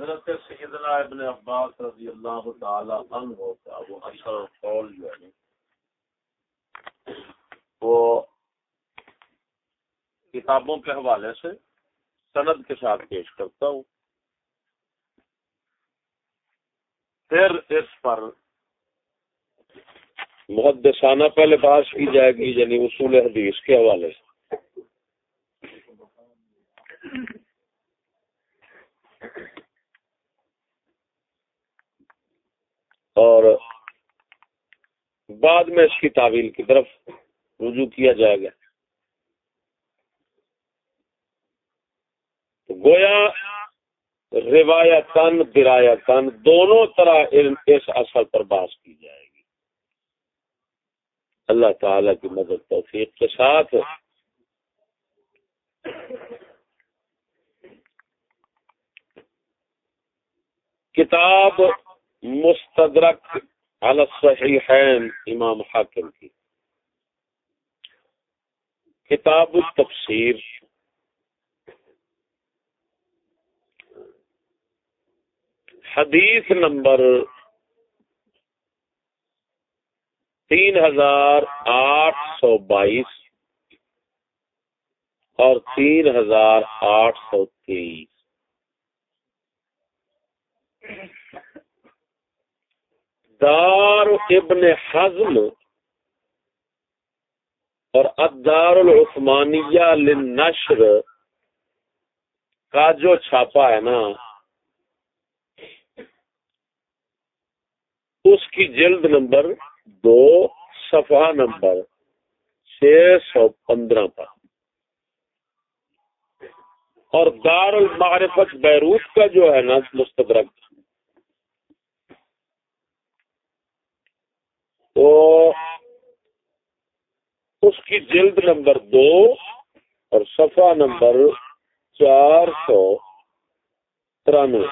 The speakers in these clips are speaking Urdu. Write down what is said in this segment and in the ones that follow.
حضرت سیدنا ابن عباس رضی اللہ تعالی عنہ کا وہ اثر قول جو ہے وہ کتابوں کے حوالے سے سند کے ساتھ پیش کرتا ہوں۔ پھر اس پر محدثانہ پہلے بات کی جائے گی یعنی اصول حدیث کے حوالے سے۔ اور بعد میں اس کی تعویل کی طرف رجوع کیا جائے گا۔ گویا روایتن درایتن دونوں طرح اس اثر پر باس کی جائے گی۔ اللہ تعالی کی مدد، توفیق کے ساتھ۔ کتاب مستدرک علی الصحیحین امام حاکم کی۔ کتاب التفسیر۔ حدیث نمبر تین ہزار آٹھ سو بائیس اور تین ہزار آٹھ سو تیئیس۔ دار ابن حزم اور ادار العثمانیہ للنشر کا جو چھاپا ہے نا، اس کی جلد نمبر دو، صفحہ نمبر چھ سو پندرہ پر۔ اور دار المعرفت بیروت کا جو ہے نا، مستدرک۔ تو اس کی جلد نمبر دو اور صفحہ نمبر چار سو ترانوے۔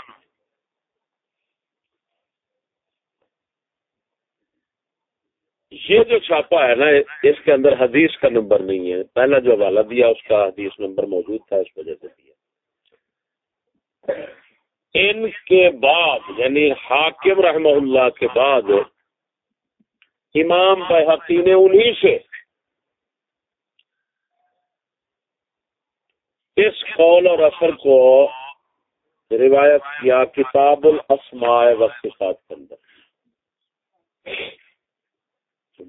یہ جو چھاپا ہے نا، اس کے اندر حدیث کا نمبر نہیں ہے۔ پہلا جو حوالہ دیا، اس کا حدیث نمبر موجود تھا، اس وجہ سے دیا۔ ان کے بعد یعنی حاکم رحمہ اللہ کے بعد امام بحقی نے انہی سے اس قول اور اثر کو روایت کیا، کتاب الاسماء و صفات کے اندر۔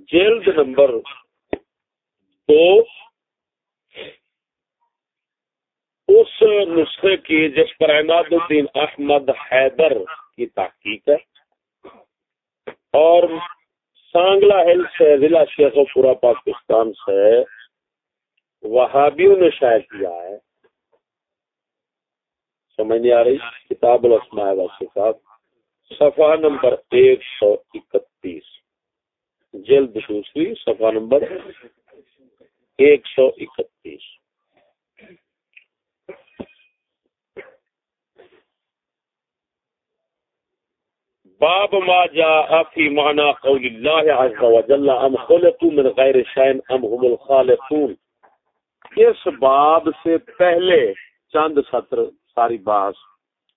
جلد نمبر دو، اس نسخے کی جس پر احمد الدین احمد حیدر کی تحقیق ہے اور سانگلا ہل سے ضلع شیخ و پورا پاکستان سے وہابیوں نے شائع کیا ہے۔ سمجھ نہیں آ رہی؟ کتاب الاسماء و صفات صفحہ نمبر ایک سو اکتیس۔ جلد دوسری صفحہ نمبر ایک سو اکتیس۔ باب ما جاء في معنى قول الله عز وجل ام خلقوا من غير شيء ام هم الخالقون؟ اس باب سے پہلے چند سطر ساری باس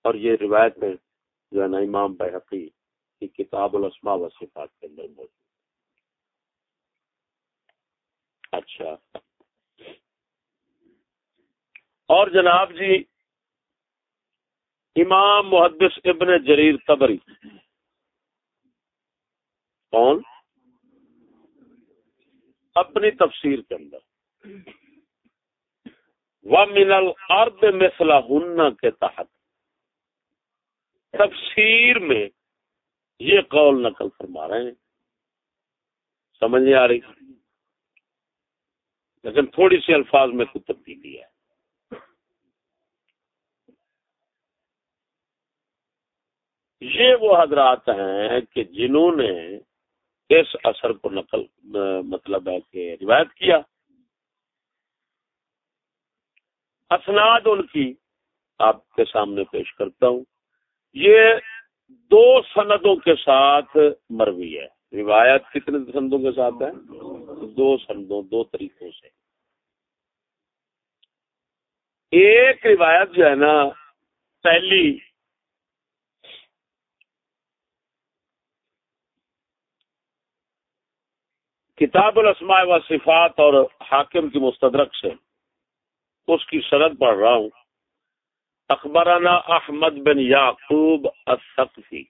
اور یہ روایت ہے جو ہے نا امام بحقی کی کتاب الاسماء و صفات کے اندر موجود اچھا۔ اور جناب جی امام محدث ابن جریر تبری کون؟ اپنی تفسیر کے اندر۔ و من الارض مثلا ہن کے تحت۔ تفسیر میں یہ قول نقل فرما رہے ہیں۔ سمجھ نہیں آ رہی؟ لیکن تھوڑی سی الفاظ میں کچھ تبدیلی ہے۔ یہ وہ حضرات ہیں کہ جنہوں نے اس اثر کو نقل مطلب ہے کہ روایت کیا۔ اسناد ان کی آپ کے سامنے پیش کرتا ہوں۔ یہ دو سندوں کے ساتھ مروی ہے۔ روایت کتنے سندوں کے ساتھ ہے؟ دو سندوں، دو طریقوں سے۔ ایک روایت جو ہے نا، پہلی کتاب الاسماء و صفات اور حاکم کی مستدرک سے اس کی سرد پڑھ رہا ہوں۔ اخبرانہ احمد بن یعقوب الثقفی۔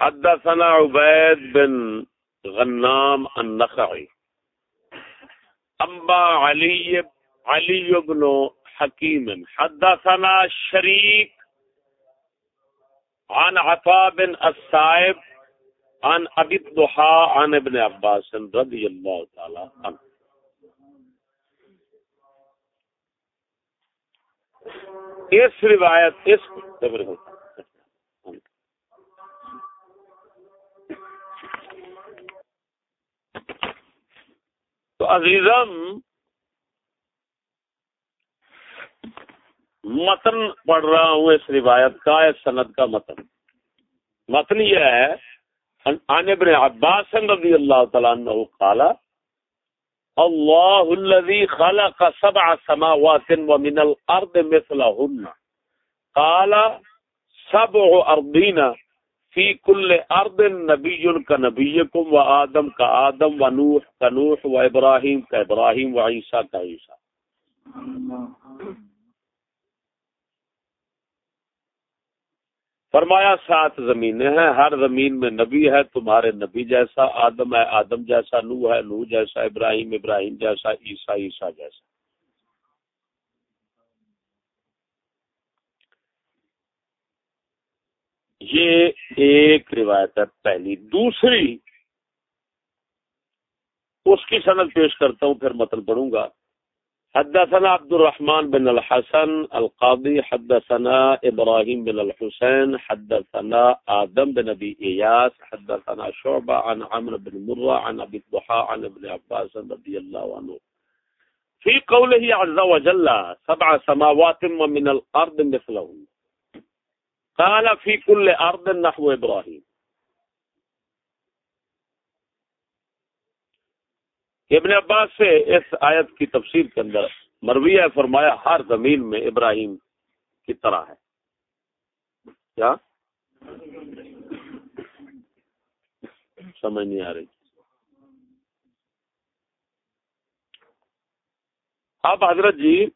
حدثنا عبید بن غنام النخعی۔ انبا علی علی بن حکیم۔ حدثنا شریک عن عطا بن السائب عن ابی الضحى عن ابن عباس رضی اللہ تعالی عنہ۔ اس روایت اس تو عزیزم، متن پڑھ رہا ہوں اس روایت کا، اس سند کا متن۔ متن یہ ہے عن ابن عباس رضی اللہ تعالیٰ عنہ قال، اللہ الذي خلق سبع سماوات ومن الارض مثلهن قال، سبع ارضین فی کل ارض نبی کا نبیکم و آدم کا آدم و نوح کا نوح و ابراہیم کا ابراہیم و عیسیٰ کا عیسیٰ. فرمایا سات زمینیں ہیں، ہر زمین میں نبی ہے، تمہارے نبی جیسا، آدم ہے، آدم جیسا نو ہے نو جیسا، ابراہیم ابراہیم جیسا عیسا عیسا جیسا۔ یہ ایک روایت ہے، پہلی۔ دوسری، اس کی صنعت پیش کرتا ہوں، پھر مطلب پڑھوں گا۔ حدثنا عبد الرحمن بن الحسن القاضي، حدثنا ابراهيم بن الحسين، حدثنا آدم بن ابي اياس حدثنا شعبة عن عمرو بن مرة، عن ابي الضحى، عن ابن عباس رضي الله عنه. في قوله عز وجل، سبع سماوات ومن الارض مثلهم. قال، في كل ارض نحو ابراهيم ابن عباس سے اس آیت کی تفسیر کے اندر مرویہ فرمایا، ہر زمین میں ابراہیم کی طرح ہے۔ کیا؟ سمجھ نہیں آ رہی۔ اب حضرت جی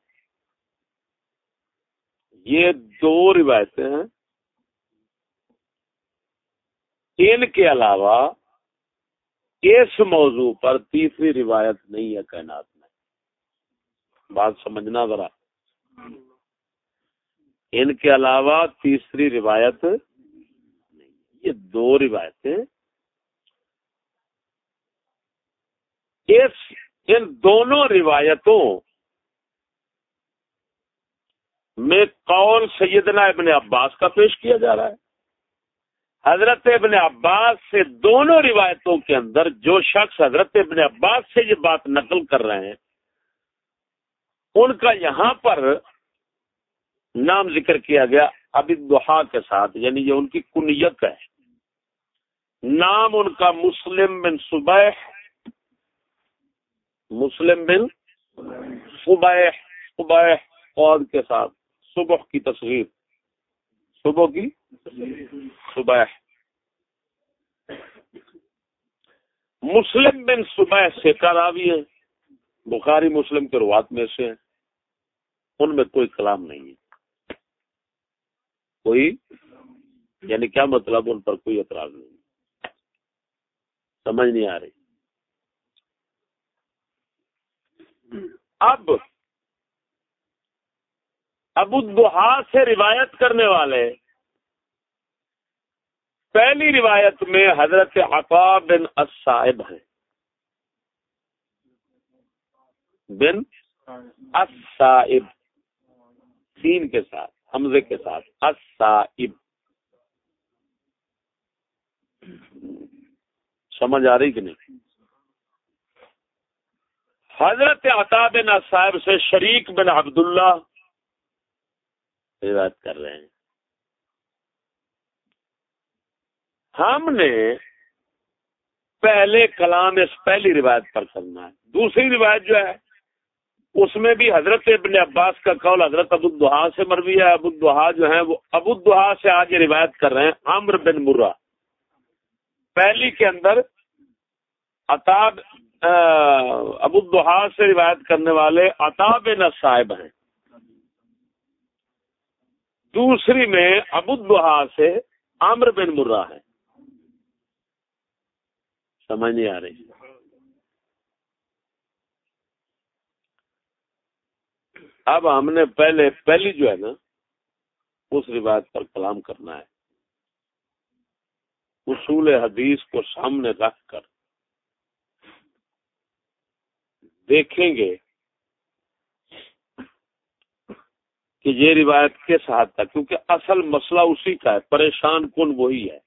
یہ دو روایتیں ہیں۔ ان کے علاوہ اس موضوع پر تیسری روایت نہیں ہے کائنات میں۔ بات سمجھنا ذرا۔ ان کے علاوہ تیسری روایت یہ دو روایتیں۔ اس، ان دونوں روایتوں میں قول سیدنا ابن عباس کا پیش کیا جا رہا ہے۔ حضرت ابن عباس سے دونوں روایتوں کے اندر جو شخص حضرت ابن عباس سے یہ بات نقل کر رہے ہیں، ان کا یہاں پر نام ذکر کیا گیا ابھی دہا کے ساتھ یعنی یہ ان کی کنیت ہے۔ نام ان کا مسلم بن صبح مسلم بن صبح صبح قود کے ساتھ، صبح کی تصویر صبح کی صبح۔ مسلم بن صبح سے کراوی ہے۔ بخاری مسلم کے روات میں سے ان میں کوئی کلام نہیں ہے۔ کوئی یعنی کیا مطلب ان پر کوئی اعتراض نہیں۔ سمجھ نہیں آ رہی۔ اب، ابو دہا سے روایت کرنے والے پہلی روایت میں حضرت عطا بن الصائب ہیں بن الصائب۔ سین کے ساتھ، حمزے کے ساتھ۔ الصائب۔ سمجھ آ رہی کہ نہیں؟ حضرت عطا بن الصائب سے شریک بن عبداللہ روایت کر رہے ہیں۔ ہم نے پہلے کلام اس پہلی روایت پر چلنا ہے۔ دوسری روایت جو ہے، اس میں بھی حضرت ابن عباس کا قول حضرت ابو الدہا سے مروی ہے۔ ابو الدہا جو ہے وہ ابو الدہا سے آج روایت کر رہے ہیں عمر بن مرہ۔ پہلی کے اندر اتاب ابو الدحا سے روایت کرنے والے اتاب صاحب ہیں۔ دوسری میں ابو الدحا سے عامر بن مرہ ہے سمجھ نہیں آ رہی۔ اب ہم نے پہلے پہلی جو ہے نا اس روایت پر کلام کرنا ہے۔ اصول حدیث کو سامنے رکھ کر دیکھیں گے کہ یہ روایت کس حد تک، کیونکہ اصل مسئلہ اسی کا ہے، پریشان کن وہی ہے۔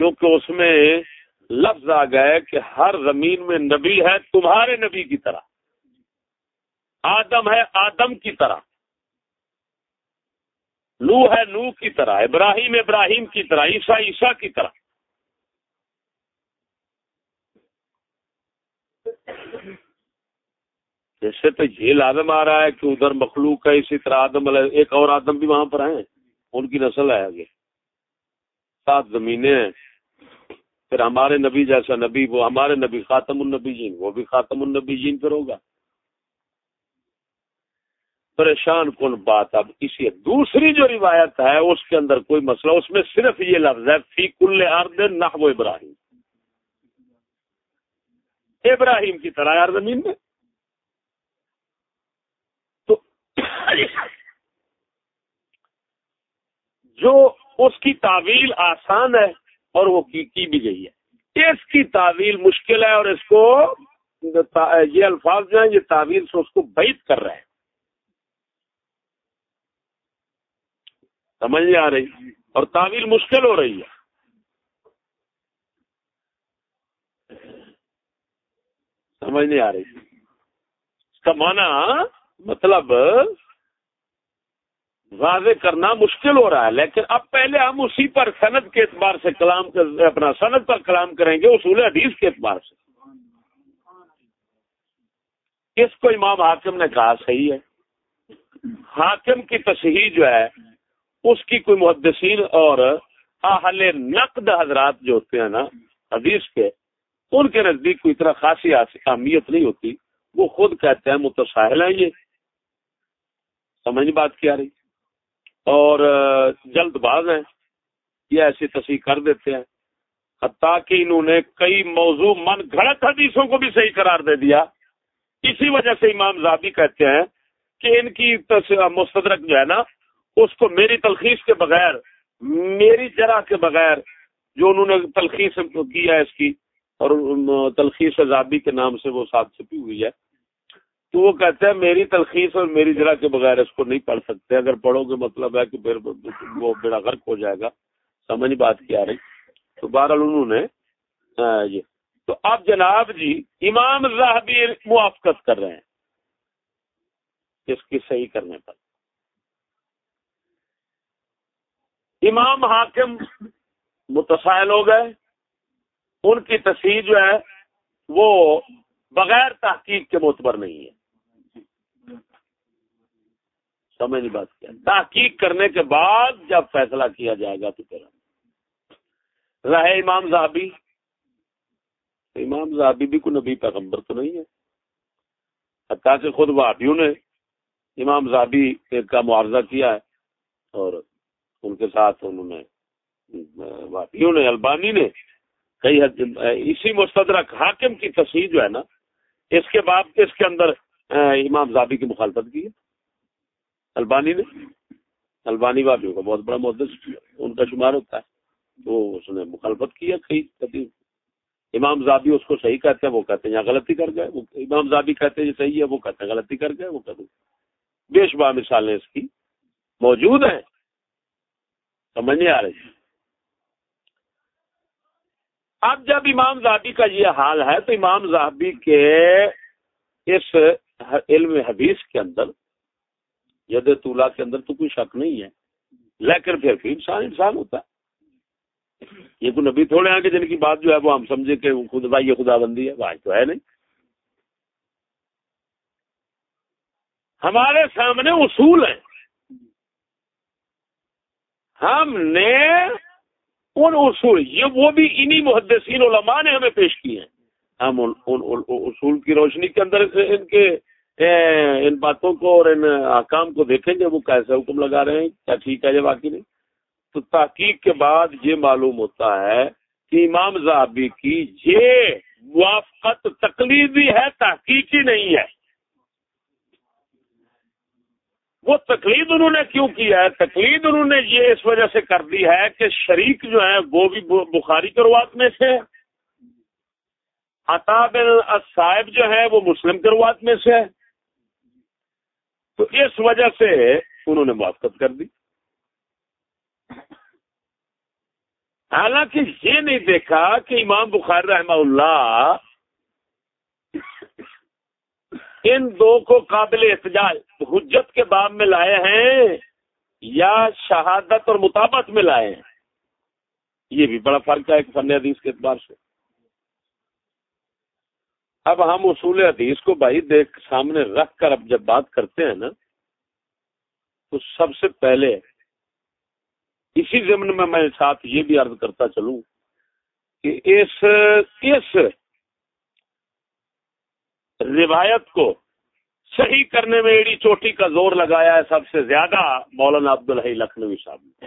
کیونکہ اس میں لفظ آ گئے کہ ہر زمین میں نبی ہے تمہارے نبی کی طرح۔ آدم ہے آدم کی طرح۔ نو ہے نو کی طرح، ابراہیم ابراہیم کی طرح عیسا عیسا کی طرح۔ جیسے تو یہ لازم آ رہا ہے کہ ادھر مخلوق ہے، اسی طرح آدم ایک اور آدم بھی وہاں پر ہیں۔ ان کی نسل ہے آگے۔ سات زمینیں ہیں۔ پھر ہمارے نبی جیسا نبی، وہ ہمارے نبی، خاتم النبی جین وہ بھی خاتم النبی جین پھر ہوگا۔ پریشان کن بات، اب اسی دوسری جو روایت ہے، اس کے اندر کوئی مسئلہ، اس میں صرف یہ لفظ ہے، فی کل ارد نہ ابراہیم۔ ابراہیم کی طرح یار زمین میں۔ تو جو اس کی تعویل آسان ہے اور وہ کی, کی بھی گئی ہے۔ اس کی تعویل مشکل ہے اور اس کو یہ الفاظ جو ہیں یہ تعویل سے اس کو بعید کر رہے ہیں۔ سمجھ نہیں آ رہی؟ اور تعویل مشکل ہو رہی ہے۔ سمجھ نہیں آ رہی۔ اس کا معنی مطلب واضح کرنا مشکل ہو رہا ہے، لیکن اب پہلے ہم اسی پر صنعت کے اعتبار سے کلام کر اپنا صنعت پر کلام کریں گے، اصول حدیث کے اعتبار سے۔ اس کو امام حاکم نے کہا صحیح ہے۔ حاکم کی تصحیح جو ہے، اس کی کوئی محدثین اور اہل نقد حضرات جو ہوتے ہیں نا، حدیث کے، ان کے نزدیک کوئی اتنا خاصی اہمیت نہیں ہوتی۔ وہ خود کہتے ہیں متساہل ہیں یہ سمجھ بات کیا رہی؟ اور جلد باز ہیں۔ یہ ایسی تصحیح کر دیتے ہیں۔ حتیٰ کہ انہوں نے کئی موضوع من گھڑت حدیثوں کو بھی صحیح قرار دے دیا۔ اسی وجہ سے امام زابی کہتے ہیں کہ ان کی مستدرک جو ہے نا، اس کو میری تلخیص کے بغیر، میری جرا کے بغیر جو انہوں نے تلخیص کیا ہے اس کی، اور تلخیص زابی کے نام سے وہ ساتھ چھپی ہوئی ہے۔ تو وہ کہتے ہیں میری تلخیص اور میری جرا کے بغیر اس کو نہیں پڑھ سکتے۔ اگر پڑھو گے مطلب ہے کہ پھر وہ بیڑا غرق ہو جائے گا۔ سمجھ بات کیا رہی۔ تو بہرحال انہوں نے یہ جی۔ تو اب جناب جی امام زاہبی موافقت کر رہے ہیں۔ اس کی صحیح کرنے پر۔ امام حاکم متسائل ہو گئے ان کی تصویر جو ہے، وہ بغیر تحقیق کے معتبر نہیں ہے۔ سمجھ بات کیا۔ تحقیق کرنے کے بعد جب فیصلہ کیا جائے گا تو پھر۔ رہے امام زہبی امام زہبی بھی کوئی نبی پیغمبر تو نہیں ہے۔ حتیٰ کہ خود وابیوں نے امام زہبی کا معاوضہ کیا ہے اور ان کے ساتھ انہوں نے وابیوں نے، البانی نے کئی حد، اسی مستدرک حاکم کی تصویر جو ہے نا، اس کے بعد اس کے اندر، امام زابی کی مخالفت کی ہے۔ البانی نے؟ البانی وابیوں کا بہت بڑا محدث ان کا شمار ہوتا ہے۔ تو اس نے مخالفت کی ہے، کئی امام زابی اس کو صحیح کہتے ہیں، وہ کہتے ہیں یہاں غلطی کر گئے۔ امام زابی کہتے ہیں یہ صحیح ہے، وہ کہتے ہیں غلطی کر گئے، وہ کہتے ہیں۔ بے شبہ مثالیں اس کی۔ موجود ہیں۔ سمجھ نہیں آ رہی۔ اب جب امام زابی کا یہ حال ہے، تو امام زابی کے اس علم حدیث کے اندر ید طولہ کے اندر تو کوئی شک نہیں ہے۔ لیکن پھر بھی انسان انسان ہوتا ہے۔ یہ کوئی نبی تھوڑے ہیں کہ جن کی بات جو ہے وہ ہم سمجھے کہ خود بھائی یہ خدا بندی ہے بھائی تو ہے نہیں۔ ہمارے سامنے اصول ہیں۔ ہم نے ان اصول یہ وہ بھی انہی محدثین علماء نے ہمیں پیش کیے ہیں۔ ہم ان, ان, ان, اصول کی روشنی کے اندر ان کے ان باتوں کو اور ان حکام کو دیکھیں گے وہ کیسے حکم لگا رہے ہیں، کیا ٹھیک ہے یہ واقعی نہیں۔ تو تحقیق کے بعد یہ معلوم ہوتا ہے کہ امام زہابی کی یہ موافقت تقلیدی ہے، تحقیقی نہیں ہے۔ وہ تقلید انہوں نے کیوں کیا ہے؟ تقلید انہوں نے یہ اس وجہ سے کر دی ہے کہ شریک جو ہے وہ بھی بخاری کروات میں سے عطا بن صاحب جو ہے وہ مسلم کروات میں سے ہے تو اس وجہ سے انہوں نے موافقت کر دی۔ حالانکہ یہ نہیں دیکھا کہ امام بخاری رحمہ اللہ ان دو کو قابل احتجاج حجت کے باب میں لائے ہیں یا شہادت اور مطابت میں لائے ہیں۔ یہ بھی بڑا فرق ہے ایک فن حدیث کے اعتبار سے۔ اب ہم اصول حدیث کو بھائی دیکھ سامنے رکھ کر اب جب بات کرتے ہیں نا، تو سب سے پہلے اسی ضمن میں میں ساتھ یہ بھی عرض کرتا چلوں کہ اس اس روایت کو صحیح کرنے میں ایڑی چوٹی کا زور لگایا ہے سب سے زیادہ مولانا عبد الحی لکھنوی صاحب نے۔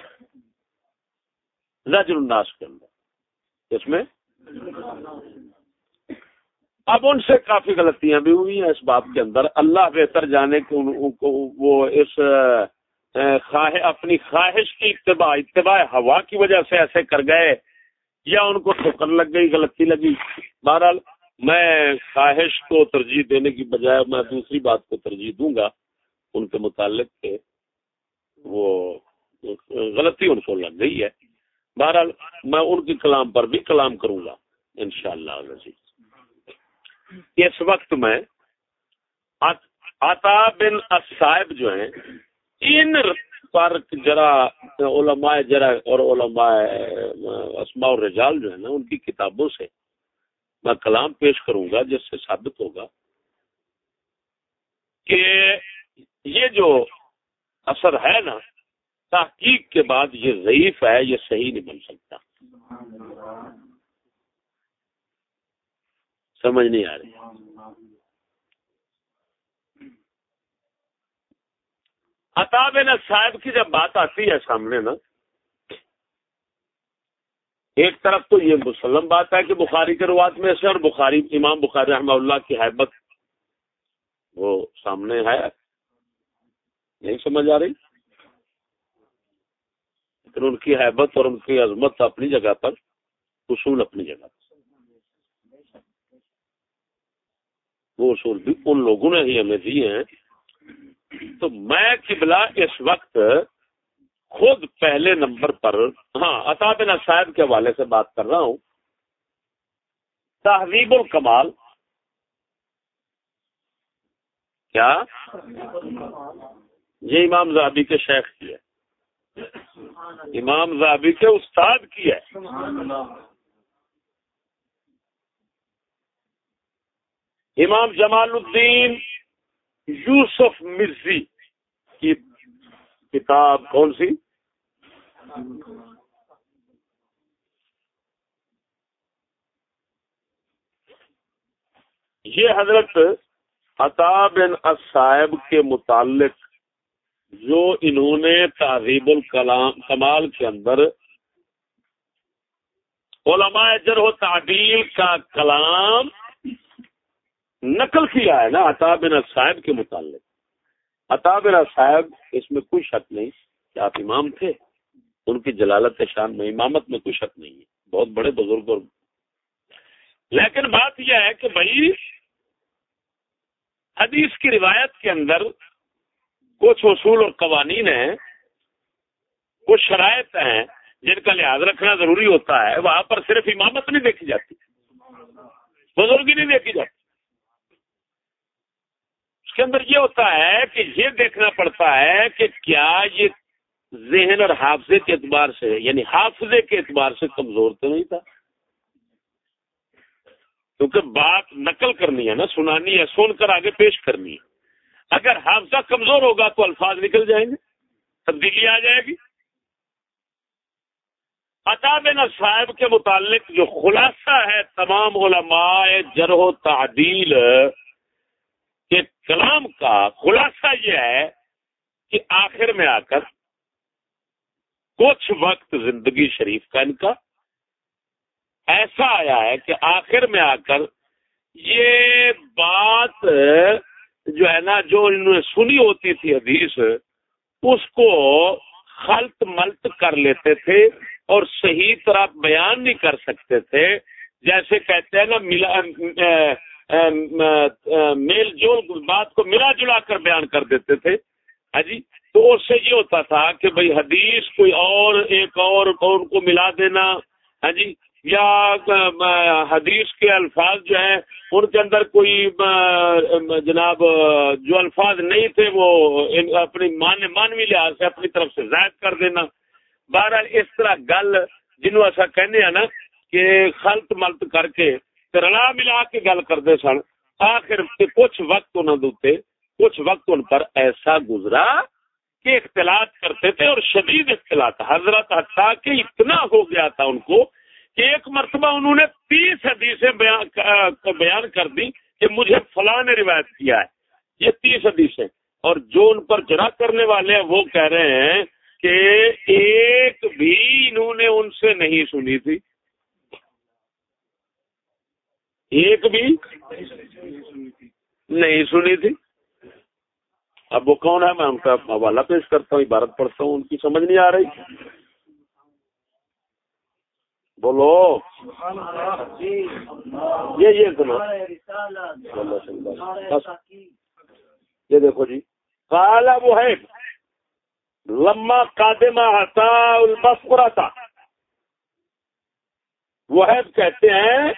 زجر الناس کے اندر۔ اس میں؟ اب ان سے کافی غلطیاں بھی ہوئی ہیں اس بات کے اندر۔ اللہ بہتر جانے کے وہ اس خواہ اپنی خواہش کی اتباع اتباع ہوا کی وجہ سے ایسے کر گئے یا ان کو ٹھوکر لگ گئی، غلطی لگی۔ بہرحال میں خواہش کو ترجیح دینے کی بجائے میں دوسری بات کو ترجیح دوں گا۔ ان کے متعلق کے وہ غلطی ان کو لگ گئی ہے۔ بہرحال میں ان کے کلام پر بھی کلام کروں گا ان شاء اللہ اس وقت میں عطا بن صاحب جو ہیں، ان پر ذرا علماء جرا اور علماء اسماء الرجال جو ہے نا، ان کی کتابوں سے میں کلام پیش کروں گا، جس سے ثابت ہوگا کہ یہ جو اثر ہے نا، تحقیق کے بعد یہ ضعیف ہے، یہ صحیح نہیں بن سکتا۔ سمجھ نہیں آ رہی۔ اتاب صاحب کی، جب بات آتی ہے سامنے نا، ایک طرف تو یہ مسلم بات ہے کہ بخاری کے روات میں سے اور بخاری، امام بخاری رحمہ اللہ کی حیبت وہ سامنے ہے۔ نہیں سمجھ آ رہی؟ لیکن ان کی حیبت اور ان کی عظمت اپنی جگہ پر، اصول اپنی جگہ پر۔ وہ اصول بھی ان لوگوں نے ہی ہمیں دیے ہیں۔ تو میں قبلہ اس وقت خود پہلے نمبر پر ہاں عطا بن صاحب کے حوالے سے بات کر رہا ہوں۔ تحریب الکمال۔ کیا؟ یہ امام زابی کے شیخ کی ہے۔ امام زابی کے استاد کی ہے۔ امام جمال الدین یوسف مرزی کی کتاب کون سی؟ یہ حضرت عطا بن صاحب کے متعلق جو انہوں نے تہذیب الکلام کمال کے اندر علماء جر و تعدیل کا کلام نقل کیا ہے نا عطا بن صاحب کے متعلق۔ عطا بن صاحب اس میں کوئی شک نہیں کہ آپ امام تھے۔ ان کی جلالت شان میں امامت میں کوئی شک نہیں ہے۔ بہت بڑے بزرگ اور لیکن بات یہ ہے کہ بھائی، حدیث کی روایت کے اندر کچھ اصول اور قوانین ہیں، کچھ شرائط ہیں جن کا لحاظ رکھنا ضروری ہوتا ہے۔ وہاں پر صرف امامت نہیں دیکھی جاتی، بزرگی نہیں دیکھی جاتی۔ اس کے اندر یہ ہوتا ہے کہ یہ دیکھنا پڑتا ہے کہ کیا یہ ذہن اور حافظے کے اعتبار سے یعنی حافظے کے اعتبار سے کمزور تو نہیں تھا؟ کیونکہ بات نقل کرنی ہے نا، سنانی ہے، سن کر آگے پیش کرنی ہے۔ اگر حافظہ کمزور ہوگا تو الفاظ نکل جائیں گے، تبدیلی آ جائے گی۔ عطا بن صاحب کے متعلق جو خلاصہ ہے تمام علماء جرح و تعدیل کے کلام کا خلاصہ یہ ہے کہ آخر میں آ کر کچھ وقت زندگی شریف کا ان کا ایسا آیا ہے کہ آخر میں آ کر یہ بات جو ہے نا، جو انہوں نے سنی ہوتی تھی حدیث، اس کو خلط ملت کر لیتے تھے اور صحیح طرح بیان نہیں کر سکتے تھے۔ جیسے کہتے ہیں نا، ملا میل جول بات کو ملا جلا کر بیان کر دیتے تھے۔ ہاں جی؟ تو اس سے یہ ہوتا تھا کہ بھائی حدیث کوئی اور ایک اور ان کو ملا دینا ہاں جی؟ یا حدیث کے الفاظ جو ہیں، ان کے اندر کوئی جناب جو الفاظ نہیں تھے، وہ اپنی مان، مانوی لحاظ سے اپنی طرف سے زائد کر دینا۔ بہرحال اس طرح گل جنوں ایسا کہنے ہیں نا کہ خلط ملت کر کے رلا ملا کے گل کرتے سن، آخر کچھ وقت انہوں نے کچھ وقت ان پر ایسا گزرا کہ اختلاط کرتے تھے اور شدید اختلاط۔ حضرت حتیٰ کہ اتنا ہو گیا تھا ان کو کہ ایک مرتبہ انہوں نے تیس حدیثیں بیان کر دی کہ مجھے فلاں نے روایت کیا ہے۔ یہ تیس حدیثیں۔ اور جو ان پر جرا کرنے والے ہیں، وہ کہہ رہے ہیں کہ ایک بھی انہوں نے ان سے نہیں سنی تھی۔ ایک بھی نہیں سنی تھی۔ اب وہ کون ہے؟ میں ان کا حوالہ پیش کرتا ہوں، عبارت پڑھتا ہوں، ان کی سمجھ نہیں آ رہی۔ بولو۔ یہ یہ سنو یہ دیکھو جی۔ کالا وہ ہے لما قادمہ آتا البسپورا تھا وہ کہتے ہیں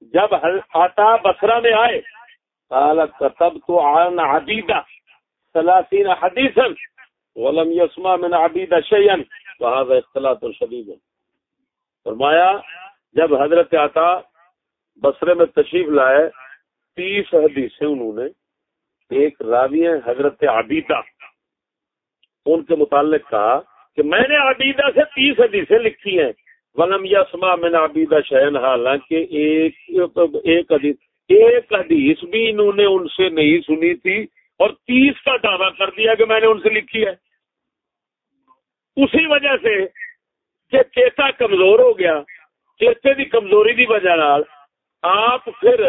جب آتا بسرا میں آئے کالا تب تو آن عبیدہ سلاسین حدیثا ولم یسما من عبیدہ شیئن وہاں اختلاط الشدید فرمایا، جب حضرت آتا بسرے میں تشریف لائے، تیس حدیثیں انہوں نے ایک راوی حضرت عبیدہ، ان کے متعلق کہا کہ میں نے عبیدہ سے تیس حدیثیں لکھی ہیں۔ ولم یسما میں نے عبیدہ شہن حالانکہ ایک ایک حدیث ایک حدیث بھی انہوں نے ان سے نہیں سنی تھی اور تیس کا دعویٰ کر دیا کہ میں نے ان سے لکھی ہے۔ اسی وجہ سے کہ چیتا کمزور ہو گیا۔ چیتے کی کمزوری کی وجہ نال آپ پھر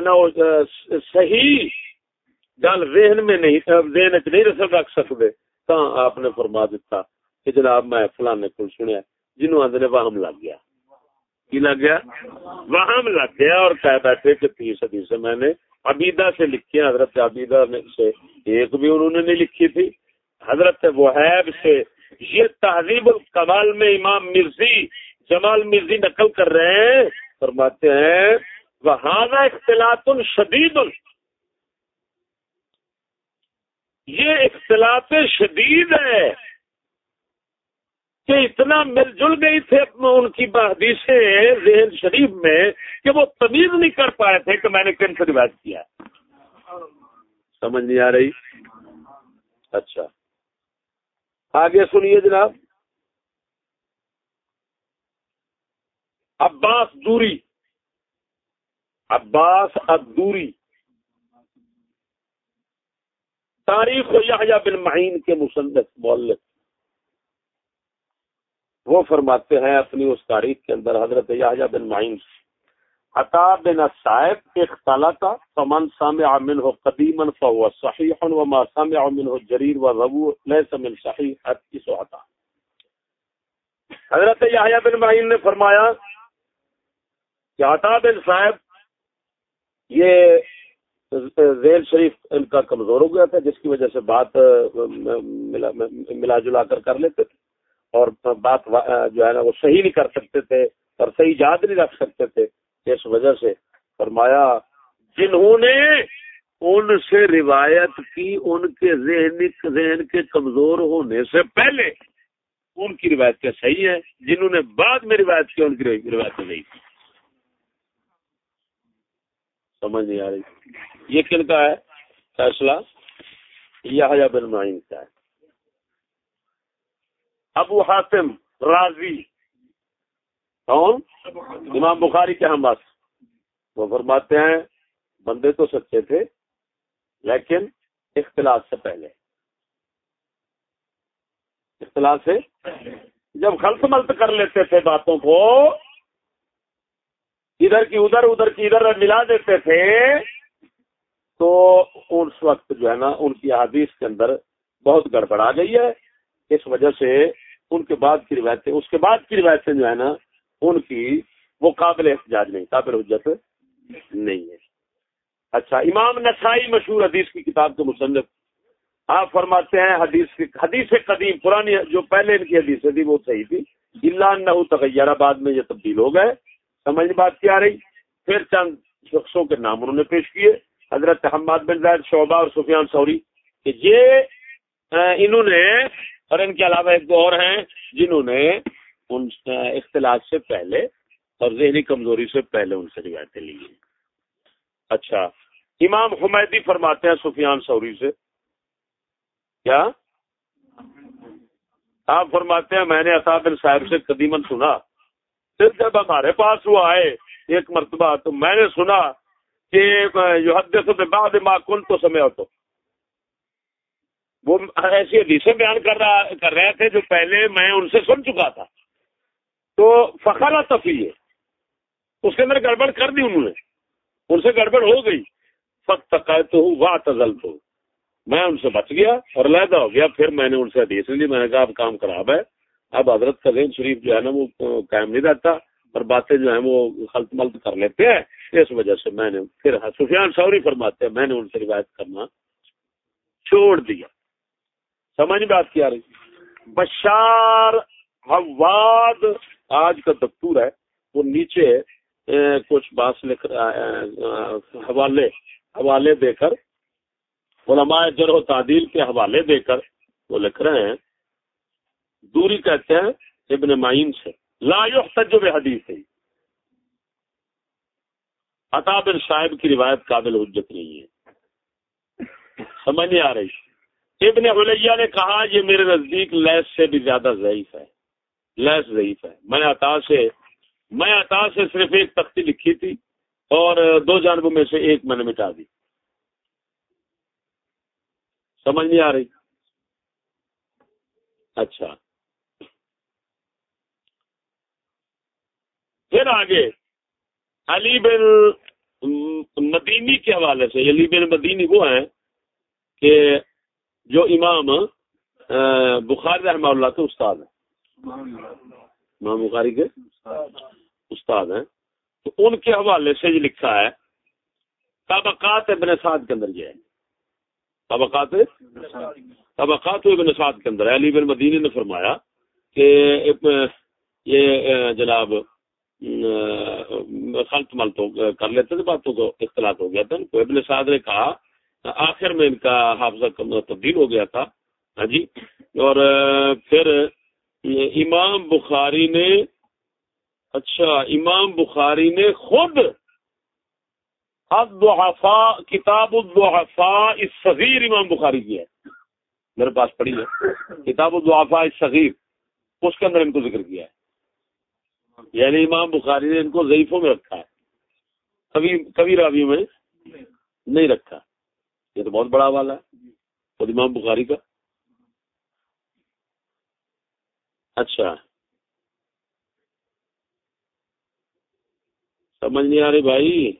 نا صحیح گل ذہن میں نہیں ذہن چ نہیں رکھ سکتے تو آپ نے فرما دیتا کہ جناب میں فلانے کو سنیا جنوب آدھے واہم لگ گیا۔ کی لگ گیا؟ واہم لگ گیا اور کہہ بیٹھے کہ تیس صدی سے میں نے عبیدہ سے لکھی حضرت عبیدہ سے ایک بھی انہوں نے نہیں لکھی تھی۔ حضرت وحیب سے یہ تہذیب القمال میں امام مرزی جمال مرزی نقل کر رہے ہیں، فرماتے ہیں وہاں اختلاط شدید۔ یہ اختلاط شدید ہے۔ کہ اتنا مل جل گئی تھے ان کی حدیثیں ذہن شریف میں کہ وہ تمیز نہیں کر پائے تھے کہ میں نے کن سے روایت کیا سمجھ نہیں آ رہی؟ اچھا۔ آگے سنیے جناب۔ عباس دوری۔ عباس ابدوری تاریخ یحییٰ بن معین کے مصنف مولف وہ فرماتے ہیں اپنی اس تاریخ کے اندر حضرت یحییٰ بن معین عطا بن صاحب اختلط فمن سامع منه قدیما فهو صحیح وما سامع منه جریر و ربو لیس من صحیح، حدیث عطا۔ حضرت یحییٰ بن معین نے فرمایا کہ عطا بن صاحب یہ ذیل شریف ان کا کمزور ہو گیا تھا، جس کی وجہ سے بات ملا جلا کر کر لیتے تھے۔ اور بات جو ہے نا، وہ صحیح نہیں کر سکتے تھے اور صحیح یاد نہیں رکھ سکتے تھے اس وجہ سے۔ فرمایا، جنہوں نے ان سے روایت کی، ان کے ذہن ذہن کے کمزور ہونے سے پہلے ان کی روایت کیا صحیح ہے؟ جنہوں نے بعد میں روایت کی، ان کی روایت نہیں کی سمجھ نہیں آ رہی۔ یہ کن کا ہے؟ فیصلہ یا بن معین کا ہے۔ ابو حاتم راضی۔ کون؟ امام بخاری کے ہم بس۔ وہ فرماتے ہیں، بندے تو سچے تھے، لیکن اختلاف سے پہلے۔ اختلاف سے؟ جب خلط ملت کر لیتے تھے باتوں کو، ادھر کی ادھر ادھر کی ادھر ملا دیتے تھے، تو اس وقت جو ہے نا، ان کی حدیث کے اندر بہت گڑبڑ آ گئی ہے۔ اس وجہ سے ان کے بعد کی روایتیں، اس کے بعد کی روایتیں جو ہے نا، ان کی وہ قابل احتجاج نہیں، قابل حجت نہیں ہے۔ اچھا امام نسائی مشہور حدیث کی کتاب کے مصنف، آپ فرماتے ہیں حدیث حدیث قدیم، پرانی جو پہلے ان کی حدیث تھی، وہ صحیح تھی۔ اللہ نہ تغیر بعد میں یہ تبدیل ہو گئے۔ سمجھ بات کیا رہی؟ پھر چند شخصوں کے نام انہوں نے پیش کیے۔ حضرت حماد بن زید، شعبہ اور سفیان سوری، کہ یہ انہوں نے اور ان کے علاوہ ایک دو اور ہیں جنہوں نے ان اختلاف سے پہلے اور ذہنی کمزوری سے پہلے ان سے روایتیں لی ہیں۔ اچھا امام حمیدی فرماتے ہیں سفیان سوری سے۔ کیا؟ آپ فرماتے ہیں میں نے بن صاحب سے قدیمن سنا۔ پھر جب ہمارے پاس وہ آئے ایک مرتبہ تو میں نے سنا کہ جو حد سے بعد ماں کن تو سمے ہو تو وہ ایسی حدیثیں بیان کر رہا کر رہے تھے جو پہلے میں ان سے سن چکا تھا۔ تو فخر تفیع اس کے اندر گڑبڑ کر دی انہوں نے۔ ان سے گڑبڑ ہو گئی۔ فخت تو واہ تزل تو میں ان سے بچ گیا اور علیحدہ ہو گیا۔ پھر میں نے ان سے حدیث لی میں نے کہا، اب کام خراب ہے۔ اب حضرت کا ذہن شریف جو ہے نا، وہ قائم نہیں رہتا اور باتیں جو ہیں وہ خلط ملط کر لیتے ہیں۔ اس وجہ سے میں نے پھر سفیان سوری فرماتے ہیں، میں نے ان سے روایت کرنا چھوڑ دیا۔ سمجھ بات کیا رہی بشار حواد، آج کا دفتور ہے، وہ نیچے کچھ باس لکھ حوالے حوالے دے کر، علماء جر و تعدیل کے حوالے دے کر وہ لکھ رہے ہیں۔ دوری کہتے ہیں ابن معین سے۔ لا تجب حدیث ہے عطا بن صاحب کی روایت قابل حجت نہیں ہے۔ سمجھ نہیں آ رہی۔ ابن علیہ نے کہا یہ میرے نزدیک لیس سے بھی زیادہ ضعیف ہے، لیس ضعیف ہے۔ میں عطا سے، میں عطا سے صرف ایک تختی لکھی تھی اور دو جانبوں میں سے ایک میں نے مٹا دی۔ سمجھ نہیں آ رہی؟ اچھا۔ پھر آگے، علی بن مدینی کے حوالے سے علی بن مدینی وہ ہیں کہ جو امام بخار رحمہ اللہ کے استاد ہیں۔ امام بخاری کے استاد ہیں۔ تو ان کے حوالے سے یہ لکھا ہے، طبقات ابن سعد کے اندر یہ ہے۔ طبقات طبقات ابن سعد کے اندر علی بن مدینی نے فرمایا کہ یہ جناب خلط ملط کر لیتے تھے باتوں کو اختلاط ہو گیا تھا۔ ابن سعد نے کہا آخر میں ان کا حافظہ مطلب تبدیل ہو گیا تھا۔ ہاں جی۔ اور پھر، امام بخاری نے اچھا امام بخاری نے خود کتاب الضحفاء اس صغیر امام بخاری کی ہے۔ میرے پاس پڑھی ہے۔ کتاب الضحفاء اس صغیر اس کے اندر ان کو ذکر کیا ہے۔ یعنی امام بخاری نے ان کو ضعیفوں میں رکھا ہے۔ کبھی کبھی راوی میں نہیں رکھا۔ یہ تو بہت بڑا والا ہے خود امام بخاری کا۔ اچھا۔ سمجھ نہیں آ رہی بھائی۔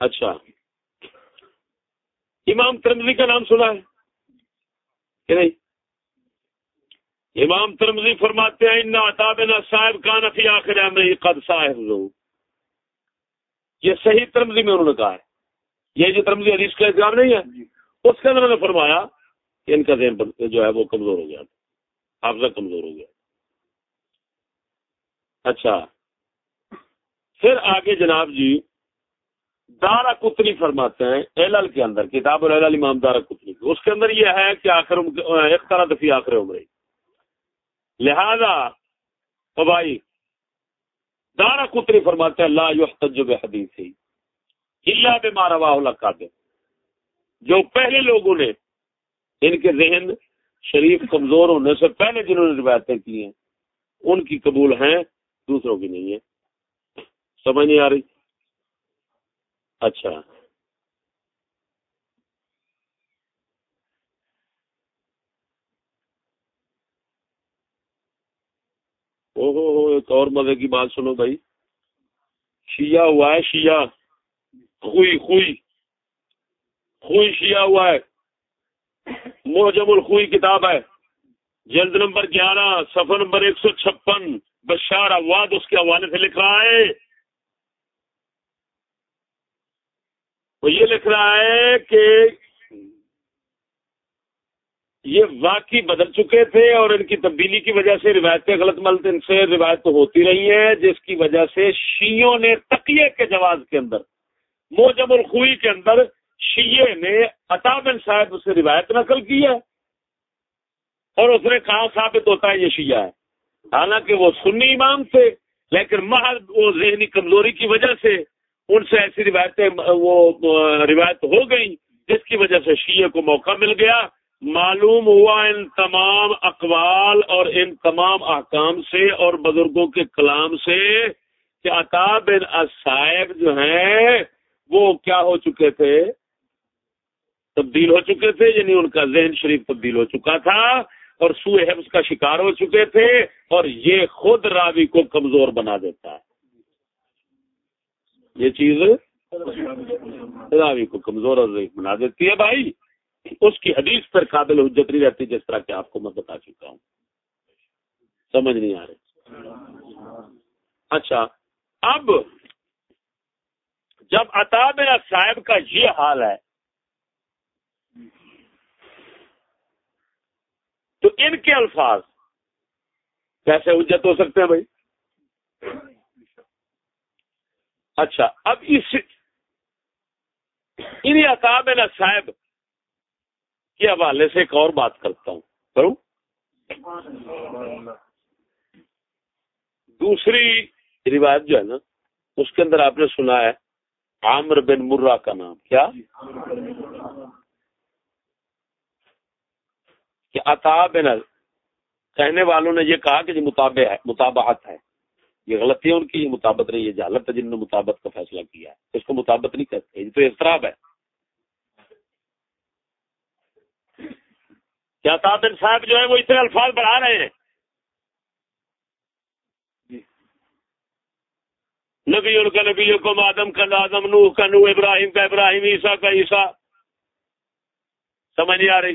اچھا۔ امام ترمزی کا نام سنا ہے کہ نہیں؟ امام ترمزی فرماتے ہیں صاحب کا نفی آخر قد صاحب یہ صحیح ترمزی میں انہوں نے کہا ہے۔ یہ جو ترمزی حدیث کا اظہار نہیں ہے، اس کے اندر نے فرمایا کہ ان کا ذہن جو ہے وہ کمزور ہو گیا حافظہ کمزور ہو گیا اچھا۔ پھر آگے جناب جی دارا کتنی فرماتے ہیں ایل کے اندر، کتاب العل امام دارا کتنی اس کے اندر یہ ہے کہ آخر ایک طرح دفی آخر عمر لہذا، او بھائی، دارا کتری فرماتے ہیں اللہ یحتج حدیث ہی اللہ بے مارا واہ جو پہلے لوگوں نے ان کے ذہن شریف کمزور ہونے سے پہلے جنہوں نے روایتیں کی ہیں، ان کی قبول ہیں، دوسروں کی نہیں ہے سمجھ نہیں آ رہی؟ اچھا۔ او ہو ہو ایک اور مزے کی بات سنو بھائی۔ شیعہ ہوا ہے، شیعہ۔ خوئی خوئی۔ خوئی شیعہ ہوا ہے۔ موجب الخوئی کتاب ہے۔ جلد نمبر گیارہ سفر نمبر ایک سو چھپن، بشار اواد اس کے حوالے سے لکھ رہا ہے۔ وہ یہ لکھ رہا ہے کہ یہ واقعی بدل چکے تھے اور ان کی تبدیلی کی وجہ سے روایتیں غلط ملت، ان سے روایت تو ہوتی رہی ہیں، جس کی وجہ سے شیوں نے تقیے کے جواز کے اندر، موجب الخوئی کے اندر شیعے نے عطا بن صاحب سے روایت نقل کی ہے اور اس نے کہاں ثابت ہوتا ہے یہ شیعہ ہے۔ حالانکہ وہ سنی امام تھے، لیکن محض وہ ذہنی کمزوری کی وجہ سے ان سے ایسی روایتیں، وہ روایت ہو گئی جس کی وجہ سے شیعہ کو موقع مل گیا۔ معلوم ہوا ان تمام اقوال اور ان تمام احکام سے اور بزرگوں کے کلام سے کہ عطا بن صاحب جو ہیں، وہ کیا ہو چکے تھے؟ تبدیل ہو چکے تھے یعنی ان کا ذہن شریف تبدیل ہو چکا تھا اور سوئے حفظ کا شکار ہو چکے تھے اور یہ خود راوی کو کمزور بنا دیتا ہے۔ یہ چیز راوی کو کمزور اور بنا دیتی ہے بھائی۔ اس کی حدیث پر قابل حجت نہیں رہتی جس طرح کہ آپ کو میں بتا چکا ہوں۔ سمجھ نہیں آ رہی۔ اچھا اب جب عطا میرا صاحب کا یہ حال ہے، تو ان کے الفاظ کیسے اجت ہو سکتے ہیں بھائی؟ اچھا اب اس ان عطاب صاحب کے حوالے سے ایک اور بات کرتا ہوں۔ کروں؟ دوسری روایت جو ہے نا، اس کے اندر آپ نے سنا ہے، عامر بن مرہ کا نام۔ کیا؟ کہ عطا بن، کہنے والوں نے یہ کہا کہ یہ مطابع ہے مطابعت ہے۔ یہ غلطی ہے، ان کی یہ مطابت نہیں، یہ جہالت ہے جن نے مطابت کا فیصلہ کیا ہے۔ اس کو مطابت نہیں کہتے یہ تو اضطراب ہے۔ کیا بن صاحب جو ہے وہ اتنے الفاظ بڑھا رہے ہیں؟ نبی ان کا نبیوں کو، آدم کا آدم، نوح کا نوح، ابراہیم کا ابراہیم، عیسیٰ کا عیسیٰ۔ سمجھ نہیں آ رہی۔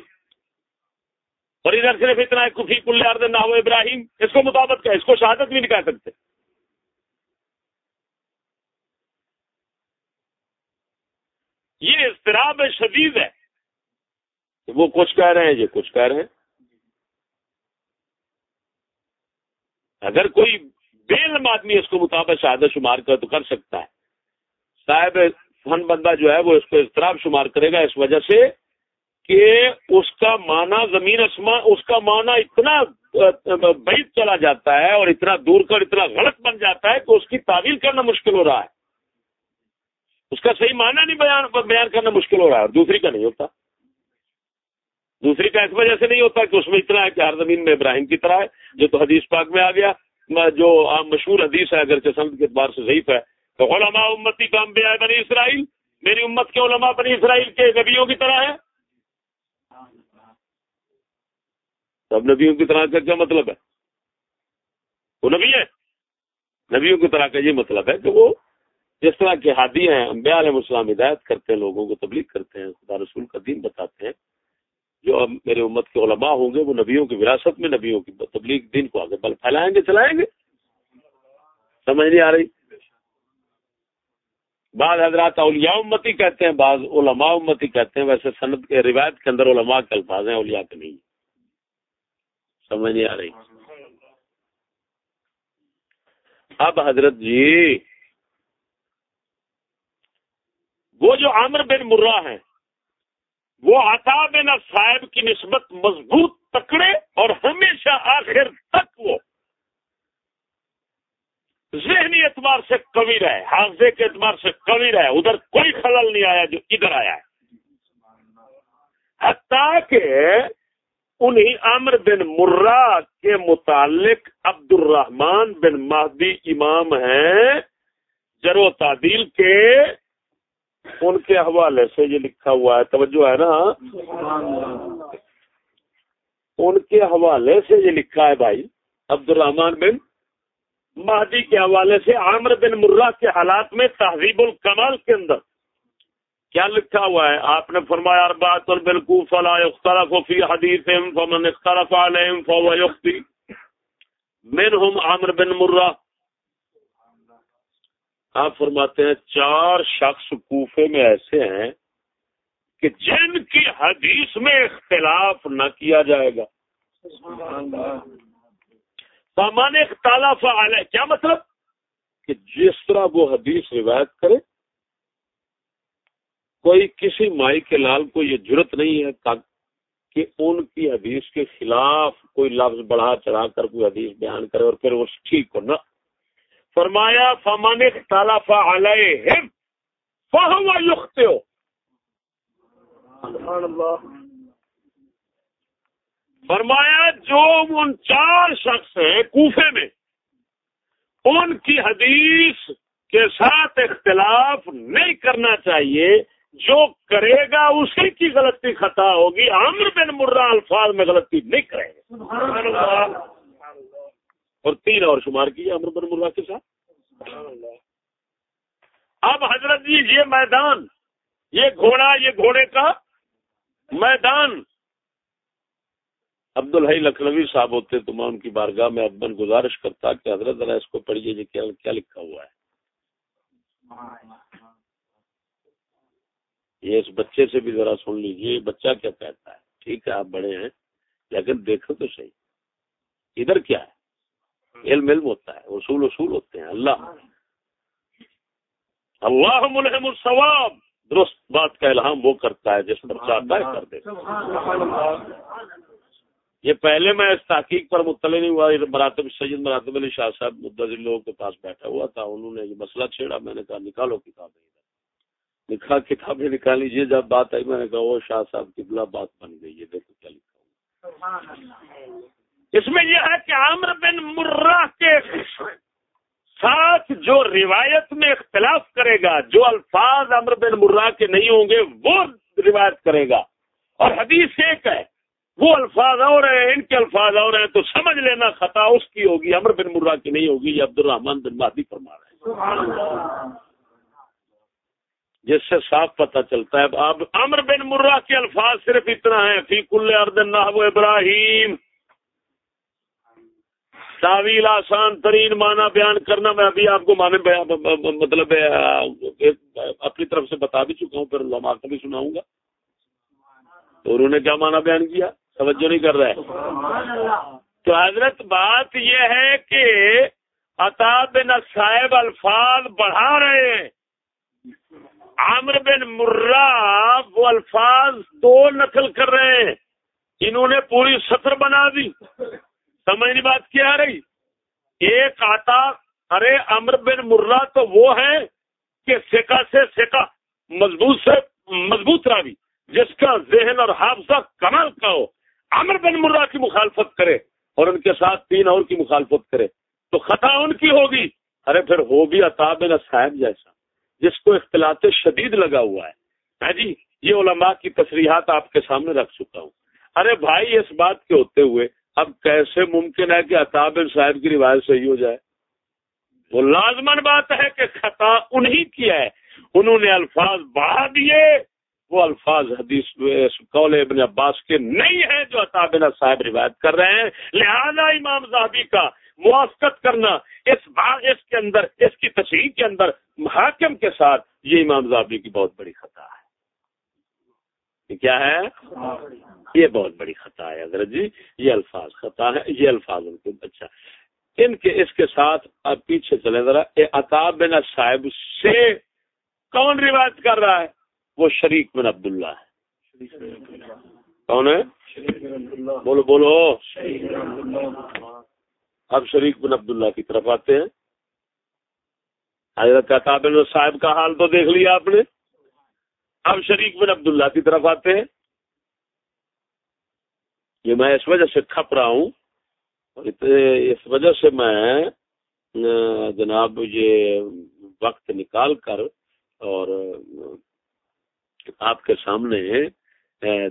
اور ادھر صرف اتنا ہے، کفی کل نہ ہو ابراہیم۔ اس کو مطابق کا اس کو شہادت بھی نہیں کہہ سکتے۔ یہ اضطراب شدید ہے وہ کچھ کہہ رہے ہیں، یہ کچھ کہہ رہے ہیں۔ اگر کوئی بے علم آدمی اس کو مطابق شہادت شمار کر تو کر سکتا ہے۔ صاحب، فن بندہ جو ہے، وہ اس کو اضطراب شمار کرے گا اس وجہ سے کہ اس کا معنی زمین اسما اس کا معنی اتنا بعید چلا جاتا ہے اور اتنا دور کر اتنا غلط بن جاتا ہے کہ اس کی تعویل کرنا مشکل ہو رہا ہے۔ اس کا صحیح معنی نہیں بیان بیان کرنا مشکل ہو رہا ہے۔ اور دوسری کا نہیں ہوتا۔ دوسری کا اس وجہ سے نہیں ہوتا کہ اس میں اتنا ہے کہ ہر زمین میں ابراہیم کی طرح ہے، جو تو حدیث پاک میں آ گیا۔ جو مشہور حدیث ہے اگر سمت کے اعتبار سے ضعیف ہے۔ تو علماء امتی کا انبیاء بنی اسرائیل، میری امت کے علماء بنی اسرائیل کے نبیوں کی طرح ہے۔ سب نبیوں کی طرح کا کیا مطلب ہے؟ وہ نبی ہے نبیوں کی طرح کا یہ مطلب ہے کہ وہ جس طرح کے ہادی ہیں امبیا علیہ السلام ہدایت کرتے ہیں، لوگوں کو تبلیغ کرتے ہیں، خدا رسول کا دین بتاتے ہیں۔ جو اب میرے امت کے علماء ہوں گے، وہ نبیوں کی وراثت میں نبیوں کی تبلیغ دین کو آگے بل پھیلائیں گے، چلائیں گے۔ سمجھ نہیں آ رہی؟ بعض حضرات اولیاء امتی کہتے ہیں، بعض علماء امتی کہتے ہیں۔ ویسے صنعت کے روایت کے اندر علماء کے الفاظ ہیں، اولیاء کے نہیں۔ سمجھ نہیں آ رہی۔ اب حضرت جی وہ جو عامر بن مرہ ہیں، وہ عطا بن صاحب کی نسبت مضبوط تکڑے اور ہمیشہ آخر تک وہ ذہنی اعتبار سے قوی رہے، حافظے کے اعتبار سے قوی رہے۔ ادھر کوئی خلل نہیں آیا جو ادھر آیا ہے۔ حتیٰ کہ انہیں عمر بن مرہ کے متعلق عبد الرحمان بن مہدی امام ہیں، جرو تعدیل کے ان کے حوالے سے یہ لکھا ہوا ہے، توجہ ہے نا؟ ان کے حوالے سے یہ لکھا ہے بھائی عبد الرحمان بن مہدی کے حوالے سے عامر بن مرہ کے حالات میں تہذیب الکمال کے اندر کیا لکھا ہوا ہے؟ آپ نے فرمایا اربات اور بالکل فلا اختلاف فی حدیث فمن اختلاف علیہم فهو یختی منہم عامر بن مرہ آپ فرماتے ہیں چار شخص کوفے میں ایسے ہیں کہ جن کی حدیث میں اختلاف نہ کیا جائے گا۔ سامان اختلاف علیہ کیا مطلب؟ کہ جس طرح وہ حدیث روایت کرے، کوئی کسی مائی کے لال کو یہ ضرورت نہیں ہے کہ ان کی حدیث کے خلاف کوئی لفظ بڑھا چڑھا کر کوئی حدیث بیان کرے اور پھر وہ ٹھیک ہو۔ نہ۔ فرمایا فمان اختلاف علیہ فہو یختے ہو فرمایا جو ان چار شخص ہیں کوفے میں ان کی حدیث کے ساتھ اختلاف نہیں کرنا چاہیے۔ جو کرے گا اسی کی غلطی خطا ہوگی۔ عمر بن مرہ الفاظ میں غلطی نہیں کرے گا۔ اور تین اور شمار کیے عمر بن مرہ کے ساتھ۔ اب حضرت جی یہ میدان، یہ گھوڑا، یہ گھوڑے کا میدان۔ عبد الحی لکھنوی صاحب ہوتے تو میں ان کی بارگاہ میں ابن گزارش کرتا کہ حضرت ذرا اس کو پڑھیے، یہ کیا لکھا ہوا ہے۔ یہ اس بچے سے بھی ذرا سن لیجیے بچہ کیا کہتا ہے؟ ٹھیک ہے، آپ بڑے ہیں، لیکن دیکھو تو صحیح۔ ادھر کیا ہے؟ علم علم ہوتا ہے، اصول اصول ہوتے ہیں، اللہ۔ اللہ ملحم الثواب۔ درست بات کا الہام وہ کرتا ہے، جس پر چاہتا ہے، کر دے یہ پہلے میں اس تحقیق پر مطلع نہیں ہوا مراتب، سید مراتب علی شاہ صاحب مدض لوگوں کے پاس بیٹھا ہوا تھا، انہوں نے یہ مسئلہ چھیڑا، میں نے کہا نکالو کتابیں لکھا کتابیں نکال لیجیے جب بات آئی، میں نے کہا وہ شاہ صاحب کی بات بن گئی ہے دیکھو کیا لکھا ہوا۔ اس میں یہ ہے کہ عامر بن مرہ کے ساتھ جو روایت میں اختلاف کرے گا، جو الفاظ عمر بن مرہ کے نہیں ہوں گے، وہ روایت کرے گا۔ اور حدیث ایک ہے، وہ الفاظ اور ہیں، ان کے الفاظ اور ہیں، تو سمجھ لینا خطا اس کی ہوگی امر بن مرہ کی نہیں ہوگی، یہ عبد الرحمان بن مادی فرما رہے ہیں۔ جس سے صاف پتہ چلتا ہے، اب امر بن مرہ کے الفاظ صرف اتنا ہے فی کل اردن ابراہیم۔ تعویل آسان ترین معنی بیان کرنا میں ابھی آپ کو مانے مطلب اپنی طرف سے بتا بھی چکا ہوں، پھر لما کا بھی سناؤں گا۔ تو انہوں نے کیا معنی بیان کیا؟ توجہ نہیں کر رہے۔ تو حضرت بات یہ ہے کہ عطا بن صاحب الفاظ بڑھا رہے ہیں۔ عامر بن مرہ وہ الفاظ دو نقل کر رہے ہیں۔ انہوں نے پوری سطر بنا دی۔ سمجھنی بات کیا آ رہی؟ ایک آتا ارے امر بن مرہ تو وہ ہے کہ سکا سے سکا مضبوط سے مضبوط راوی، جس کا ذہن اور حافظہ کمال کا ہو۔ عمر بن مرہ کی مخالفت کرے اور ان کے ساتھ تین اور کی مخالفت کرے۔ تو خطا ان کی ہوگی۔ ارے پھر ہو بھی اطاب صاحب جیسا، جس کو اختلاط شدید لگا ہوا ہے۔ ہاں جی یہ علماء کی تصریحات آپ کے سامنے رکھ چکا ہوں۔ ارے بھائی، اس بات کے ہوتے ہوئے اب کیسے ممکن ہے کہ اطاب صاحب کی روایت صحیح ہو جائے؟ وہ لازمن بات ہے کہ خطا انہی کی ہے۔ انہوں نے الفاظ بڑھا دیے، وہ الفاظ حدیث قول ابن عباس کے نہیں ہیں جو عطابنا صاحب روایت کر رہے ہیں۔ لہذا امام صاحبی کا موافقت کرنا اس اس کے اندر، اس کی تصحیح کے اندر محاکم کے ساتھ یہ امام صاحبی کی بہت بڑی خطا ہے۔ یہ کیا ہے؟ یہ بہت بڑی خطا ہے حضرت جی یہ الفاظ خطا ہے، یہ الفاظ ان کو اچھا ان کے، اس کے ساتھ اب پیچھے چلے ذرا عطاب بن صاحب سے کون روایت کر رہا ہے؟ وہ شریک بن عبداللہ ہے۔ کون ہے؟ بولو بولو۔ اب شریک بن عبداللہ کی طرف آتے ہیں۔ حضرت بن صاحب کا حال تو دیکھ لیا آپ نے۔ اب شریک بن عبداللہ کی طرف آتے ہیں۔ یہ میں اس وجہ سے کھپ رہا ہوں اس وجہ سے میں جناب یہ وقت نکال کر اور آپ کے سامنے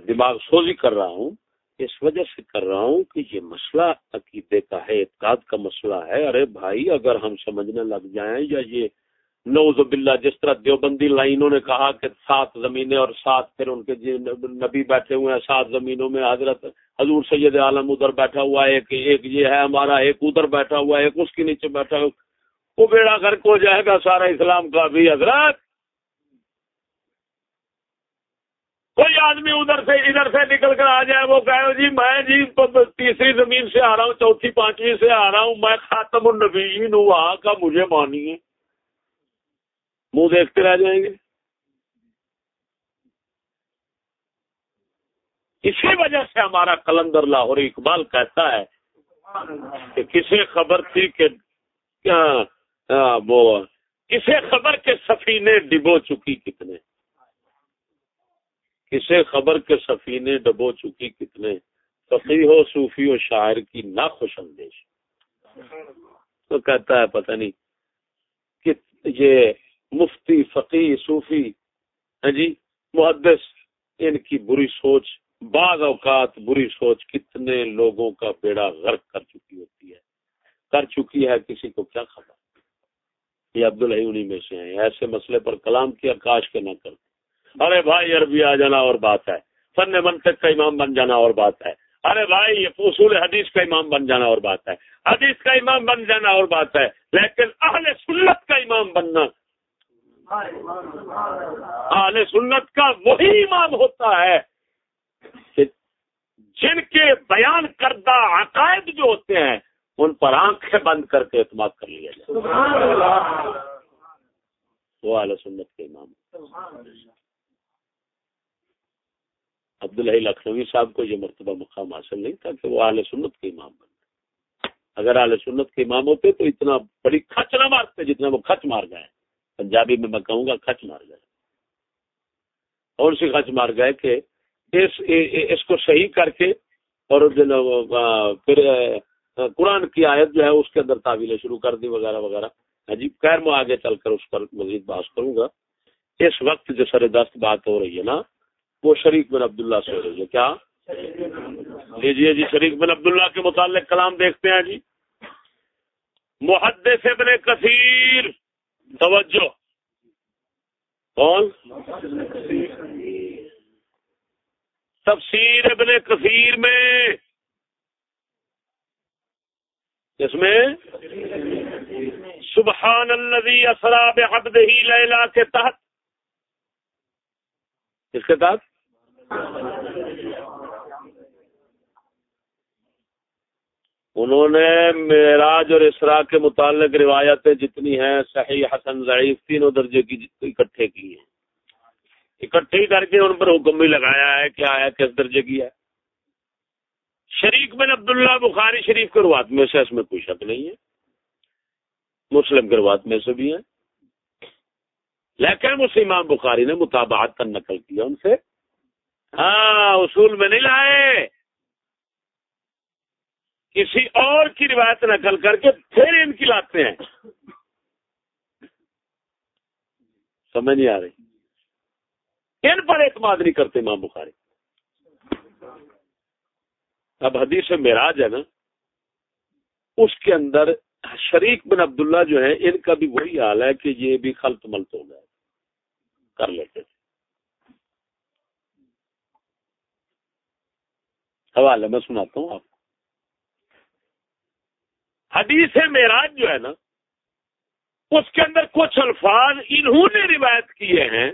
دماغ سوزی کر رہا ہوں۔ اس وجہ سے کر رہا ہوں کہ یہ مسئلہ عقیدے کا ہے، اعتقاد کا مسئلہ ہے۔ ارے بھائی، اگر ہم سمجھنے لگ جائیں یا یہ نوز باللہ، جس طرح دیوبندی لائنوں نے کہا کہ سات زمینیں اور سات پھر ان کے نبی بیٹھے ہوئے ہیں، سات زمینوں میں حضرت حضور سید عالم ادھر بیٹھا ہوا ہے، ایک ایک یہ ہے ہمارا، ایک ادھر بیٹھا ہوا ہے، ایک اس کے نیچے بیٹھا ہوا وہ بیڑا گھر کو جائے گا، سارا اسلام کا بھی۔ حضرت، کوئی آدمی ادھر سے ادھر سے نکل کر آ جائے، وہ کہے جی میں جی تیسری زمین سے آ رہا ہوں، چوتھی پانچویں سے آ رہا ہوں، میں خاتم النبیین ہوں، وہاں کا مجھے مانیے۔ منہ دیکھتے رہ جائیں گے۔ اسی وجہ سے ہمارا کلندر لاہور اقبال کہتا ہے کہ کسی خبر تھی کہ وہ کسے خبر کے سفینے ڈبو چکی کتنے۔ کسے خبر کے سفینے ڈبو چکی کتنے۔ فقی ہو صوفی ہو شاعر کی ناخوش اندیش۔ تو کہتا ہے پتہ نہیں کہ یہ مفتی فقی صوفی ہاں جی محدث، ان کی بری سوچ، بعض اوقات بری سوچ کتنے لوگوں کا بیڑا غرق کر چکی ہوتی ہے۔ کر چکی ہے، کسی کو کیا خبر؟ یہ عبد الحی میں سے ہیں۔ ایسے مسئلے پر کلام کیا، کاش کے نہ کرتے۔ ارے بھائی، عربی آ جانا اور بات ہے۔ فن منطق کا امام بن جانا اور بات ہے۔ ارے بھائی، یہ اصول حدیث کا امام بن جانا اور بات ہے۔ حدیث کا امام بن جانا اور بات ہے۔ لیکن اہل سنت کا امام بننا اہل سنت کا وہی امام ہوتا ہے جن کے بیان کردہ عقائد جو ہوتے ہیں، ان پر آنکھیں بند کر کے اعتماد کر لیا جائے۔ وہ اعلی سنت کے امام عبداللہ لکھنوی صاحب کو یہ مرتبہ مقام حاصل نہیں تھا کہ وہ اعلی سنت کے امام بن اگر اعلی سنت کے امام ہوتے تو اتنا بڑی کھچ نہ مارتے جتنا وہ کھچ مار گئے۔ پنجابی میں میں کہوں گا کھچ مار گئے۔ اور سی خچ مار گئے کہ اس اس کو صحیح کر کے اور پھر قرآن کی آیت جو ہے اس کے اندر تعویلیں شروع کر دی وغیرہ وغیرہ۔ ہاں جی خیر، میں آگے چل کر اس پر مزید بات کروں گا۔ اس وقت جو سر دست بات ہو رہی ہے نا، وہ شریک بن عبداللہ سے ہو رہی ہے۔ کیا؟ لیجیے جی شریک بن عبداللہ کے متعلق کلام دیکھتے ہیں جی۔ محدث ابن کثیر۔ توجہ۔ کون؟ تفسیر ابن کثیر میں۔ اس میں؟ سبحان الذي اسرا بعبده ليلا کے تحت۔ اس کے تحت؟ انہوں نے معراج اور اسرا کے متعلق روایتیں جتنی ہیں، صحیح، حسن، ضعیف، تینوں درجے کی اکٹھے کی ہیں۔ اکٹھے کر کے ان پر حکم بھی لگایا ہے کیا ہے کس درجے کی ہے۔ شریک بن عبداللہ بخاری شریف کے روات میں سے اس میں کوئی شک نہیں ہے۔ مسلم کے روات میں سے بھی ہیں لیکن مسلمان بخاری نے مطابعات کا نقل کیا ان سے۔ ہاں اصول میں نہیں لائے۔ کسی اور کی روایت نقل کر کے پھر ان کی لاتے ہیں۔ سمجھ نہیں آ رہی۔ ان پر اعتماد نہیں کرتے امام بخاری۔ اب حدیث میراج ہے نا، اس کے اندر شریک بن عبداللہ جو ہے ان کا بھی وہی حال ہے کہ یہ بھی خلط ملت ہو گئے، کر لیتے تھے۔ حوالے میں سناتا ہوں آپ حدیث معراج جو ہے نا، اس کے اندر کچھ الفاظ انہوں نے روایت کیے ہیں،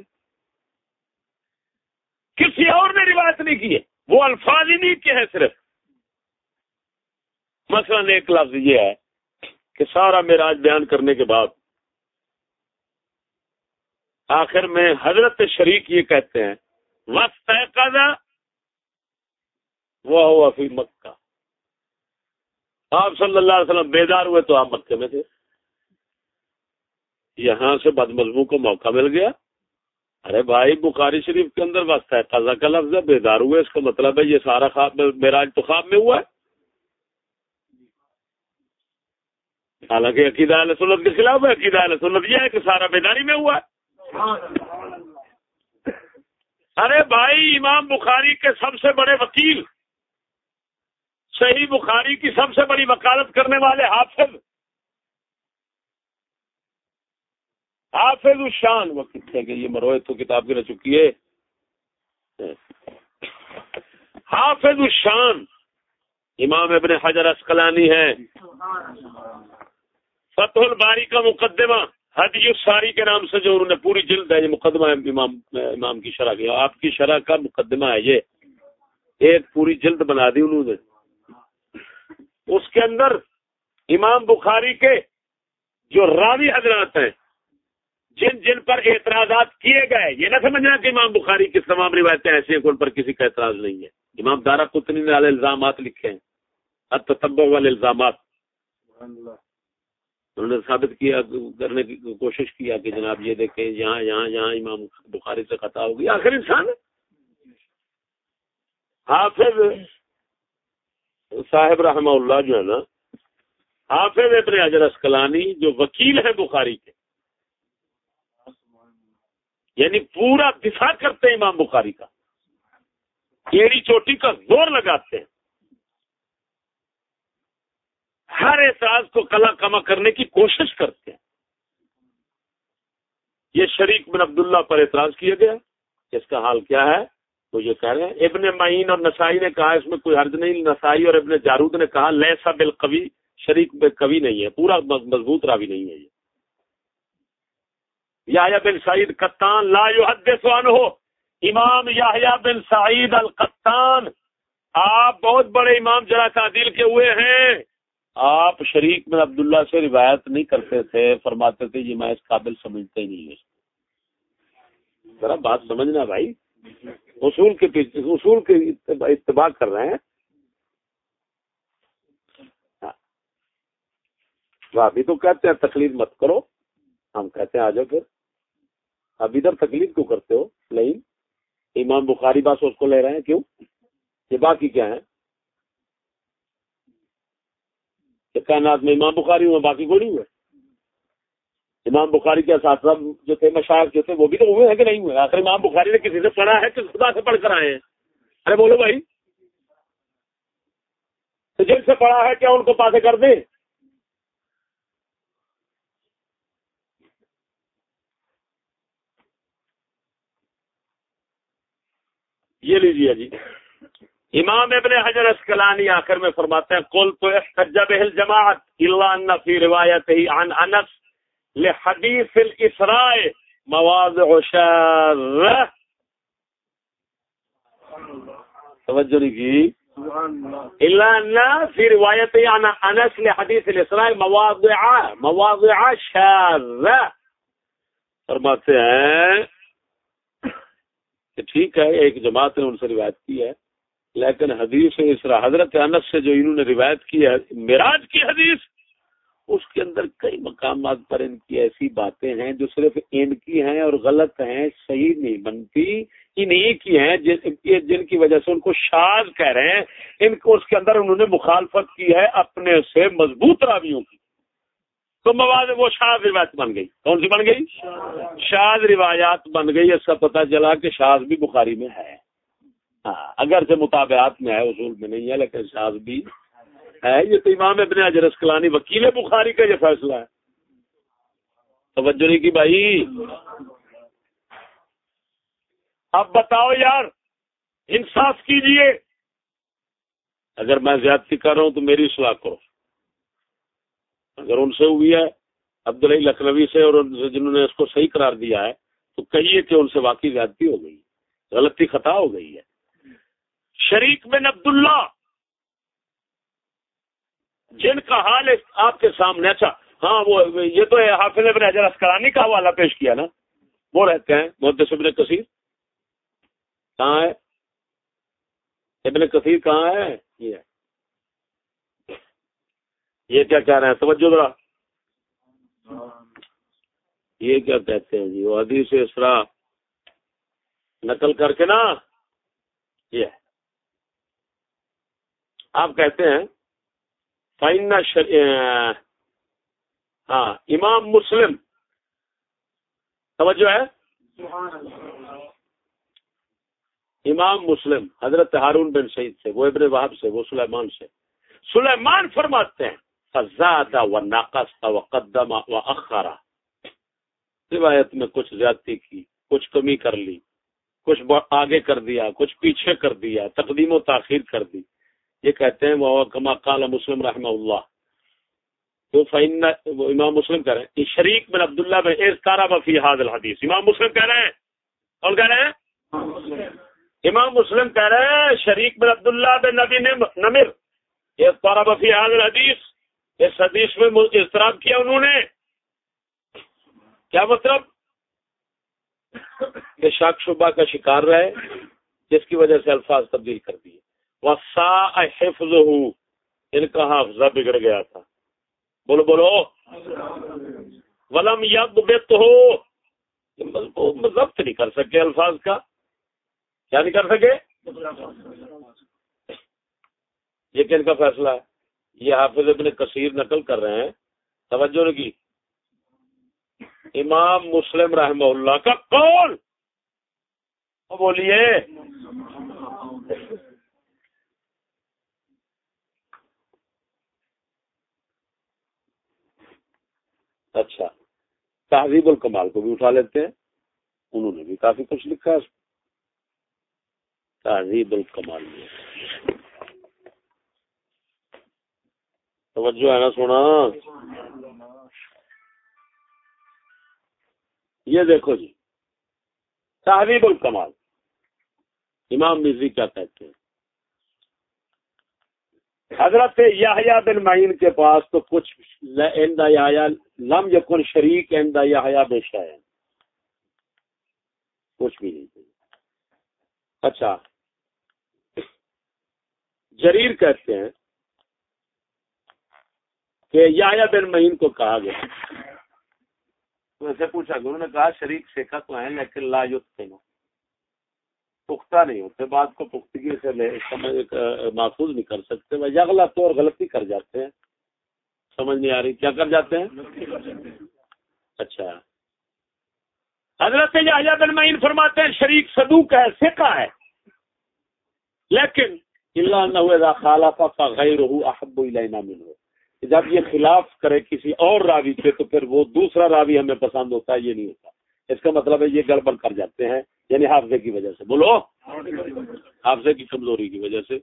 کسی اور نے روایت نہیں کیے وہ الفاظ ہی نہیں کیے ہیں صرف۔ مثلا ایک لفظ یہ ہے کہ سارا معراج بیان کرنے کے بعد آخر میں حضرت شریک یہ کہتے ہیں وقت وہ ہوا فی مکہ۔ آپ صلی اللہ علیہ وسلم بیدار ہوئے تو آپ مکے میں تھے۔ یہاں سے بد مضمو کو موقع مل گیا۔ ارے بھائی، بخاری شریف کے اندر وقت ہے قضا کا لفظ ہے، بیدار ہوئے، اس کا مطلب ہے یہ سارا خواب میرا تو خواب میں ہوا ہے۔ حالانکہ عقیدہ علیہ سنت کے خلاف ہے، عقیدہ علیہ سنت یہ ہے کہ سارا بیداری میں ہوا ہے۔ ارے بھائی، امام بخاری کے سب سے بڑے وکیل صحیح بخاری کی سب سے بڑی وکالت کرنے والے حافظ حافظ الشان، وہ کتنے کہ یہ مروئے تو کتاب کی رہ چکی ہے؟ حافظ الشان، امام ابن حجر اسقلانی ہے۔ فتح الباری کا مقدمہ حدی الساری کے نام سے جو انہوں نے پوری جلد ہے، یہ مقدمہ امام امام کی شرح کی آپ کی شرح کا مقدمہ ہے یہ۔ ایک پوری جلد بنا دی انہوں نے۔ اس کے اندر امام بخاری کے جو راوی حضرات ہیں، جن جن پر اعتراضات کیے گئے، یہ نہ سمجھنا کہ امام بخاری کی تمام روایتیں ایسی ہیں کہ ان پر کسی کا اعتراض نہیں ہے۔ امام دارا کتنی نے والے الزامات لکھے ہیں۔ تب والے الزامات۔ انہوں نے ثابت کیا، کرنے کی کوشش کیا کہ جناب یہ دیکھیں، یہاں یہاں یہاں امام بخاری سے خطا ہوگی۔ آخر انسان حافظ صاحب رحمہ اللہ جو ہے نا، حافظ ابن حجر اسکلانی جو وکیل ہے بخاری کے یعنی پورا دفاع کرتے ہیں امام بخاری کا۔ کیڑی چوٹی کا زور لگاتے ہیں۔ ہر اعتراض کو کلا کما کرنے کی کوشش کرتے ہیں۔ یہ شریک بن عبداللہ پر اعتراض کیا گیا۔ اس کا حال کیا ہے؟ تو یہ کہہ رہے ہیں، ابن معین اور نسائی نے کہا، اس میں کوئی حرج نہیں، نسائی اور ابن جارود نے کہا، لیسا بل کبھی شریک کبھی نہیں ہے، پورا مضبوط راوی نہیں ہے یہ۔ بن سعید کتان لا ہو امام یا بن سعید القتان آپ بہت بڑے امام جرا تعدیل کے ہوئے ہیں۔ آپ شریک میں عبداللہ سے روایت نہیں کرتے تھے، فرماتے تھے، یہ میں اس قابل سمجھتے ہی نہیں ذرا بات سمجھنا بھائی۔ اصول کے پیچھے اصول کے اتباع کر رہے ہیں۔ ہاں۔ ابھی تو کہتے ہیں تکلیف مت کرو۔ ہم کہتے ہیں آ جاؤ پھر۔ اب ادھر تکلیف کیوں کرتے ہو؟ نہیں۔ امام بخاری باس اس کو لے رہے ہیں۔ کیوں؟ یہ باقی کیا ہے کائنات میں امام بخاری ہوئے باقی کو نہیں ہوئے۔ امام بخاری کے اساتذہ جو تھے مشاعر جو تھے، وہ بھی تو ہوئے ہیں کہ نہیں ہوئے آخر امام بخاری نے کسی سے پڑھا ہے کہ خدا سے پڑھ کر آئے ہیں؟ ارے بولو بھائی۔ تو جن سے پڑھا ہے، کیا ان کو پاسے کر دیں؟ یہ لیجیے جی۔ امام ابن حجر اسکلانی آخر میں فرماتے ہیں کل تو جب جماعت اللہ فی روایت ہی عن انس لحدیث الاسراء مواد عشار توجہ نہیں کی اللہ فی روایت عن انس لحدیث الاسراء مواد مواد شار فرماتے ہیں کہ ٹھیک ہے، ایک جماعت نے ان سے روایت کی ہے، لیکن حدیث اسرا حضرت انس سے جو انہوں نے روایت کی ہے معراج کی حدیث اس کے اندر کئی مقامات پر ان کی ایسی باتیں ہیں جو صرف ان کی ہیں اور غلط ہیں، صحیح نہیں بنتی انہیں کی ہیں، جن کی وجہ سے ان کو شاز کہہ رہے ہیں۔ ان کو اس کے اندر انہوں نے مخالفت کی ہے اپنے سے مضبوط راویوں کی۔ تو مواد وہ شاز روایت بن گئی۔ کون سی بن گئی؟ شاز روایات بن گئی۔ اس کا پتہ چلا کہ شاز بھی بخاری میں ہے۔ ہاں اگر سے مطابعات میں ہے، اصول میں نہیں ہے، لیکن شاز بھی ہے یہ تو امام ابن اجر اسکلانی وکیل بخاری کا یہ فیصلہ ہے۔ توجہ نہیں کی بھائی؟ اب بتاؤ یار، انصاف کیجیے۔ اگر میں زیادتی کر رہا ہوں تو میری صلاح کرو۔ اگر ان سے ہوئی ہے عبدالعی لکھنوی سے اور جنہوں نے اس کو صحیح قرار دیا ہے، تو کہیے کہ ان سے واقعی زیادتی ہو گئی۔ غلطی خطا ہو گئی ہے۔ شریک بن عبداللہ۔ جن کا حال آپ کے سامنے اچھا ہاں وہ، یہ تو حافظ ابن حجر اسکرانی کا حوالہ پیش کیا نا۔ وہ رہتے ہیں محدث ابن کثیر۔ کہاں ہے؟ ابن کثیر کہاں ہے؟ یہ یہ کیا کہہ رہے ہیں؟ توجہ ذرا۔ یہ کیا کہتے ہیں جی؟ وہ حدیث اسرا۔ نقل کر کے نا، یہ آپ کہتے ہیں فائن ہاں امام مسلم. توجہ ہے؟ امام مسلم، حضرت ہارون بن سعید سے، وہ ابن وحب سے، وہ سلیمان سے۔ سلیمان فرماتے ہیں فزادہ و ناقص و قدم و اخرا روایت میں کچھ زیادتی کی، کچھ کمی کر لی، کچھ آگے کر دیا، کچھ پیچھے کر دیا، تقدیم و تاخیر کر دی۔ یہ کہتے ہیں وہ کما قال مسلم رحمہ اللہ تو فائن امام مسلم کہہ رہے ہیں شریک بن عبداللہ بن ایس تارا بفی حاضل حدیث امام مسلم کہہ رہے ہیں۔ اور کہہ رہے ہیں، امام مسلم کہہ رہے ہیں، شریک بن عبداللہ بن نبی نمر۔ ایس تارا بفی حاضل حدیث اس حدیث میں اضطراب کیا انہوں نے؟ کیا مطلب؟ کہ شاک شبہ کا شکار رہے، جس کی وجہ سے الفاظ تبدیل کر دیے۔ وہ سا حفظ ان کا حافظہ بگڑ گیا تھا۔ بولو بولو۔ ولم یب بت ہو ضبط نہیں کر سکے الفاظ کا۔ کیا نہیں کر سکے؟ یہ کن کا فیصلہ ہے؟ یہ حافظ ابن کثیر نقل کر رہے ہیں۔ توجہ نے کی۔ امام مسلم رحمہ اللہ کا کون بولیے۔ اچھا تہذیب الکمال کو بھی اٹھا لیتے ہیں۔ انہوں نے بھی کافی کچھ لکھا ہے۔ تہذیب الکمال۔ میں توجہ ہے نا سونا؟ یہ دیکھو جی تحریب الکمال۔ امام مزی کیا کہتے ہیں؟ حضرت یاہیا بن معین کے پاس تو کچھ لم یکن شریک ایندا یا بے شاید کچھ بھی نہیں. اچھا. جریر کہتے ہیں کہ یا بن معین کو کہا گیا. ویسے پوچھا انہوں نے کہا شریک سیکھا تو ہے لیکن لا یوتھ پختہ نہیں ہوتے بات کو پختگی سے محفوظ نہیں کر سکتے۔ وہ غلط اور غلطی کر جاتے ہیں۔ سمجھ نہیں آ رہی۔ کیا کر جاتے ہیں؟ اچھا۔ حضرت بن معین فرماتے ہیں، شریک صدوق ہے سیکھا ہے۔ لیکن اللہ نہ خالہ کا غیر احب الینا من ہو جب یہ خلاف کرے کسی اور راوی سے، تو پھر وہ دوسرا راوی ہمیں پسند ہوتا ہے، یہ نہیں ہوتا۔ اس کا مطلب ہے یہ گڑبڑ کر جاتے ہیں یعنی حافظے کی وجہ سے۔ بولو۔ حافظے کی کمزوری کی وجہ سے۔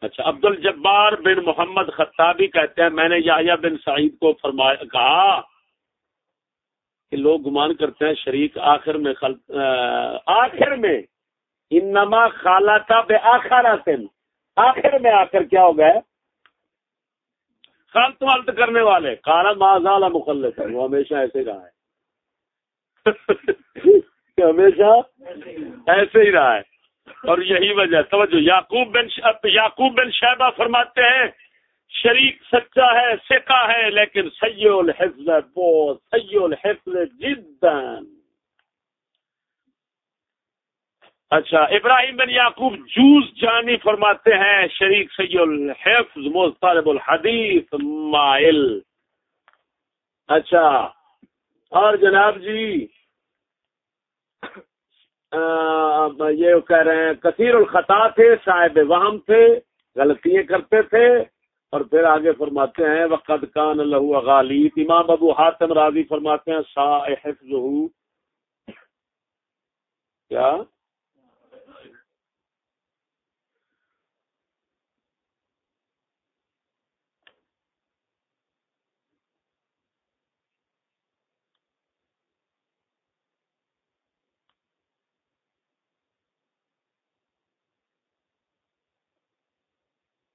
اچھا عبد الجبار بن محمد خطابی کہتے ہیں، میں نے یا بن سعید کو فرمایا، کہا کہ لوگ گمان کرتے ہیں شریک آخر میں خل... آخر میں۔ انما خالہ بے آخر آخر میں آ کر کیا ہو گیا خلط ولط کرنے والے۔ کالا ماضا مخلص ہے وہ ہمیشہ ایسے رہا ہے۔ ہمیشہ ایسے ہی رہا ہے۔ اور یہی وجہ، توجہ، یعقوب بن یعقوب بن شہبہ فرماتے ہیں، شریک سچا ہے، سکا ہے، لیکن سید الحفظ بہت سید الحفظ جدن اچھا ابراہیم بن یعقوب جوز جانی فرماتے ہیں، شریک سی الحفظ مسترب الحدیث، مائل۔ اچھا اور جناب جی یہ کہہ رہے ہیں، کثیر الخطا تھے، صاحب وہم تھے، غلطیاں کرتے تھے، اور پھر آگے فرماتے ہیں وقت کان لہو غالب امام ابو حاتم راضی فرماتے ہیں سا حفظ کیا؟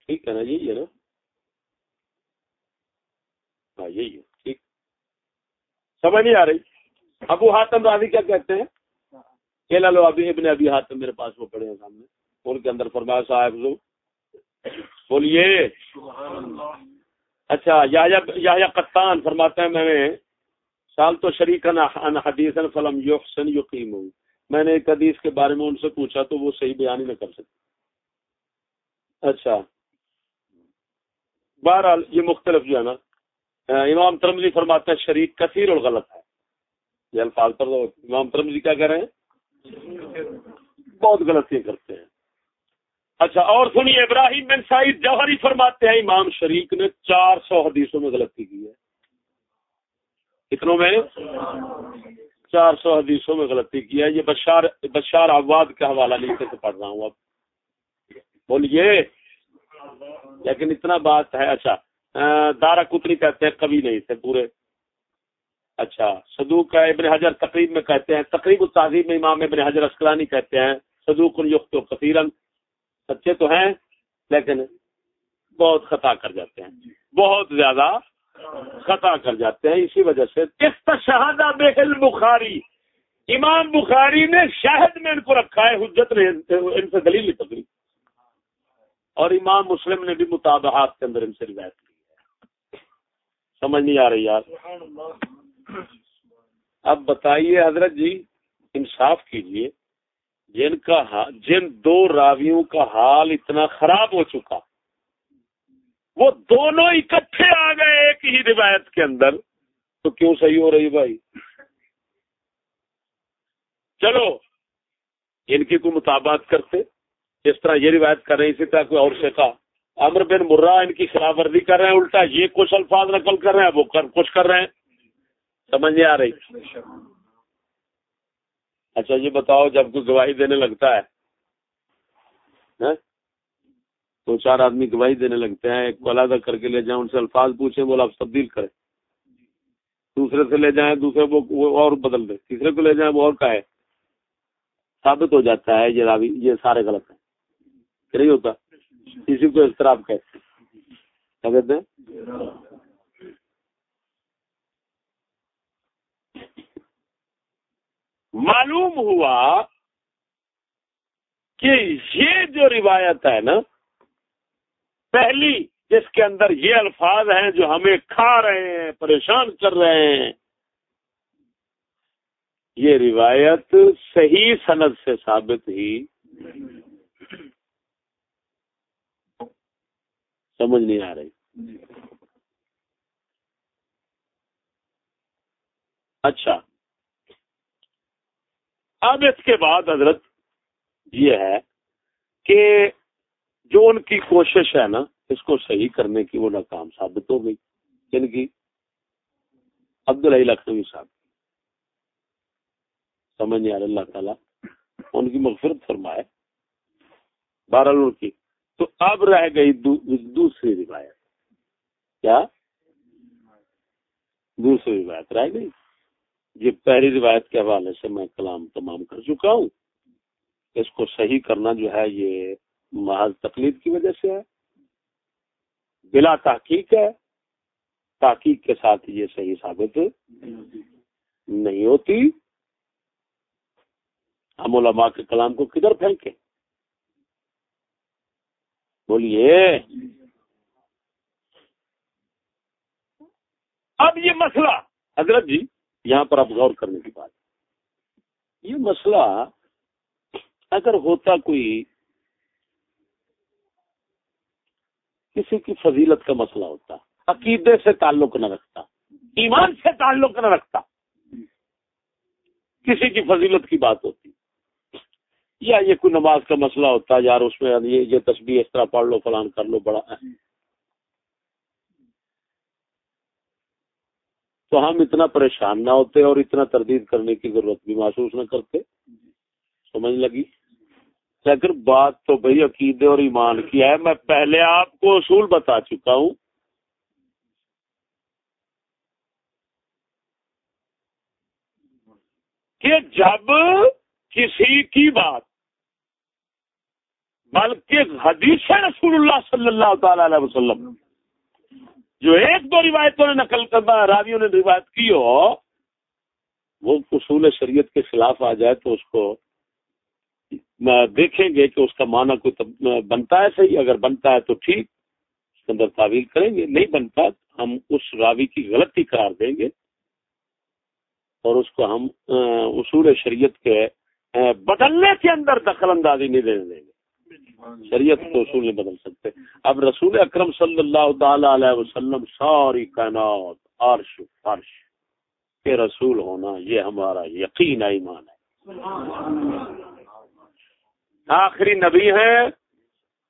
ٹھیک ہے نا یہی ہے نا ہاں یہی ہے ٹھیک سمجھ نہیں آ رہی ابو حاتم راضی کیا کہتے ہیں کہ لو ابھی ابن ابھی حاتم میرے پاس وہ پڑے ہیں سامنے ان کے اندر فرمایا صاحب زو بولیے اچھا یا قطان فرماتے ہیں میں نے سال تو شریک ان حدیث فلم یحسن یقیم ہوں میں نے ایک حدیث کے بارے میں ان سے پوچھا تو وہ صحیح بیان ہی نہ کر سکتے اچھا بہرحال یہ مختلف جو ہے نا امام ترمزی فرماتے ہیں شریک کثیر اور غلط ہے۔ یہ الفاظ پر امام ترمزی کیا کہہ رہے ہیں؟ بہت غلطیاں کرتے ہیں۔ اچھا اور سنیے، ابراہیم بن سعید جوہری فرماتے ہیں امام شریک نے چار سو حدیثوں میں غلطی کی ہے۔ کتنوں میں؟ چار سو حدیثوں میں غلطی کی ہے۔ یہ بشار بشار آباد کا حوالہ نیچے سے پڑھ رہا ہوں اب۔ بولیے۔ لیکن اتنا بات ہے اچھا دارا کتنی کہتے ہیں؟ کبھی نہیں تھے پورے۔ اچھا صدوق کا ابن حجر تقریب میں کہتے ہیں، تقریب التعظیم میں امام ابن حجر اسکلانی کہتے ہیں، صدوق الخت و کثیرن۔ سچے تو ہیں، لیکن بہت خطا کر جاتے ہیں۔ بہت زیادہ خطا کر جاتے ہیں، اسی وجہ سے۔ شہادہ بےحل بخاری۔ امام بخاری نے شاہد میں ان کو رکھا ہے، حجت نے ان سے دلیل پکڑی اور امام مسلم نے بھی مطابقات کے اندر ان سے روایت کی ہے۔ سمجھ نہیں آ رہی یار۔ اب بتائیے حضرت جی انصاف کیجیے۔ جن کا جن دو راویوں کا حال اتنا خراب ہو چکا، وہ دونوں اکٹھے آ گئے ایک ہی روایت کے اندر۔ تو کیوں صحیح ہو رہی بھائی؟ چلو، ان کی کوئی مطابقت کرتے۔ جس طرح یہ روایت کر رہے اسی طرح کوئی اور سے کہا امر بن مرا ان کی خلاف ورزی کر رہے ہیں، الٹا یہ کچھ الفاظ نقل کر رہے ہیں، وہ کچھ کر رہے ہیں۔ سمجھ نہیں آ رہی۔ اچھا یہ بتاؤ جب کوئی گواہی دینے لگتا ہے۔ ہاں؟ دو چار آدمی گواہی دینے لگتے ہیں، ایک کو علیحدہ کر کے لے جائیں، ان سے الفاظ پوچھیں بولا آپ تبدیل کریں۔ دوسرے سے لے جائیں، دوسرے وہ اور بدل دے تیسرے کو لے جائیں، وہ اور کا ہے ثابت ہو جاتا ہے، یہ راوی یہ سارے غلط ہیں۔ نہیں ہوتا کسی کو اس طرح کہتے ہیں۔ کہتے ہیں؟ معلوم ہوا کہ یہ جو روایت ہے نا، پہلی جس کے اندر یہ الفاظ ہیں جو ہمیں کھا رہے ہیں، پریشان کر رہے ہیں، یہ روایت صحیح صنعت سے ثابت ہی سمجھ نہیں آ رہی۔ اچھا۔ اب اس کے بعد حضرت یہ ہے کہ جو ان کی کوشش ہے نا، اس کو صحیح کرنے کی وہ ناکام ثابت ہو گئی۔ یعنی جن کی عبدالحی لکھنوی صاحب۔ سمجھ نہیں آ رہا، اللہ تعالیٰ ان کی مغفرت فرمائے۔ بہرحال ان کی۔ تو اب رہ گئی دوسری روایت۔ کیا؟ دوسری روایت رہ گئی۔ یہ پہلی روایت کے حوالے سے میں کلام تمام کر چکا ہوں۔ اس کو صحیح کرنا جو ہے یہ محض تقلید کی وجہ سے ہے۔ بلا تحقیق ہے۔ تحقیق کے ساتھ یہ صحیح ثابت نہیں ہوتی۔ ہم علماء کے کلام کو کدھر پھینکیں؟ بولیے۔ اب یہ مسئلہ۔ حضرت جی یہاں پر اب غور کرنے کی بات۔ یہ مسئلہ اگر ہوتا کوئی، کسی کی فضیلت کا مسئلہ ہوتا، عقیدے سے تعلق نہ رکھتا، ایمان سے تعلق نہ رکھتا، کسی کی فضیلت کی بات ہوتی۔ یا یہ کوئی نماز کا مسئلہ ہوتا ہے، یار اس میں یہ تصویر اس طرح پڑھ لو، فلان کر لو، بڑا تو ہم اتنا پریشان نہ ہوتے اور اتنا تردید کرنے کی ضرورت بھی محسوس نہ کرتے۔ سمجھ لگی؟ لیکن بات تو بھائی عقیدے اور ایمان کی ہے، میں پہلے آپ کو اصول بتا چکا ہوں۔ کہ جب کسی کی بات بلکہ حدیث رسول اللہ صلی اللہ تعالی علیہ وسلم۔ جو ایک دو روایتوں نے نقل کرنا راویوں نے روایت کی ہو، وہ اصول شریعت کے خلاف آ جائے تو اس کو دیکھیں گے کہ اس کا معنی کوئی بنتا ہے صحیح۔ اگر بنتا ہے تو ٹھیک، اس کے اندر تعویل کریں گے۔ نہیں بنتا، ہم اس راوی کی غلطی قرار دیں گے اور اس کو ہم اصول شریعت کے بدلنے کے اندر دخل اندازی نہیں دینے دیں گے۔ شریعت کو اصول نہیں بدل سکتے۔ اب رسول اکرم صلی اللہ تعالی علیہ وسلم ساری کائنات، عرش فرش کے رسول ہونا یہ ہمارا یقین ایمان ہے۔ آخری نبی ہے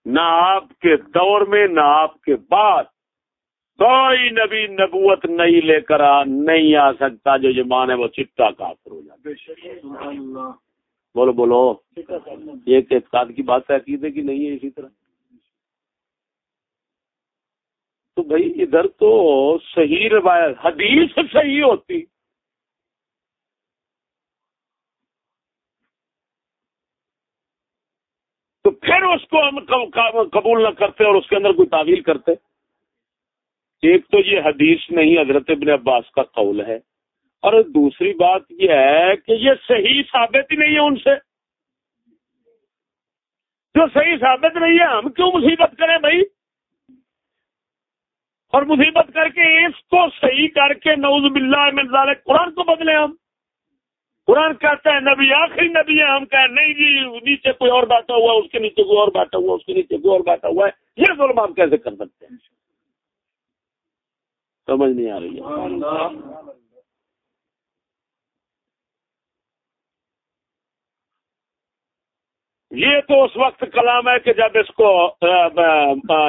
نہ آپ کے دور میں، نہ آپ کے بعد۔ کوئی نبی نبوت نہیں لے کر آ، نہیں آ سکتا جو یہ مانے وہ چٹا کافر ہو جاتا بولو بولو۔ ایک اعتقاد کی بات ہے عقیدے کی نہیں ہے اسی طرح۔ تو بھائی ادھر تو صحیح روایت حدیث صحیح ہوتی۔ تو پھر اس کو ہم قبول نہ کرتے اور اس کے اندر کوئی تعویل کرتے۔ ایک تو یہ حدیث نہیں حضرت ابن عباس کا قول ہے۔ اور دوسری بات یہ ہے کہ یہ صحیح ثابت ہی نہیں ہے ان سے۔ جو صحیح ثابت نہیں ہے، ہم کیوں مصیبت کریں بھائی؟ اور مصیبت کر کے اس کو صحیح کر کے نوز باللہ من ذالک، قرآن کو بدلے ہم۔ قرآن کہتا ہے، نبی، آخری نبی ہے ہم کہیں نہیں جی نیچے کوئی اور بیٹھا ہوا اس کے نیچے کوئی اور بیٹھا ہوا اس کے نیچے کوئی اور بیٹھا ہوا ہے۔ یہ ظلم ہم کیسے کر سکتے ہیں؟ سمجھ نہیں آ رہی ہے۔ یہ تو اس وقت کلام ہے کہ جب اس کو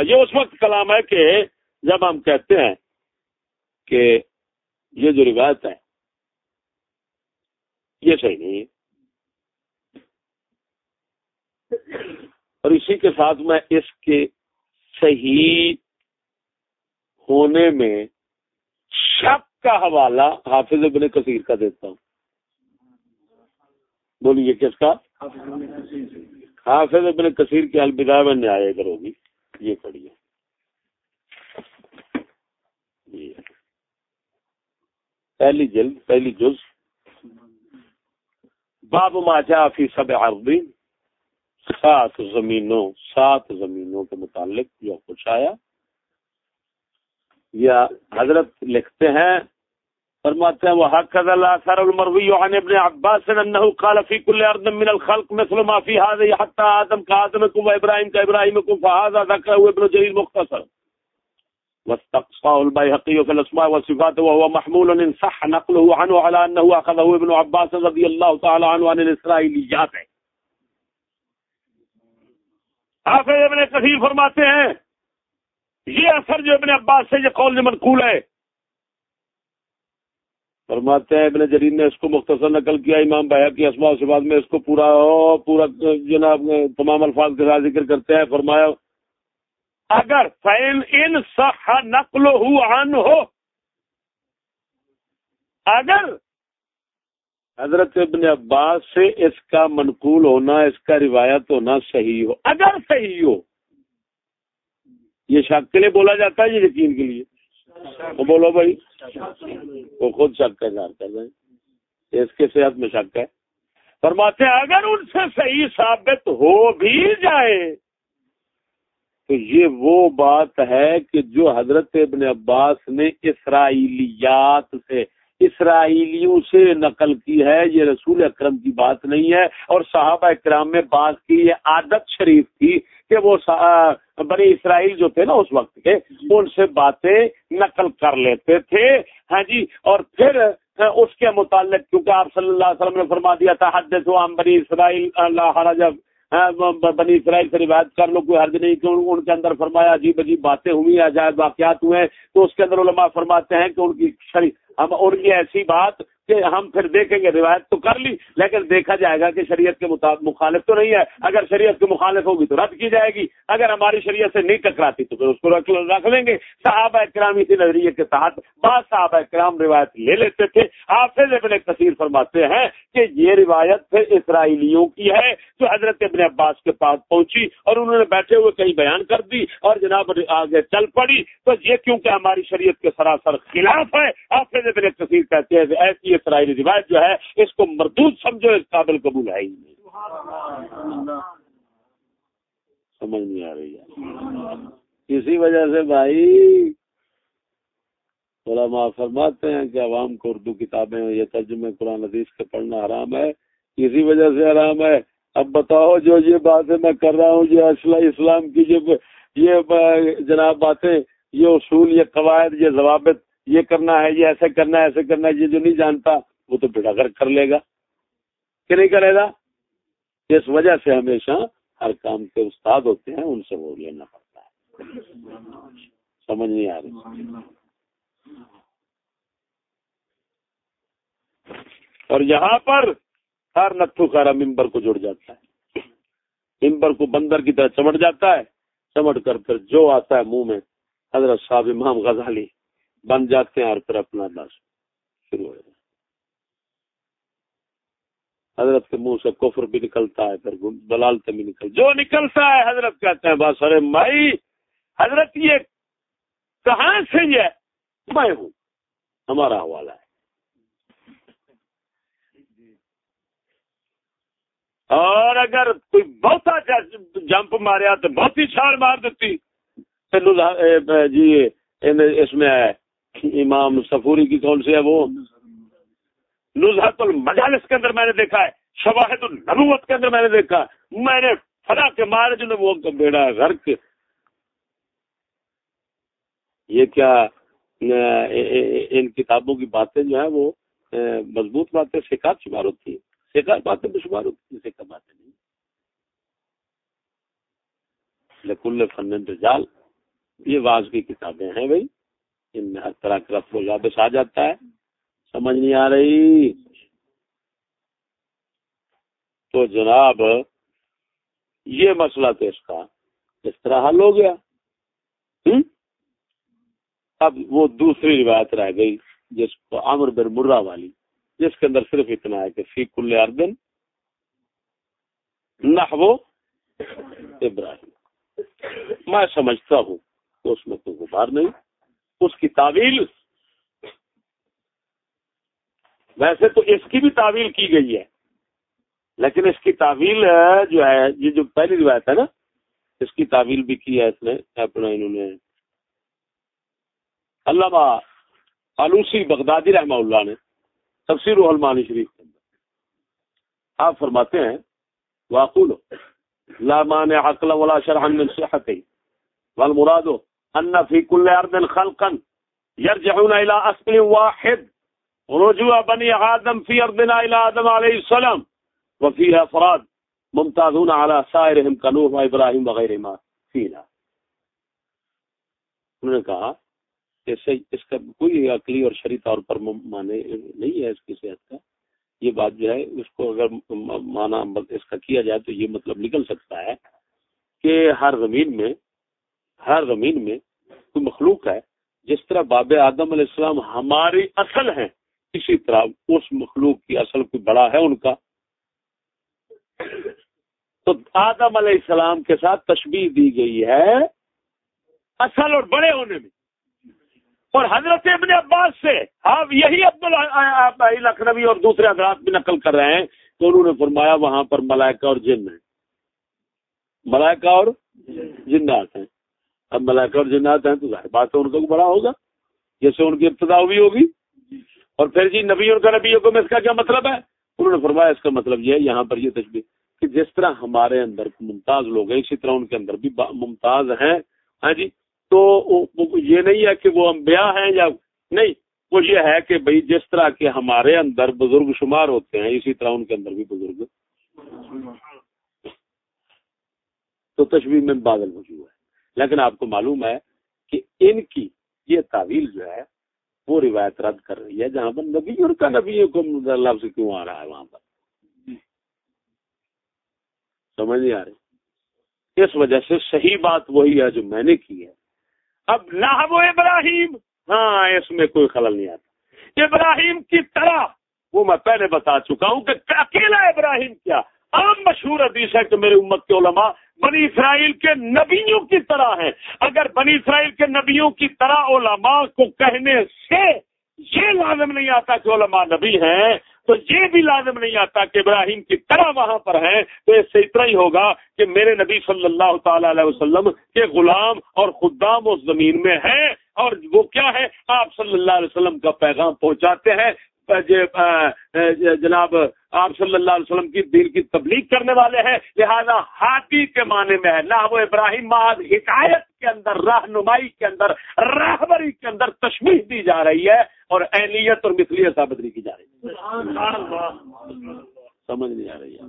یہ اس وقت کلام ہے کہ جب ہم کہتے ہیں کہ یہ جو روایت ہے، یہ صحیح نہیں ہے۔ اور اسی کے ساتھ میں اس کے صحیح ہونے میں شک کا حوالہ حافظ ابن کثیر کا دیتا ہوں۔ بولیے، کس کا؟ حافظ ابن کثیر کی الوداع میں نیائے کرو گی یہ پڑھیے۔ پہلی جلد، پہلی جز۔ باب ماجا فی سب عربی سات زمینوں سات زمینوں کے متعلق جو کچھ آیا۔ یا حضرت لکھتے ہیں فرماتے ہیں وہ حقد الاثر المروی عن ابن عباس انه قال في كل ارض من الخلق مثل ما في هذا حتى ادم كادمكم وابراهيم كابراهيمكم فهذا ذكره ابن جرير مختصر واستقصاه البيهقي في الاسماء والصفات وهو محمول ان صح نقله عنه على انه اخذه ابن عباس رضي الله تعالى عنه عن الاسرائيليات حافظ ابن کثیر فرماتے ہیں، یہ اثر جو ابن عباس سے یہ قول منقول ہے فرماتے ہیں، ابن جرین نے اس کو مختصر نقل کیا، امام بھیا کی اسما سے بعد میں اس کو پورا پورا جناب تمام الفاظ کے ساتھ ذکر کرتے ہیں، فرمایا، اگر فین ان صح نقل ہو اگر حضرت ابن عباس سے اس کا منقول ہونا، اس کا روایت ہونا صحیح ہو، اگر صحیح ہو، یہ شک کے لیے بولا جاتا ہے، یہ یقین کے لیے۔ بولو بھائی، وہ خود شک کا اظہار کر رہے ہیں۔ اس کے صحت میں شک ہے۔ فرماتے ہیں، اگر ان سے صحیح ثابت ہو بھی جائے، تو یہ وہ بات ہے کہ جو حضرت ابن عباس نے اسرائیلیات سے اسرائیلیوں سے نقل کی ہے، یہ رسول اکرم کی بات نہیں ہے۔ اور صحابہ اکرام میں بعض کی یہ عادت شریف تھی کہ وہ بڑے اسرائیل جو تھے نا اس وقت کے، ان سے باتیں نقل کر لیتے تھے۔ ہاں جی اور پھر اس کے متعلق کیونکہ آپ صلی اللہ علیہ وسلم نے فرما دیا تھا حد بنی اسرائیل، اللہ ہاں، بنی اسرائیل سے روایت کر لو، کوئی حرج نہیں کہ ان کے اندر فرمایا عجیب عجیب باتیں ہوئی عجائب واقعات ہوئے تو اس کے اندر علماء فرماتے ہیں کہ ان کی شریف ہم ان کی ایسی بات کہ ہم پھر دیکھیں گے، روایت تو کر لی، لیکن دیکھا جائے گا کہ شریعت کے مخالف تو نہیں ہے۔ اگر شریعت کے مخالف ہوگی تو رد کی جائے گی۔ اگر ہماری شریعت سے نہیں ٹکراتی تو پھر اس کو رکھ لیں گے۔ صحابہ اکرام اسی نظریے کے تحت بعض صحابہ اکرام روایت لے لیتے تھے۔ حافظ ابن کثیر فرماتے ہیں کہ یہ روایت پھر اسرائیلیوں کی ہے، جو حضرت ابن عباس کے پاس پہنچی اور انہوں نے بیٹھے ہوئے کہیں بیان کر دی اور جناب آگے چل پڑی۔ تو یہ کیونکہ ہماری شریعت کے سراسر خلاف ہے، حافظ ابن کثیر کہتے ہیں ایسی اسرائیلی روایت جو ہے، اس کو مردود سمجھو، اس قابل قبول ہے ہی نہیں۔ سمجھ نہیں آ رہی ہے۔ اسی وجہ سے بھائی، علماء فرماتے ہیں کہ عوام کو اردو کتابیں یہ ترجمے قرآن حدیث کے پڑھنا حرام ہے۔ اسی وجہ سے حرام ہے۔ اب بتاؤ، جو یہ باتیں میں کر رہا ہوں، یہ اصل اسلام کی جو یہ جناب باتیں، یہ اصول، یہ قواعد، یہ ضوابط یہ کرنا ہے، یہ ایسے کرنا ہے ایسے کرنا ہے، یہ جو نہیں جانتا، وہ تو بیٹا کر کر لے گا۔ کہ نہیں کرے گا؟ اس وجہ سے ہمیشہ ہر کام کے استاد ہوتے ہیں، ان سے وہ لینا پڑتا ہے۔ سمجھ نہیں آ رہی۔ اور یہاں پر ہر نتھو کارا ممبر کو جڑ جاتا ہے۔ ممبر کو بندر کی طرح چمٹ جاتا ہے۔ چمٹ کر پھر جو آتا ہے منہ میں، حضرت صاحب امام غزالی۔ بن جاتے ہیں اور پھر اپنا دس شروع ہو جاتا حضرت کے منہ سے کفر بھی نکلتا ہے، پھر بلالتے بھی نکل جو نکلتا ہے، حضرت کہتے ہیں، بس ارے مائی، حضرت یہ کہاں سے یہ؟ میں ہوں۔ ہمارا حوالہ ہے۔ اور اگر کوئی بہت جمپ ماریا تو بہت ہی چھاڑ مار دیتی۔ جی اس میں امام سفوری کی کون سی ہے وہ؟ نظہت المجالس کے اندر میں نے دیکھا ہے، شواہد النبوت کے اندر میں نے دیکھا میں نے فلا کے مارے جو وہ بیڑا گھر کے یہ کیا ان کتابوں کی باتیں جو ہیں وہ مضبوط باتیں شکار شمار ہوتی ہیں۔ شکار باتیں بھی شمار ہوتی ہیں شکار باتیں نہیں۔ لکل فن رجال یہ واز کی کتابیں ہیں بھائی۔ ان میں ہر طرح کا رفت و یادش آ جاتا ہے۔ سمجھ نہیں آ رہی۔ تو جناب، یہ مسئلہ تو اس کا اس طرح حل ہو گیا۔ اب وہ دوسری روایت رہ گئی جس کو عمر بن مرہ والی، جس کے اندر صرف اتنا ہے کہ فی کل اردن نہ وہ ابراہیم۔ میں سمجھتا ہوں کہ اس میں کوئی غبار نہیں۔ اس کی تعویل ویسے تو اس کی بھی تعویل کی گئی ہے، لیکن اس کی تعویل جو ہے، یہ جو پہلی روایت ہے نا، اس کی تعویل بھی کی ہے اس نے، اپنا انہوں نے۔ علامہ آلوسی بغدادی رحمہ اللہ نے تفسیر المانی شریف کے اندر۔ آپ فرماتے ہیں واقول لامان عقل ولا شرحن من صحت والمراد ان في كل ارض خلقا يرجعون الى اصل واحد. رجوع بني آدم فی ارضنا الى آدم علیہ السلام. وفی افراد ممتازون على سائرهم کنوح و ابراہیم وغیرہ ما فینا انہوں نے کہا کہ اس کا کوئی عقلی اور شرعی طور پر مانے نہیں ہے اس کی صحت کا. یہ بات جو ہے اس کو اگر مانا اس کا کیا جائے تو یہ مطلب نکل سکتا ہے کہ ہر زمین میں ہر زمین میں کوئی مخلوق ہے، جس طرح باب آدم علیہ السلام ہماری اصل ہیں، اسی طرح اس مخلوق کی اصل کوئی بڑا ہے ان کا؟ تو آدم علیہ السلام کے ساتھ تشبیح دی گئی ہے اصل اور بڑے ہونے میں۔ اور حضرت ابن عباس سے آپ یہی عبد لکھنوی اور دوسرے حضرات بھی نقل کر رہے ہیں تو انہوں نے فرمایا وہاں پر ملائکہ اور جن ہیں۔ ملائکہ اور جنات ہیں۔ اب ملائکہ اور جنات ہیں تو ظاہر بات ہے ان کا بڑا ہوگا، جیسے ان کی ابتدا ہوئی ہوگی۔ اور پھر جی نبی کا نبی کو اس کا کیا مطلب ہے؟ انہوں نے فرمایا اس کا مطلب یہ ہے، یہاں پر یہ تجبی کہ جس طرح ہمارے اندر ممتاز لوگ ہیں، اسی طرح ان کے اندر بھی ممتاز ہیں۔ ہاں جی؟ تو یہ نہیں ہے کہ وہ انبیاء ہیں یا نہیں، وہ یہ ہے کہ بھئی جس طرح کے ہمارے اندر بزرگ شمار ہوتے ہیں، اسی طرح ان کے اندر بھی بزرگ۔ تو تشبیح میں بادل موجود ہے۔ لیکن آپ کو معلوم ہے کہ ان کی یہ تعویل جو ہے وہ روایت رد کر رہی ہے، جہاں پر نبی اور کا نبی کو لفظ کیوں آ رہا ہے وہاں پر؟ سمجھ نہیں آ رہی؟ اس وجہ سے صحیح بات وہی ہے جو میں نے کی ہے۔ اب نہ وہ ابراہیم ہاں اس میں کوئی خلل نہیں آتا۔ ابراہیم کی طرح، وہ میں پہلے بتا چکا ہوں کہ اکیلا ابراہیم کیا؟ عام مشہور حدیث ہے کہ میرے امت کے علماء بنی اسرائیل کے نبیوں کی طرح ہیں۔ اگر بنی اسرائیل کے نبیوں کی طرح علماء کو کہنے سے یہ لازم نہیں آتا کہ علماء نبی ہیں، تو یہ بھی لازم نہیں آتا کہ ابراہیم کی طرح وہاں پر ہیں۔ تو اس سے اتنا ہی ہوگا کہ میرے نبی صلی اللہ تعالی علیہ وسلم کے غلام اور خدام اس زمین میں ہیں اور وہ کیا ہے؟ آپ صلی اللہ علیہ وسلم کا پیغام پہنچاتے ہیں۔ جناب، آپ صلی اللہ علیہ وسلم کی دین کی تبلیغ کرنے والے ہیں، لہذا ہاتھی کے معنی میں ہے نہ وہ ابراہیم محض ہدایت کے اندر، رہنمائی کے اندر راہبری کے اندر تشویش دی جا رہی ہے اور اہلیت اور مثلیت ثابت نہیں کی جا رہی ہے۔ سمجھ نہیں آ رہی ہے۔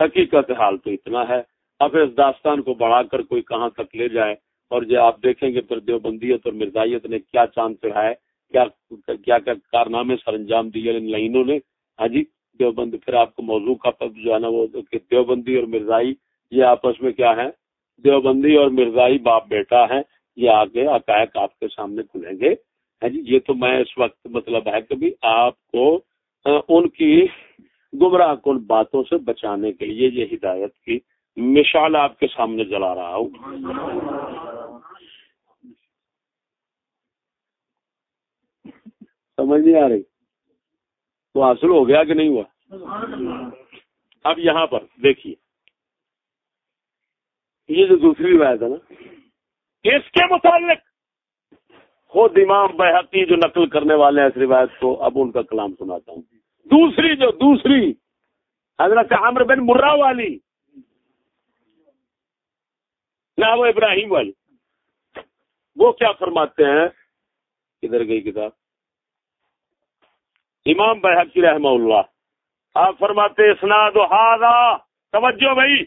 حقیقت حال تو اتنا ہے، اب اس داستان کو بڑھا کر کوئی کہاں تک لے جائے۔ اور جو آپ دیکھیں گے پھر دیوبندیت اور مرزائیت نے کیا چاند چڑھائے، کیا کیا کیا کارنامے سر انجام دیے ان لائنوں نے ہاں جی دیوبند پھر آپ کو موضوع کا جو ہے نا وہ دیوبندی اور مرزائی یہ آپس میں کیا ہے دیوبندی اور مرزائی باپ بیٹا ہے یہ آگے عقائق آپ کے سامنے کھلیں گے۔ ہاں جی یہ تو میں اس وقت مطلب ہے کبھی آپ کو ہاں، ان کی گمراہ کن باتوں سے بچانے کے لیے یہ ہدایت کی مثال آپ کے سامنے جلا رہا ہوں۔ سمجھ نہیں آ رہی۔ تو حاصل ہو گیا کہ نہیں ہوا؟ اب یہاں پر دیکھیے۔ یہ جو دوسری روایت ہے نا، اس کے متعلق خود امام بحقی جو نقل کرنے والے ہیں اس روایت کو اب ان کا کلام سناتا ہوں۔ دوسری جو دوسری حضرت عمر بن مرا والی، نہ وہ ابراہیم والی، وہ کیا فرماتے ہیں؟ کدھر گئی کتاب۔ امام بحقی رحمہ اللہ، آپ فرماتے اسناد ہادا توجہ بھائی۔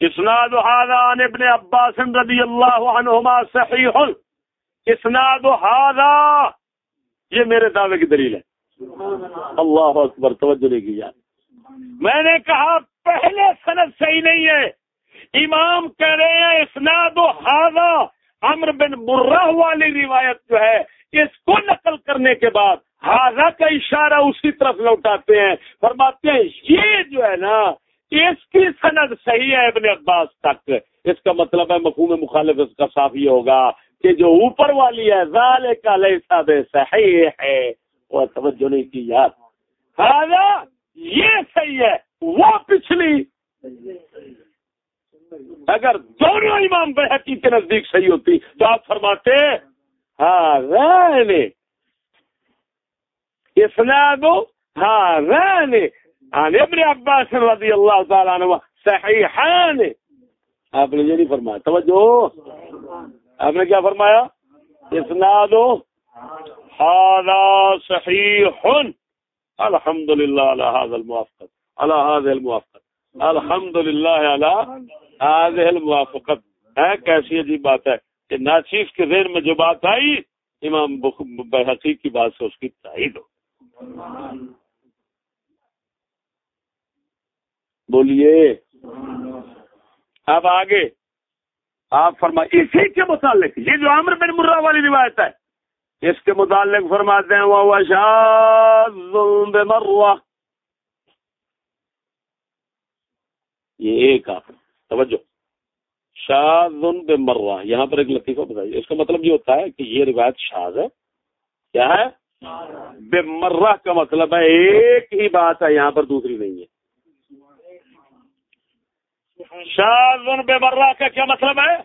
اسناد ہادا ابن عباس رضی اللہ عنہما صحیح۔ اسناد ہادا یہ میرے دعوے کی دلیل ہے۔ اللہ اکبر، توجہ نہیں کی جائے میں نے کہا، پہلے سند صحیح نہیں ہے۔ امام کہہ رہے ہیں، اسناد و ہاضا امر بن مرہ والی روایت جو ہے اس کو نقل کرنے کے بعد ہاضا کا اشارہ اسی طرف لوٹاتے ہیں، فرماتے ہیں، یہ جو ہے نا، اس کی سند صحیح ہے ابن عباس تک۔ اس کا مطلب ہے، مفہوم مخالف اس کا صاف یہ ہوگا کہ جو اوپر والی ہے ظال کا لیے صحیح ہے۔ وہ توجہ نہیں کی یار۔ ہاں یہ صحیح ہے، وہ پچھلی۔ اگر دونوں امام بحقی کے نزدیک صحیح ہوتی تو آپ فرماتے ہاں اسناد ہاں رہنے آنے ابن عباس رضی اللہ تعالیٰ عنہ صحیحان آپ نے یہ نہیں فرمایا. توجہ. آپ نے کیا فرمایا؟ اسناد ہادا صحیح الحمد للہ الحاظ الموافقت الحاظ الموافقت الحمد للہ الحاظ الموافقت ہے کیسی عجیب بات ہے؟ کہ ناچیف کے ذہن میں جو بات آئی، امام بحقی کی بات سے اس کی تائید ہو۔ بولیے۔ اب آگے۔ آپ فرما، اسی کے متعلق، یہ جو عامر بن مرہ والی روایت ہے، اس کے متعلق فرماتے ہیں وہ مروا یہ ایک آپ توجہ۔ شاذ بے مروا یہاں پر ایک لطیفہ بتائیے۔ اس کا مطلب یہ ہوتا ہے کہ یہ روایت شاذ ہے۔ کیا ہے؟ بے مرہ کا مطلب ہے ایک ہی بات ہے، یہاں پر دوسری نہیں ہے۔ شاذ بے مرہ کا کیا مطلب ہے؟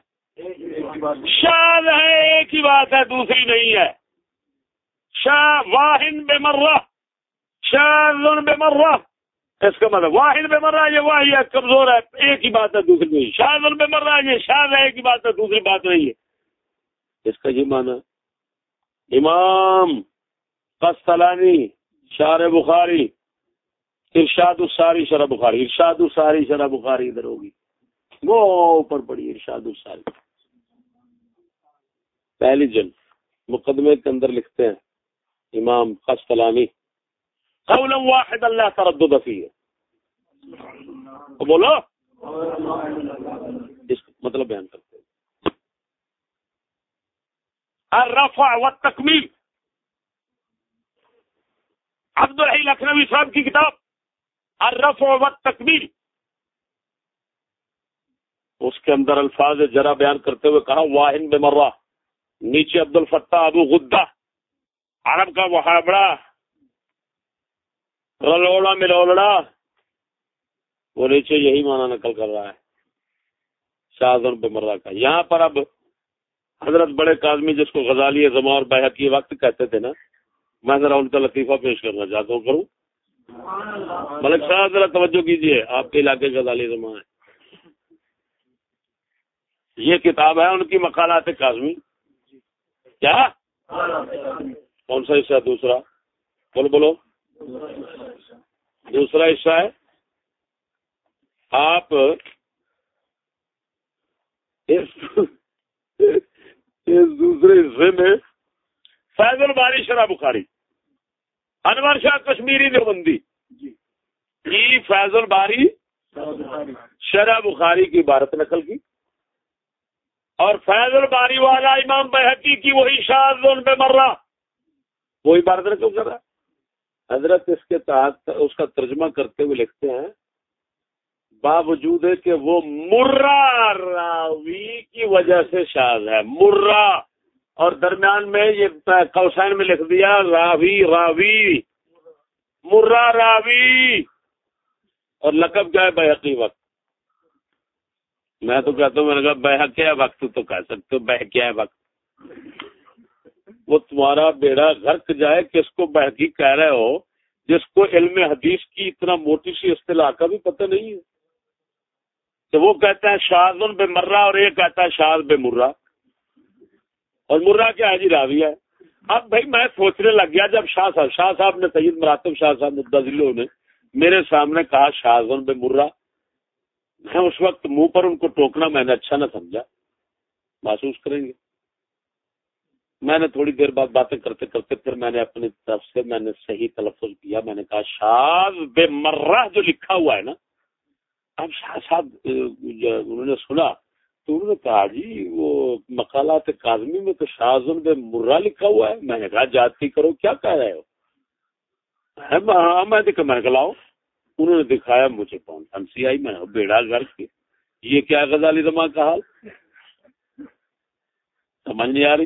شاذ ہے، ایک ہی بات ہے، دوسری نہیں ہے۔ شاہ واہن بے مرہ شاذ بے مرہ اس کا مطلب واحد بے مرہ یہ واحد ہے؟ کمزور ہے، ایک ہی بات ہے، دوسری نہیں شاہ بے مرہ یہ شاذ ہے ایک ہی بات ہے، دوسری بات نہیں ہے۔ اس کا یہ معنی امام قسطلانی شار بخاری، ارشاد الساری شرح بخاری، ارشاد الساری شرح بخاری ادھر ہوگی۔ وہ اوپر پڑی ارشاد الساری پہلی جلد، مقدمے کے اندر لکھتے ہیں، امام قسطلانی۔ قولا واحد اللہ تردد فی بولو. اس مطلب بیان کرتے ہیں. الرفع والتکمیل عبد الحی لکھنوی صاحب کی کتاب. الرف و تکمیل اس کے اندر الفاظ جرا بیان کرتے ہوئے کہا واہن بے مرہ نیچے عبد الفتح ابو غدہ. عرب کا محاورہ رلوڑا ملوڑا وہ نیچے یہی معنی نقل کر رہا ہے۔ شاہدن پہ کا۔ یہاں پر اب حضرت بڑے کاظمی جس کو غزالی زما اور بحق وقت کہتے تھے نا، میں ذرا ان کا لطیفہ پیش کرنا چاہتا ہوں، کروں؟ ملک صاحب، ذرا توجہ کیجیے آپ کے علاقے غزالی زما ہے یہ کتاب ہے، ان کی مقالات کاظمی کیا؟ کون سا حصہ دوسرا؟ بولو بولو۔ دوسرا حصہ ہے۔ آپ دوسرے حصے میں فیض الباری شرح بخاری انور شاہ کشمیری دیوبندی۔ جی۔ فیض الباری شرح بخاری کی عبارت نقل کی۔ اور فیض الباری والا امام بحقی کی وہی شاہ پہ مر رہا وہی عبارت نقل کر رہا حضرت اس کے تحت اس کا ترجمہ کرتے ہوئے لکھتے ہیں، باوجود ہے کہ وہ مرا راوی کی وجہ سے شاز ہے مرا اور درمیان میں یہ کوسین میں لکھ دیا، راوی راوی مرا راوی۔ اور لقب کیا ہے بحقی وقت۔ میں تو کہتا ہوں، میں نے کہا بہ کیا وقت تو کہہ سکتے ہو بہ کیا ہے وقت۔ وہ تمہارا بیڑا غرق جائے کس کو بحقی کہہ رہے ہو، جس کو علم حدیث کی اتنا موٹی سی اصطلاح کا بھی پتہ نہیں ہے۔ تو وہ کہتا ہے شاہدن بے مرہ اور یہ کہتا ہے شاہد بے مرہ۔ اور مرہ کیا ہے جی؟ راوی ہے۔ اب بھائی میں سوچنے لگ گیا، جب شاہ صاحب شاہ صاحب نے سید مراتب شاہ صاحب مدلوں نے میرے سامنے کہا شاہدن بے مرہ۔ میں اس وقت منہ پر ان کو ٹوکنا میں نے اچھا نہ سمجھا۔ محسوس کریں گے۔ میں نے تھوڑی دیر بعد باتیں کرتے کرتے پھر میں نے اپنی طرف سے میں نے صحیح تلفظ کیا، میں نے کہا شاز بے مرہ جو لکھا ہوا ہے نا، اب شاہ صاحب، انہوں نے سنا تو انہوں نے کہا جی وہ مقالات کاظمی میں تو شاہزن بے مرہ لکھا ہوا ہے۔ میں نے کہا، جاتی کرو، کیا کہہ رہے ہو؟ ہاں میں دیکھا، میں نے لاؤ۔ انہوں نے دکھایا مجھے کون ہنسی آئی میں، بیڑا گھر کے۔ یہ کیا غزالی زمان کا حال؟ سمجھ نہیں آ رہی۔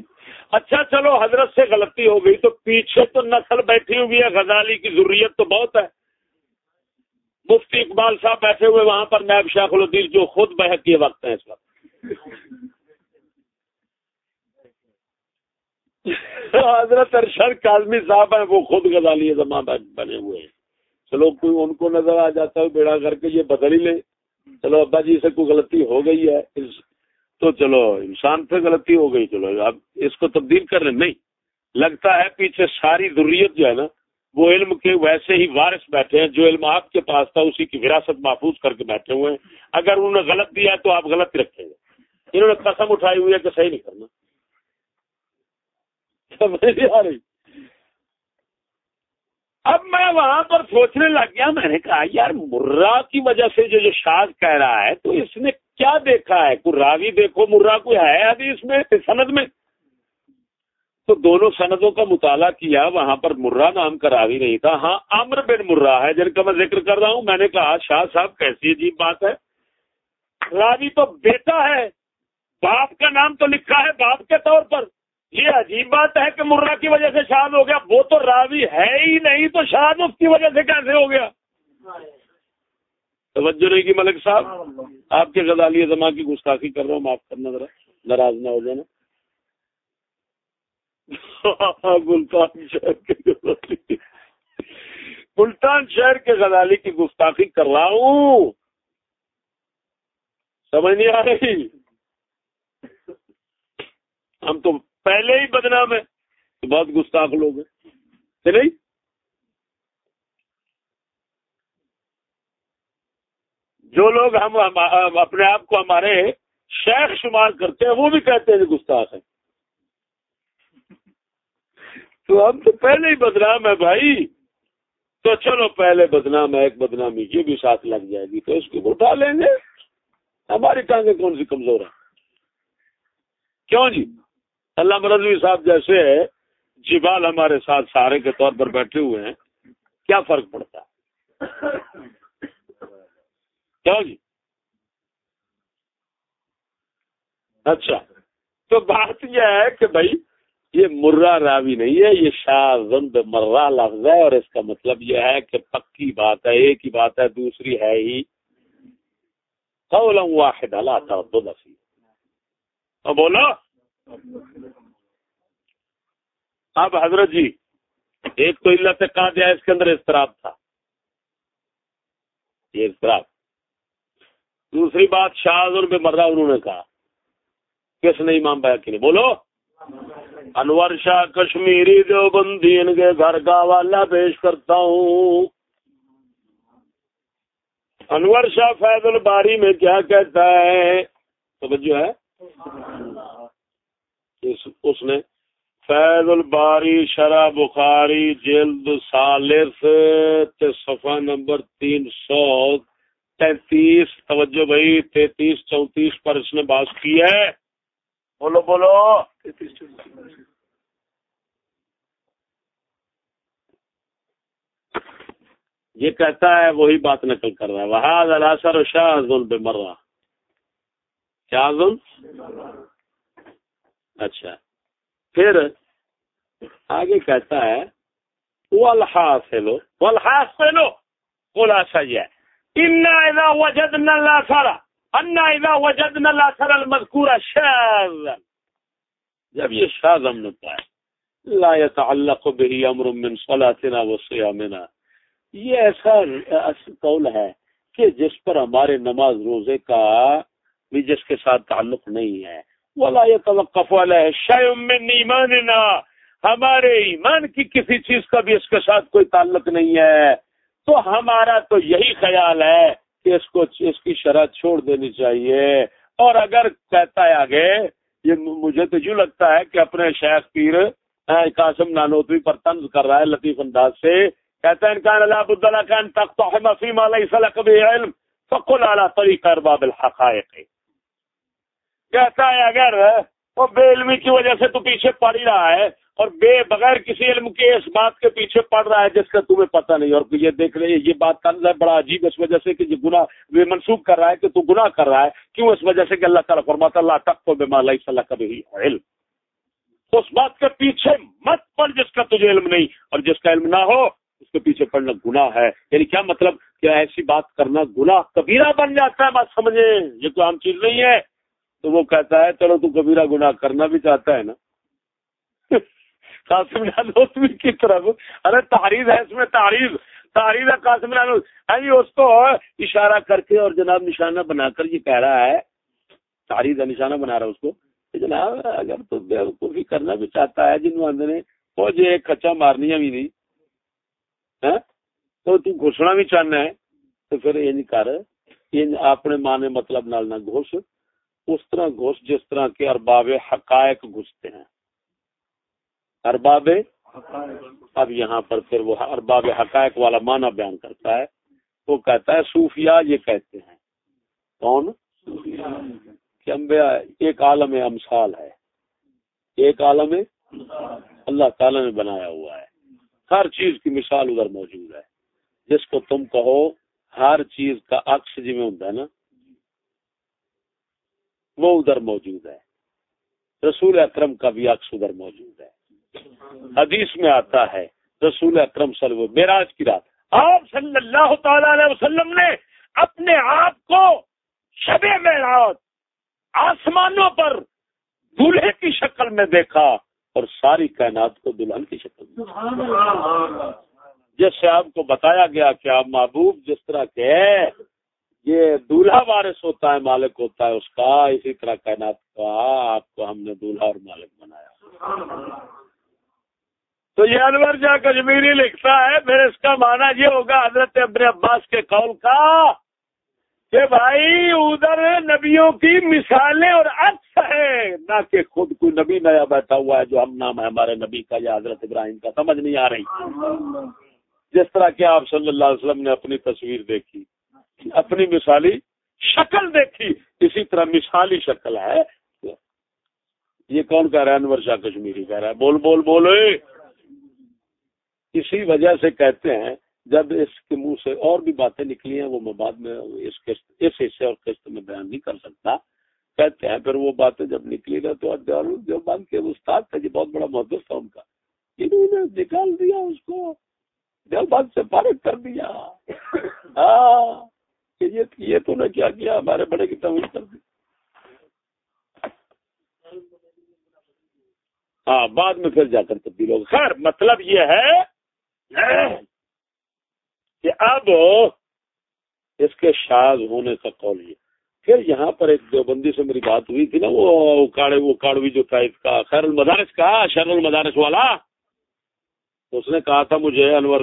اچھا چلو، حضرت سے غلطی ہو گئی تو پیچھے تو نسل بیٹھی ہوئی ہے، غزالی کی ضروریت تو بہت ہے۔ مفتی اقبال صاحب بیٹھے ہوئے وہاں پر نیب شیخ الدیز جو خود بحق کے وقت ہیں اس وقت۔ حضرت ارشد کاظمی صاحب ہیں، وہ خود غزالی زمان بنے ہوئے ہیں۔ چلو، کوئی ان کو نظر آ جاتا ہے، بیڑا کر کے یہ بدل ہی لے۔ چلو، ابا جی سے کوئی غلطی ہو گئی ہے تو چلو، انسان پہ غلطی ہو گئی، چلو، اب اس کو تبدیل کر رہے نہیں، لگتا ہے پیچھے ساری ضروریت جو ہے نا، وہ علم کے ویسے ہی وارث بیٹھے ہیں، جو علم آپ کے پاس تھا، اسی کی وراثت محفوظ کر کے بیٹھے ہوئے ہیں۔ اگر انہوں نے غلط دیا تو آپ غلط رکھیں گے۔ انہوں نے قسم اٹھائی ہوئی ہے کہ صحیح نہیں کرنا۔ اب میں وہاں پر سوچنے لگ گیا، میں نے کہا، یار، مرا کی وجہ سے جو جو شاز کہہ رہا ہے، تو اس نے کیا دیکھا ہے؟ کوئی راوی دیکھو، مرا کوئی ہے ابھی اس میں سند میں۔ تو دونوں سندوں کا مطالعہ کیا، وہاں پر مرا نام کا راوی نہیں تھا۔ ہاں امر بن مرا ہے، جن کا میں ذکر کر رہا ہوں۔ میں نے کہا، شاہ صاحب، کیسی عجیب بات ہے۔ راوی تو بیٹا ہے۔ باپ کا نام تو لکھا ہے باپ کے طور پر۔ یہ عجیب بات ہے کہ مرہ کی وجہ سے شاد ہو گیا۔ وہ تو راوی ہے ہی نہیں، تو شاد اس کی وجہ سے کیسے ہو گیا؟ توجہ نہیں کی ملک صاحب؟ آپ کے غزالی زماں کی گستاخی کر رہا ہوں معاف کرنا ذرا ناراض نہ ہو جانا۔ ملتان شہر کے ملتان شہر کے غزالی کی گستاخی کر رہا ہوں۔ سمجھ نہیں آ رہی؟ ہم تو پہلے ہی بدنام ہے بہت گستاخ لوگ ہیں۔ نہیں؟ جو لوگ ہم اپنے آپ کو ہمارے شیخ شمار کرتے ہیں، وہ بھی کہتے ہیں گستاخ ہیں۔ تو ہم تو پہلے ہی بدنام ہے بھائی۔ تو چلو پہلے بدنام ہے ایک بدنامی، یہ بھی ساتھ لگ جائے گی۔ تو اس کو اٹھا لیں گے۔ ہماری ٹانگیں کون سی کمزور ہیں؟ کیوں جی؟ اللہ مرضوی صاحب جیسے جبال ہمارے ساتھ سارے کے طور پر بیٹھے ہوئے ہیں، کیا فرق پڑتا ہے؟ کیا جی؟ اچھا۔ تو بات یہ ہے کہ بھائی، یہ مرہ راوی نہیں ہے، یہ شاہ زند مرہ لفظ ہے اور اس کا مطلب یہ ہے کہ پکی بات ہے، ایک ہی بات ہے، دوسری ہے ہی۔ قولا واحد لا تردد فيه اب بولو۔ اب حضرت جی ایک تو علت قاد ہے اس کے اندر اضطراب تھا۔ یہ اضطراب۔ دوسری بات شاہ پہ مرا انہوں نے کہا۔ کس نے امام بایا کی نہیں؟ بولو۔ انور شاہ کشمیری جو بندی ان کے گھر کا والا پیش کرتا ہوں۔ انور شاہ فیض الباری میں کیا کہتا ہے؟ توجہ ہے۔ اس نے فیض الباری، شرح بخاری، جلد سالس صفحہ نمبر تین سو تینتیس، توجہ بھائی، تینتیس، چونتیس پر اس نے بات کی ہے۔ بولو بولو۔ یہ کہتا ہے، وہی بات نقل کر رہا ہے۔ وہاں الاثر شاہ بے مر رہا کیا اچھا۔ پھر آگے کہتا ہے، والحاصل۔ والحاصل۔ خلاصہ یہ انا اذا وجدنا الاثر انا اذا وجدنا الاثر المذكور شاذا. جب یہ شاذ ہم نے پایا، لا يتعلق به امر من صلاتنا وصيامنا. یہ ایسا قول ہے کہ جس پر ہمارے نماز روزے کا بھی جس کے ساتھ تعلق نہیں ہے. ولا یہ توقف والا ہے شاید ایمان ہمارے ایمان کی کسی چیز کا بھی اس کے ساتھ کوئی تعلق نہیں ہے. تو ہمارا تو یہی خیال ہے کہ اس کو اس کی شرح چھوڑ دینی چاہیے۔ اور اگر کہتا ہے آگے، یہ مجھے تو یوں لگتا ہے کہ اپنے شیخ پیر قاسم نانوتوی پر طنز کر رہا ہے لطیف انداز سے۔ کہتے ہیں انکان لا بد لك ان تقتحم فيما علم فقل على طريق ارباب الحقائق. کہتا ہے، اگر وہ بے علمی کی وجہ سے تو پیچھے پڑ ہی رہا ہے اور بے بغیر کسی علم کے اس بات کے پیچھے پڑ رہا ہے جس کا تمہیں پتہ نہیں۔ اور یہ دیکھ رہے یہ بات کرنا ہے بڑا عجیب اس وجہ سے کہ یہ گناہ منسوخ کر رہا ہے کہ تو گناہ کر رہا ہے۔ کیوں؟ اس وجہ سے کہ اللہ تعالیٰ فرماتا اللہ تک تو بے مالا صلاح کبھی علم. اس بات کے پیچھے مت پڑ جس کا تجھے علم نہیں۔ اور جس کا علم نہ ہو، اس کے پیچھے پڑنا گناہ ہے۔ یعنی کیا مطلب کیا ایسی بات کرنا گناہ کبیرہ بن جاتا ہے؟ بات سمجھے یہ تو عام چیز نہیں ہے۔ تو وہ کہتا ہے، چلو تو کبیرہ گناہ کرنا بھی چاہتا ہے نا؟ قاسم بھی کی طرف۔ ارے تحریر ہے اس میں تحریر۔ تحریر ہے قاسم جی اس کو اشارہ کر کے اور جناب نشانہ بنا کر یہ کہہ رہا ہے۔ تحریر کا نشانہ بنا رہا ہے اس کو۔ جناب اگر تو بھی کرنا بھی چاہتا ہے، جنہوں نے فوج ایک کچا مارنی بھی نہیں ہاں؟ تو تو گھسنا بھی چاہنا ہے۔ تو پھر یہ نہیں کر اپنے مانے مطلب نال نہ گھس اس طرح گھس جس طرح کے ارباب حقائق گھستے ہیں۔ ارباب اب یہاں پر پھر وہ ارباب حقائق والا معنی بیان کرتا ہے وہ کہتا ہے صوفیاء یہ کہتے ہیں۔ کون؟ کہ ایک عالم امثال ہے۔ ایک عالم اللہ تعالی نے بنایا ہوا ہے۔ ہر چیز کی مثال ادھر موجود ہے۔ جس کو تم کہو ہر چیز کا عکس جی میں ہوتا ہے نا۔ وہ ادھر موجود ہے۔ رسول اکرم کا بھی عکس ادھر موجود ہے۔ حدیث میں آتا ہے، رسول اکرم صلی اللہ میراج کی رات۔ آپ صلی اللہ تعالی علیہ وسلم نے اپنے آپ کو شب معراج، آسمانوں پر دولہے کی شکل میں دیکھا اور ساری کائنات کو دلہن کی شکل جس سے آپ کو بتایا گیا کہ آپ محبوب جس طرح کے یہ دولہا وارث ہوتا ہے، مالک ہوتا ہے، اس کا اسی طرح کائنات کا آپ کو ہم نے دولہا اور مالک بنایا۔ تو یہ انور جا کشمیری لکھتا ہے، پھر اس کا معنی یہ ہوگا حضرت ابن عباس کے قول کا کہ بھائی، ادھر نبیوں کی مثالیں اور عکس ہے نہ کہ خود کوئی نبی نیا بیٹھا ہوا ہے جو ہم نام ہے، ہمارے نبی کا یا حضرت ابراہیم کا، سمجھ نہیں آ رہی۔ جس طرح کہ آپ صلی اللہ علیہ وسلم نے اپنی تصویر دیکھی، اپنی مثالی شکل دیکھی، اسی طرح مثالی شکل ہے۔ یہ کون کہہ رہا ہے؟ انور شاہ کشمیری کہہ رہا ہے۔ بول بول بولو اسی وجہ سے کہتے ہیں، جب اس کے منہ سے اور بھی باتیں نکلی ہیں، وہ میں بعد میں اس قسط، اس حصے اور قسط میں بیان نہیں کر سکتا۔ کہتے ہیں، پھر وہ باتیں جب نکلی نا تو جو بند کے استاد تھا جی بہت بڑا محدود تھا ان کا۔ انہوں نے نکال دیا اس کو دیوبند سے فارغ کر دیا۔ ہاں کہ یہ تو نے کیا کیا، ہمارے بڑے کی توہین کر دی۔ ہاں بعد میں پھر جا کر تبدیل ہوگا خیر مطلب یہ ہے کہ اب اس کے شاد ہونے کا قول یہ پھر یہاں پر ایک دیوبندی سے میری بات ہوئی تھی نا، وہ کاڑے، وہ کاڑوی جو تھا، اس کا، خیر المدارس کا، شر المدارس والا۔ اس نے کہا تھا مجھے، انور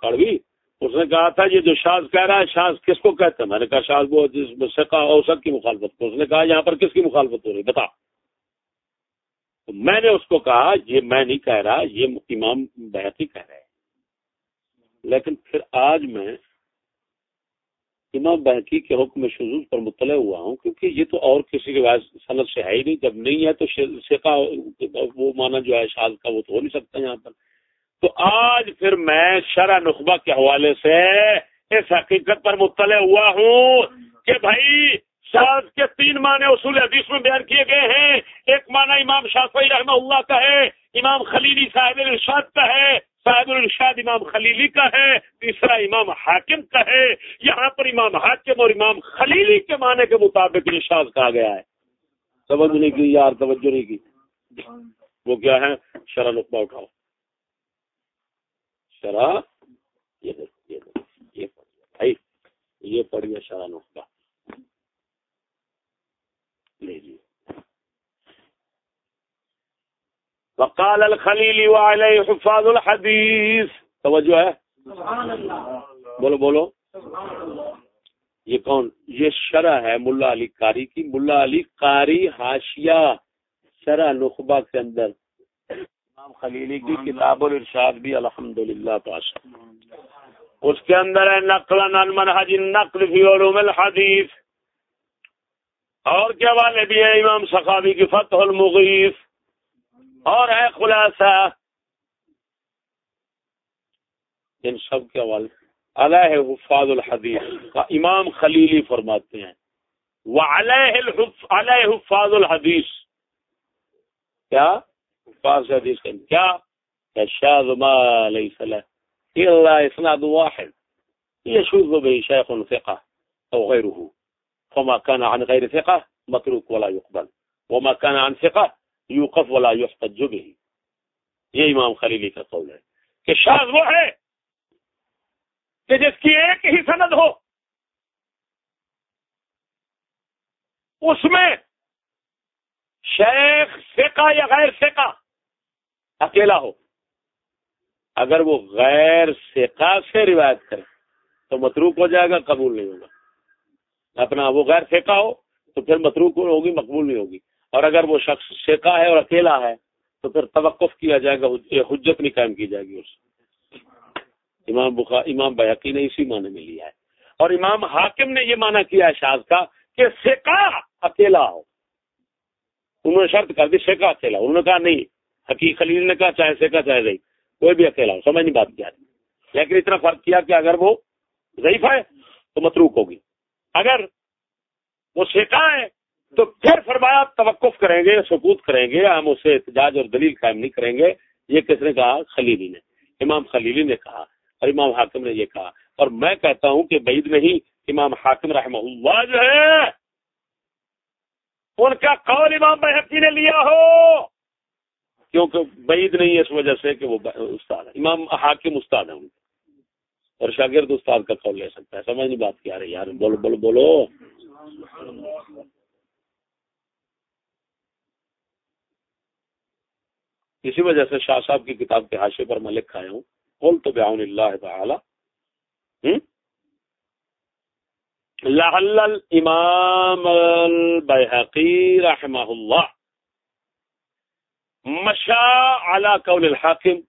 کاڑوی۔ اس نے کہا تھا، یہ جو شاز کہہ رہا ہے، شاز کس کو کہتے ہیں؟ میں نے کہا، شاز وہ جس سے اوسط کی مخالفت کو۔ اس نے کہا، یہاں پر کس کی مخالفت ہو رہی؟ بتا۔ تو میں نے اس کو کہا، یہ میں نہیں کہہ رہا، یہ امام بحثی کہہ رہے لیکن پھر آج میں امام بحقی کے حکم شزوز پر مطلع ہوا ہوں، کیونکہ یہ تو اور کسی روایت صنعت سے ہے ہی نہیں۔ جب نہیں ہے تو شیخا وہ مانا جو ہے شاز کا وہ تو ہو نہیں سکتا یہاں پر۔ تو آج پھر میں شرح نخبہ کے حوالے سے اس حقیقت پر مطلع ہوا ہوں کہ بھائی شاز کے تین معنی اصول حدیث میں بیان کیے گئے ہیں۔ ایک معنی امام شافعی رحمہ اللہ کا ہے، امام خلیلی صاحب ارشاد کا ہے۔ صاحب الرشاد امام خلیلی کا ہے، تیسرا امام حاکم کا ہے۔ یہاں پر امام حاکم اور امام خلیلی کے معنی کے مطابق نشاز کہا گیا ہے۔ توجہ نہیں کی یار، توجہ نہیں کی۔ وہ کیا ہے شرح نقبہ اٹھاؤ۔ شرح؟ یہ یہ بھائی، یہ پڑھیے شرح نقبہ لیجیے وقال الخلیلی وعلیہ حفاظ الحدیث توجہ ہے؟ بولو بولو. یہ کون؟ یہ شرح ہے ملا علی قاری کی. ملا علی قاری حاشیہ شرح نخبہ کے اندر. امام خلیلی کی کتاب الارشاد بھی الحمدللہ پاشا اس کے اندر ہے نقل عن منہج النقل فی علوم الحدیث. اور کیا والے بھی ہے امام سخاوی کی فتح المغیث. اور ہے خلاصہ ان سب کے حوالے علیہ حفاظ الحدیث۔ کا امام خلیلی فرماتے ہیں۔ وہ علیہ حفاظ الحدیث۔ کیا؟ حفاظ حدیث کیا؟ شاذ ما ليس له الا اسناد واحد۔ يشوذ به شيخ ثقه او غيره فما كان عن غير ثقه متروك ولا يقبل وما كان عن ثقه یوقف ولا یحتج به. یہ امام خلیلی کا قول ہے کہ شاذ وہ ہے کہ جس کی ایک ہی سند ہو، اس میں شیخ فقہ یا غیر فقہ اکیلا ہو۔ اگر وہ غیر فقہ سے روایت کرے تو متروک ہو جائے گا، قبول نہیں ہوگا۔ اپنا وہ غیر فقہ ہو تو پھر متروک ہوگی، مقبول نہیں ہوگی۔ اور اگر وہ شخص شیکا ہے اور اکیلا ہے، تو پھر توقف کیا جائے گا حجت نہیں قائم کی جائے گی اس امام بخار امام بحقی نے اسی معنی میں لیا ہے۔ اور امام حاکم نے یہ مانا کیا ہے شاز کا کہ سیکا اکیلا ہو۔ انہوں نے شرط کر دی سیکا اکیلا انہوں نے کہا نہیں حقیق خلیل نے کہا چاہے سیکا چاہے نہیں، کوئی بھی اکیلا ہو، سمجھ نہیں بات کیا لیکن اتنا فرق کیا کہ اگر وہ ضعیف ہے تو متروک ہوگی۔ اگر وہ سیکا ہے تو پھر فرمایا توقف کریں گے ثبوت کریں گے، ہم اسے احتجاج اور دلیل قائم نہیں کریں گے۔ یہ کس نے کہا؟ خلیلی نے۔ امام خلیلی نے کہا اور امام حاکم نے یہ کہا۔ اور میں کہتا ہوں کہ بعید نہیں امام حاکم رحمہ اللہ جو ہے، ان کا قول امام بحقی نے لیا ہو۔ کیونکہ بعید نہیں اس وجہ سے کہ وہ استاد ہے امام حاکم استاد ہے ان اور شاگرد استاد کا قول لے سکتا ہے۔ سمجھ نہیں بات کیا رہی، یار، بولو بولو بولو۔ اسی وجہ سے شاہ صاحب کی کتاب کے حاشے پر میں لکھا ہوں قول تو بیاون اللہ تعالی۔ لعل الامام البیحقی رحمہ اللہ۔ مشا على قول الحاکم۔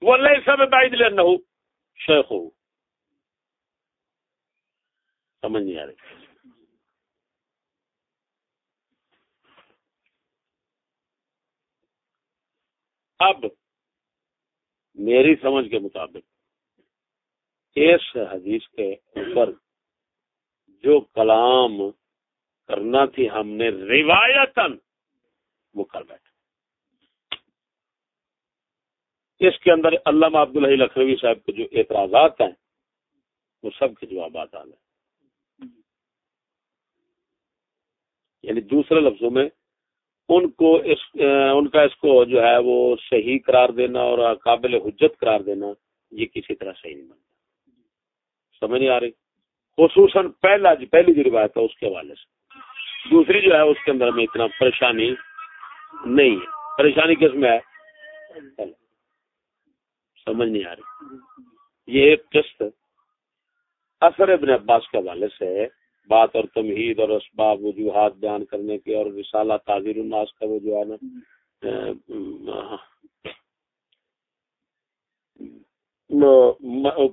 وليس ببعيد لانه شیخ سمجھ نہیں آ رہی۔ اب میری سمجھ کے مطابق اس حدیث کے اوپر جو کلام کرنا تھی، ہم نے روایتن وہ کر بیٹھے۔ اس کے اندر علامہ عبداللہ لکھنوی صاحب کے جو اعتراضات ہیں، وہ سب کے جوابات آ گئے یعنی دوسرے لفظوں میں ان کو اس ان کا اس کو جو ہے وہ صحیح قرار دینا اور قابل حجت قرار دینا یہ کسی طرح صحیح نہیں بنتا۔ سمجھ نہیں آ رہی؟ خصوصاً پہلا جو پہلی جو روایت ہے اس کے حوالے سے۔ دوسری جو ہے اس کے اندر میں اتنا پریشانی نہیں ہے۔ پریشانی کس میں ہے؟ سمجھ نہیں آ رہی۔ یہ ایک قسط اثر ابن عباس کے حوالے سے بات اور تمہید اور اسباب وجوہات بیان کرنے کے اور رسالہ تعزیر الناس کا وہ جو ہے نا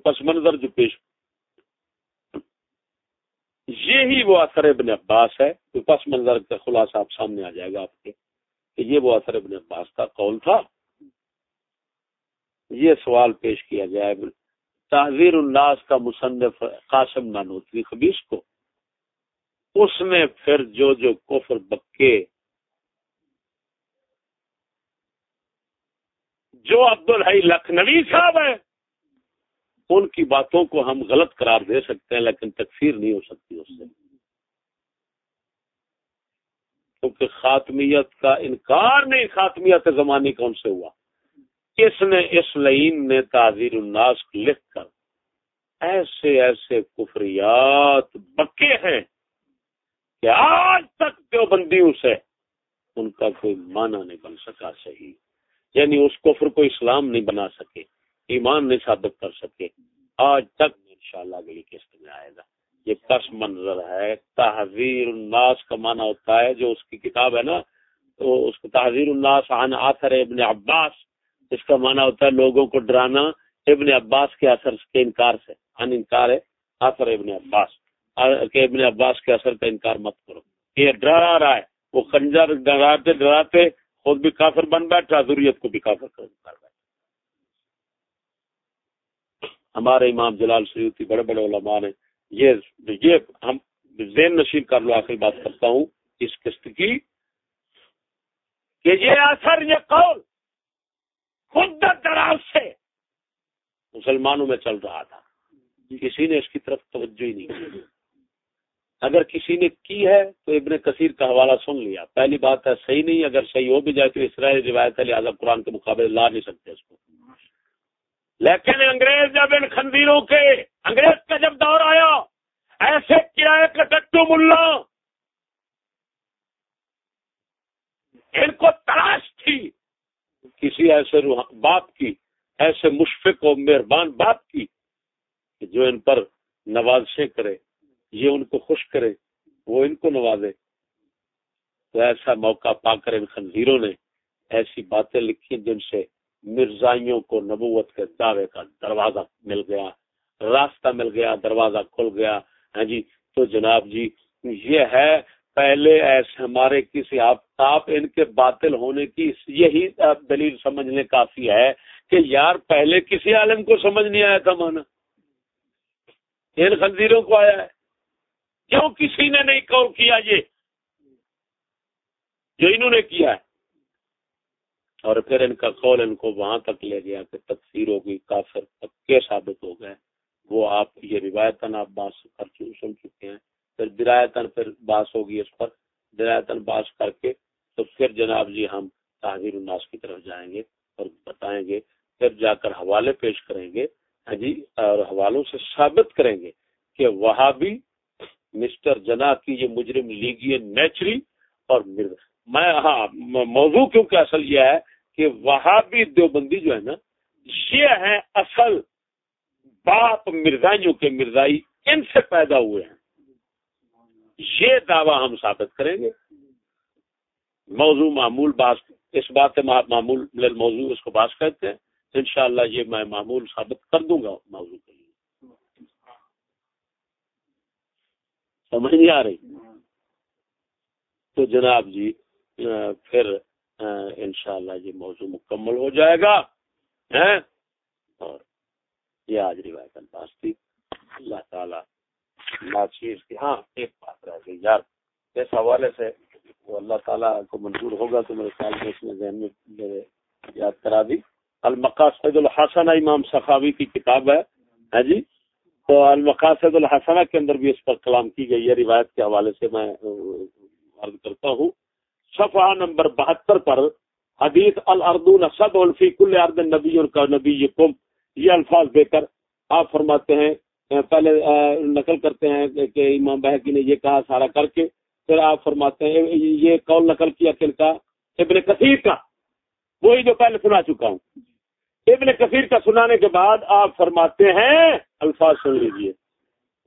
پس منظر جو پیش یہی وہ اثر ابن عباس ہے پس منظر کا خلاصہ آپ سامنے آ جائے گا آپ کے، کہ یہ وہ اثر ابن عباس کا قول تھا۔ یہ سوال پیش کیا جائے تحزیر الناس کا مصنف قاسم نانوتری خبیص کو۔ اس نے پھر جو جو کفر بکے، جو عبد الحی لکھنوی صاحب ہیں، ان کی باتوں کو ہم غلط قرار دے سکتے ہیں، لیکن تکفیر نہیں ہو سکتی اس سے۔ کیونکہ خاتمیت کا انکار نہیں، خاتمیت زمانی کون سے ہوا؟ اس نے اس لائن نے تعزیر الناس لکھ کر ایسے ایسے کفریات بکے ہیں۔ کہ آج تک جو بندی اسے ان کا کوئی معنی نہیں بن سکا صحیح۔ یعنی اس کفر کو اسلام نہیں بنا سکے، ایمان نہیں ثابت کر سکے۔ آج تک انشاءاللہ اگلی قسط میں آئے گا۔ یہ پس منظر ہے، تحذیر الناس کا معنی ہوتا ہے، جو اس کی کتاب ہے نا، تو اس کو تحذیر الناس عن آثر ابن عباس، اس کا معنی ہوتا ہے لوگوں کو ڈرانا، ابن عباس کے اثر کے انکار سے۔ ان انکار ہے آثر ابن عباس۔ کہ ابن عباس کے اثر کا انکار مت کرو۔ یہ ڈرا رہا ہے۔ وہ خنجر ڈراتے ڈراتے خود بھی کافر بن بیٹھا ضروریت کو بھی کافر کر بیٹھا۔ ہمارے امام جلال سیوتی بڑے بڑے علماء نے یہ یہ ہم زین نشین کر لو، آخری بات کرتا ہوں اس قسط کی کہ یہ اثر، یہ قول خود دراز سے مسلمانوں میں چل رہا تھا۔ کسی نے اس کی طرف توجہ ہی نہیں کی۔ اگر کسی نے کی ہے تو ابن کثیر کا حوالہ سن لیا۔ پہلی بات ہے صحیح نہیں، اگر صحیح ہو بھی جائے تو اسرائیل روایت ہے لہٰذا قرآن کے مقابلے لا نہیں سکتے اس کو۔ لیکن انگریز جب ان خندیروں کے، انگریز کا جب دور آیا، ایسے کرایہ کا ڈٹو ملا، ان کو تلاش تھی، کسی ایسے باپ کی، ایسے مشفق و مہربان باپ کی جو ان پر نوازشیں کرے۔ یہ ان کو خوش کرے، وہ ان کو نوازے۔ تو ایسا موقع پا کر ان خنزیروں نے ایسی باتیں لکھی جن سے مرزائیوں کو نبوت کے دعوے کا دروازہ مل گیا، راستہ مل گیا، دروازہ کھل گیا۔ ہاں جی تو جناب جی یہ ہے پہلے ایسے ہمارے کسی آپ ان کے باطل ہونے کی یہی دلیل سمجھنے کافی ہے کہ یار پہلے کسی عالم کو سمجھ نہیں آیا تھا مانا۔ ان خنزیروں کو آیا ہے۔ کیوں کسی نے نہیں کال کیا یہ؟ جو انہوں نے کیا ہے۔ اور پھر ان کا قول ان کو وہاں تک لے گیا کہ تقسیر ہوگی، کافر پکے ثابت ہو گئے۔ وہ آپ یہ روایتاً آپ باس کر سن چکے ہیں۔ پھر درایتاً پھر باس ہوگی اس پر۔ درایتاً باس کر کے تو پھر جناب جی ہم تحریر الناس کی طرف جائیں گے اور بتائیں گے۔ پھر جا کر حوالے پیش کریں گے۔ ہاں جی اور حوالوں سے ثابت کریں گے کہ وہاں بھی مسٹر جنا کی یہ مجرم لیگی نیچری اور میں ہاں موضوع کیونکہ اصل یہ ہے کہ وہاں بھی دیوبندی جو ہے نا، یہ ہے اصل باپ مرزائیوں کے مرزائی ان سے پیدا ہوئے ہیں۔ یہ دعویٰ ہم ثابت کریں گے۔ موضوع معمول باس، اس بات معمول موضوع، اس کو باس کہتے ہیں۔ انشاءاللہ یہ میں معمول ثابت کر دوں گا موضوع کے لیے سمجھ نہیں آ رہی۔ تو جناب جی پھر انشاءاللہ یہ موضوع مکمل ہو جائے گا۔ اور یہ آج روایت الفاظ تھی۔ اللہ تعالی ناچیز کی ہاں ایک بات رہ گئی۔ یار، اس حوالے سے وہ اللہ تعالیٰ کو منظور ہوگا تو میرے خیال میں اس میں ذہن میں میرے یاد کرا دی۔ المقاصد الحسن امام سخاوی کی کتاب ہے۔ جی؟ تو المقاصد الحسنہ کے اندر بھی اس پر کلام کی گئی ہے، روایت کے حوالے سے میں عرض کرتا ہوں۔ صفحہ نمبر بہتر پر حدیث الردون صد الفی کل ارد نبی کا نبی یہ الفاظ دے کر آپ فرماتے ہیں۔ پہلے نقل کرتے ہیں کہ امام بحقی نے یہ کہا سارا کر کے، پھر آپ فرماتے ہیں، یہ کال نقل کیا کن کا ابن کثیر کا، وہی جو پہلے سنا چکا ہوں۔ ابن کثیر کا سنانے کے بعد آپ فرماتے ہیں، الفاظ سن لیجیے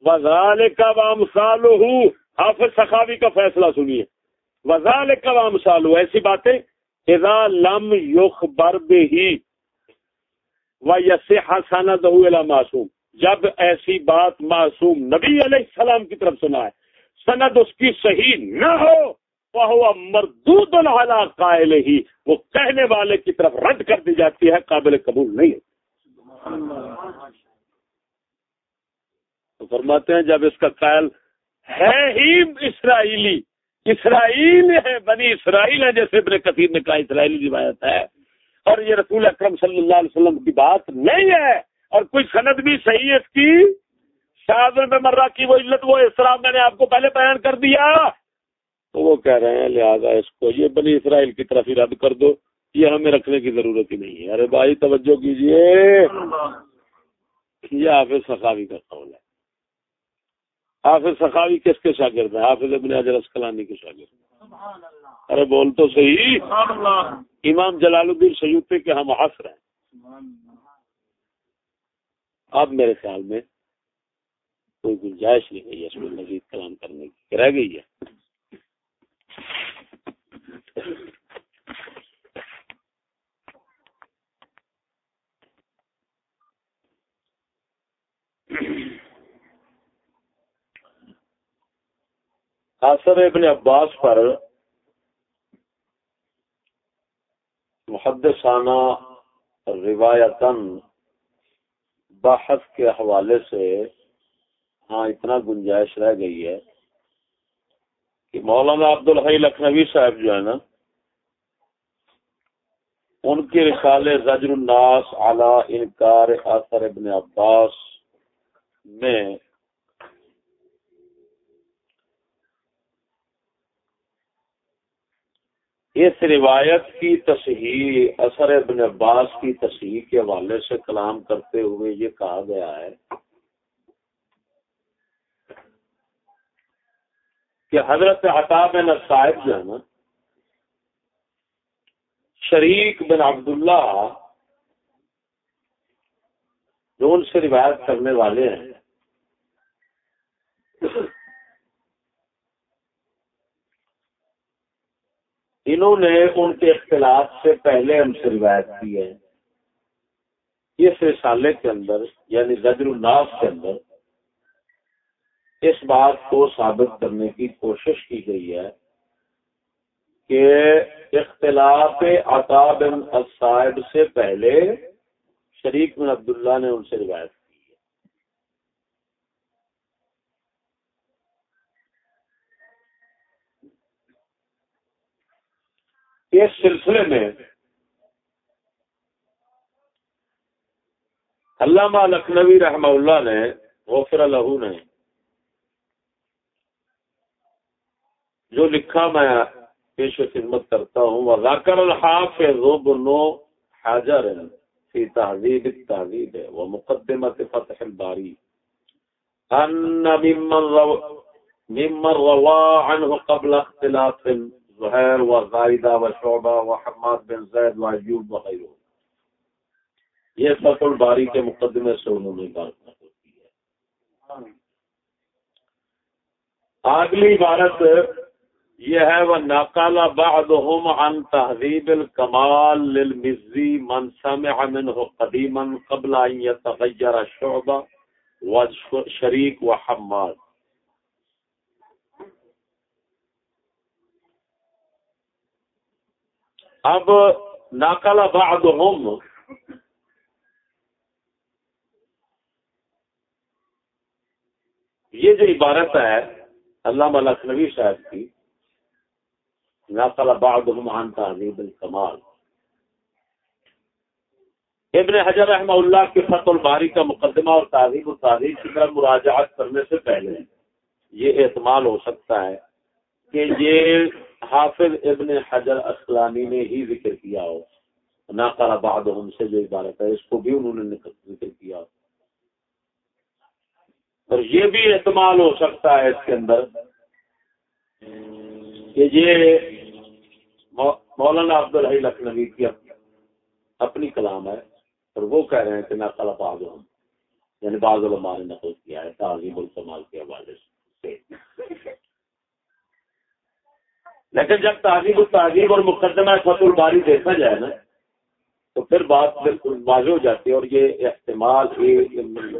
وزال کا وام سالو حافظ سخاوی کا فیصلہ سنیے۔ وزال کا وام سالو ایسی باتیں۔ اذا لم یخ برب ہی و یس حسن معصوم۔ جب ایسی بات معصوم نبی علیہ السلام کی طرف سنا ہے، سند اس کی صحیح نہ ہو وہ مردود الحال قائل ہی، وہ کہنے والے کی طرف رد کر دی جاتی ہے، قابل قبول نہیں تو فرماتے ہیں، جب اس کا قائل ہے ہی اسرائیلی، اسرائیل ہے، بنی اسرائیل ہے جیسے ابن کثیر نے کہا، اسرائیلی روایت ہے۔ اور یہ رسول اکرم صلی اللہ علیہ وسلم کی بات نہیں ہے۔ اور کوئی سند بھی صحیح ہے اس کی؟ شاہد میں مرہ کی وہ عزت وہ طرح میں نے آپ کو پہلے بیان کر دیا۔ تو وہ کہہ رہے ہیں لہٰذا اس کو یہ بنی اسرائیل کی طرف ہی رد کر دو یہ ہمیں رکھنے کی ضرورت ہی نہیں ہے۔ ارے بھائی توجہ کیجیے یہ حافظ سخاوی کا قول ہے۔ حافظ سخاوی کس کے شاگرد ہے حافظ ابن حجر اسکلانی کے شاگرد ارے بول تو صحیح۔ امام جلال الدین سیوتے کے ہم حسر ہیں۔ اب میرے خیال میں کوئی گنجائش نہیں گئی اس میں مزید کلام کرنے کی رہ گئی ہے۔ آصر ابن عباس پر محدثانہ روایتاً بحث کے حوالے سے ہاں اتنا گنجائش رہ گئی ہے کہ مولانا عبد الحی لکھنوی صاحب جو ہے نا، ان کے رسالے زجر الناس اعلی انکار آثر ابن عباس میں اس روایت کی تصحیح، اثر ابن عباس کی تصحیح کے حوالے سے کلام کرتے ہوئے یہ کہا گیا ہے کہ حضرت عطاب صاحب جو ہے نا، شریک بن عبداللہ جو ان سے روایت کرنے والے ہیں۔ انہوں نے ان کے اختلاف سے پہلے ہم سے روایت کی ہے۔ اس رسالے کے اندر یعنی زجر الناس کے اندر اس بات کو ثابت کرنے کی کوشش کی گئی ہے کہ اختلاف عطاب الصائب سے پہلے شریک بن عبداللہ نے ان سے روایت کی ہے۔ اس سلسلے میں علامہ لکھنوی رحمہ اللہ نے، غفر لہو نے جو لکھا میں پیش و خدمت کرتا ہوں وہ ذاکر الحاف بنو حاضر فی تہذیب تہذیب ہے وہ مقدمت فتح الباری ان ممن روا عنه قبل اختلاف زہیر و زائدہ و شعبہ و حماد بن زید و عجوب وغیرہ یہ فتح الباری کے مقدمے سے انہوں نے بات ہوتی ہے۔ اگلی عبارت یہ ہے وہ ناکالا بعضهم عن تہذیب الکمال للمزی من سمع منه قدیما قبل ان يتغیر شعبہ و شریک و حماد اب ناکالا بعضهم یہ جو عبارت ہے، علامہ لکھنوی صاحب کی نقل بعضهم عن تعذیب الکمال ابن حجر رحمہ اللہ کے فت الباری کا مقدمہ اور تعظیم و تعظیم کی طرف مراجعات کرنے سے پہلے یہ احتمال ہو سکتا ہے کہ یہ حافظ ابن حجر اسلانی نے ہی ذکر کیا ہو. ناقا بعد ان سے جو عبارت ہے، اس کو بھی انہوں نے ذکر کیا ہو. اور یہ بھی احتمال ہو سکتا ہے اس کے اندر کہ یہ مولانا عبد الحی لکھنوی کی اپنی کلام ہے اور وہ کہہ رہے ہیں کہ نقل بعض یعنی بعض علماء نے نقل کیا ہے تعظیم الکمال کے حوالے سے۔ لیکن جب تعظیم التعظیم اور مقدمہ فت الباری دیکھا جائے نا، تو پھر بات بالکل واضح ہو جاتی ہے اور یہ احتمال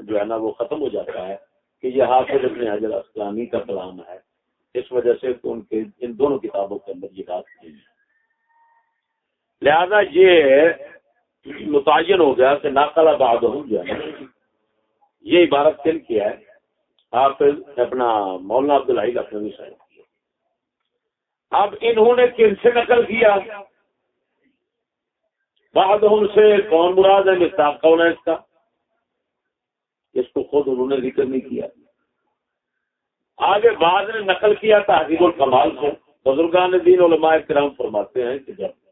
جو ہے نا، وہ ختم ہو جاتا ہے کہ یہ حافظ ابن حضر اسلامی کا کلام ہے۔ اس وجہ سے تو ان کے ان دونوں کتابوں کے اندر یہ بات نہیں ہے۔ لہذا یہ متعین ہو گیا کہ ناقل آباد ہوں جو ہے، یہ عبارت کن کیا ہے؟ حافظ اپنا مولانا عبد لکھنوی صاحب اب انہوں نے کن سے نقل کیا؟ بعد ہم سے کون مراد ہے؟ مستاق کون ہے اس کا؟ اس کو خود انہوں نے ذکر نہیں کیا۔ آگے بعد نے نقل کیا تحریر الکمال سے۔ بزرگان دین علماء کرام فرماتے ہیں کہ جب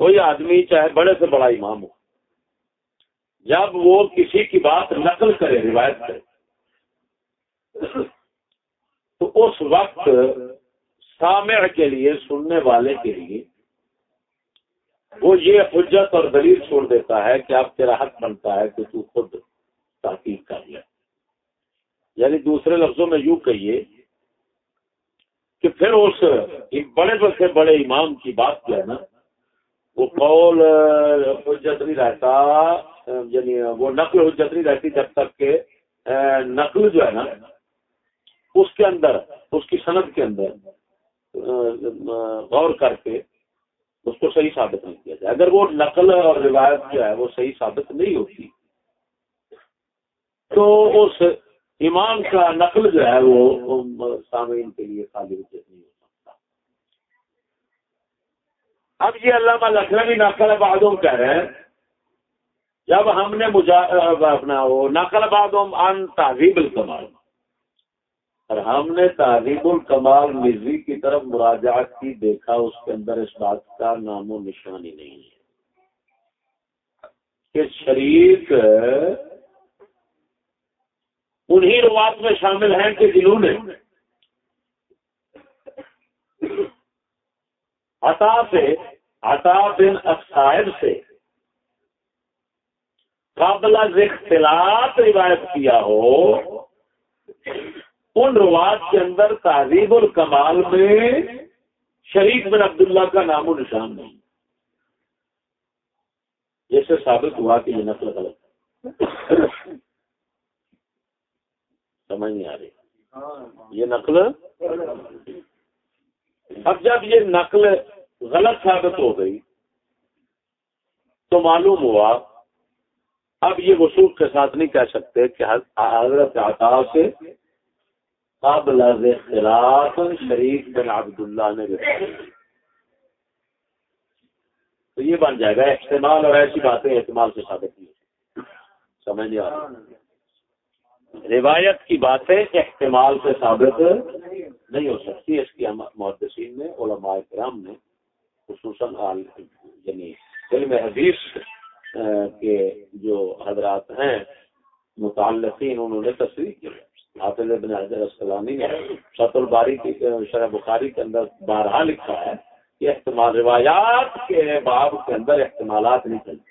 کوئی آدمی چاہے بڑے سے بڑا امام ہو، جب وہ کسی کی بات نقل کرے، روایت کرے، تو اس وقت سامع کے لیے، سننے والے کے لیے وہ یہ حجت اور دلیل چھوڑ دیتا ہے کہ اب تیرا حق بنتا ہے کہ تو خود تحقیق کر لے۔ یعنی دوسرے لفظوں میں یوں کہیے کہ پھر اس بڑے سے بڑے امام کی بات جو ہے نا وہ قول حجت نہیں رہتا یعنی وہ نقل حجت نہیں رہتی جب تک کہ نقل جو ہے نا، اس کے اندر، اس کی صنعت کے اندر غور کر کے اس کو صحیح ثابت نہیں کیا جائے۔ اگر وہ نقل اور روایت جو ہے وہ صحیح ثابت نہیں ہوتی، تو اس ایمان کا نقل جو ہے وہ سامعین کے لیے خالی اچت نہیں ہو سکتا اب یہ علامہ لکھنوی نقل بادوم کہہ رہے ہیں، جب ہم نے اپنا وہ نقل بادوم ان تہذیب الکمال۔ اور ہم نے تعریب الکمال مرزی کی طرف مراجعت کی، دیکھا اس کے اندر اس بات کا نام و نشانی نہیں ہے۔ کہ شریک انہی روات میں شامل ہیں کہ جنہوں نے عطا سے عطا بن اصائب سے قابل اختلاط روایت کیا ہو، ان روات کے اندر تہذیب الکمال میں شریف بن عبداللہ کا نام و نشان نہیں۔ جیسے ثابت ہوا کہ یہ نقل غلط سمجھ نہیں آ رہی۔ یہ نقل اب جب یہ نقل غلط ثابت ہو گئی، تو معلوم ہوا، اب یہ وصول کے ساتھ نہیں کہہ سکتے کہ حضرت عطا سے قابل خلاف شریف بن عبداللہ نے تو یہ بن جائے گا، احتمال اور ایسی باتیں احتمال سے ثابت نہیں سمجھ نہیں آ رہا روایت کی باتیں احتمال سے ثابت نہیں ہو سکتی، اس کی محدثین نے، علماء کرام نے خصوصاً یعنی علم حدیث کے جو حضرات ہیں، متعلقین، انہوں نے تصریح کی۔ حافظ ابن حضر السلامی نے شط الباری کی شرح بخاری کے اندر بارہا لکھا ہے کہ احتمال، روایات کے باب کے اندر احتمالات نہیں چلتے۔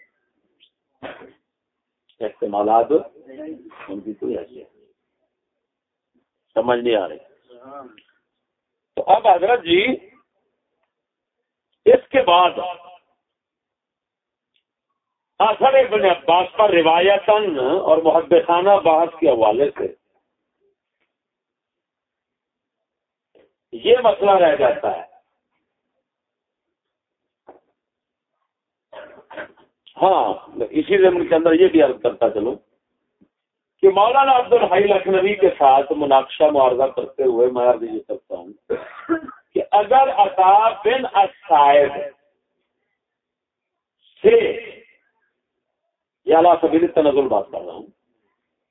احتمالات ان کی کوئی حیثیت سمجھ نہیں آ رہی۔ تو اب حضرت جی اس کے بعد اثر ابن عباس پر روایتاً اور محدثانہ بحث کے حوالے سے یہ مسئلہ رہ جاتا ہے۔ ہاں اسی زمین کے اندر یہ بھی عرض کرتا چلو کہ مولانا عبد الحائی لکھنوی کے ساتھ مناقشہ معارضہ کرتے ہوئے میں عرض یہ کرتا ہوں کہ اگر عطا بن اسائد سے یہ اللہ سبیر تنزل بات کر رہا ہوں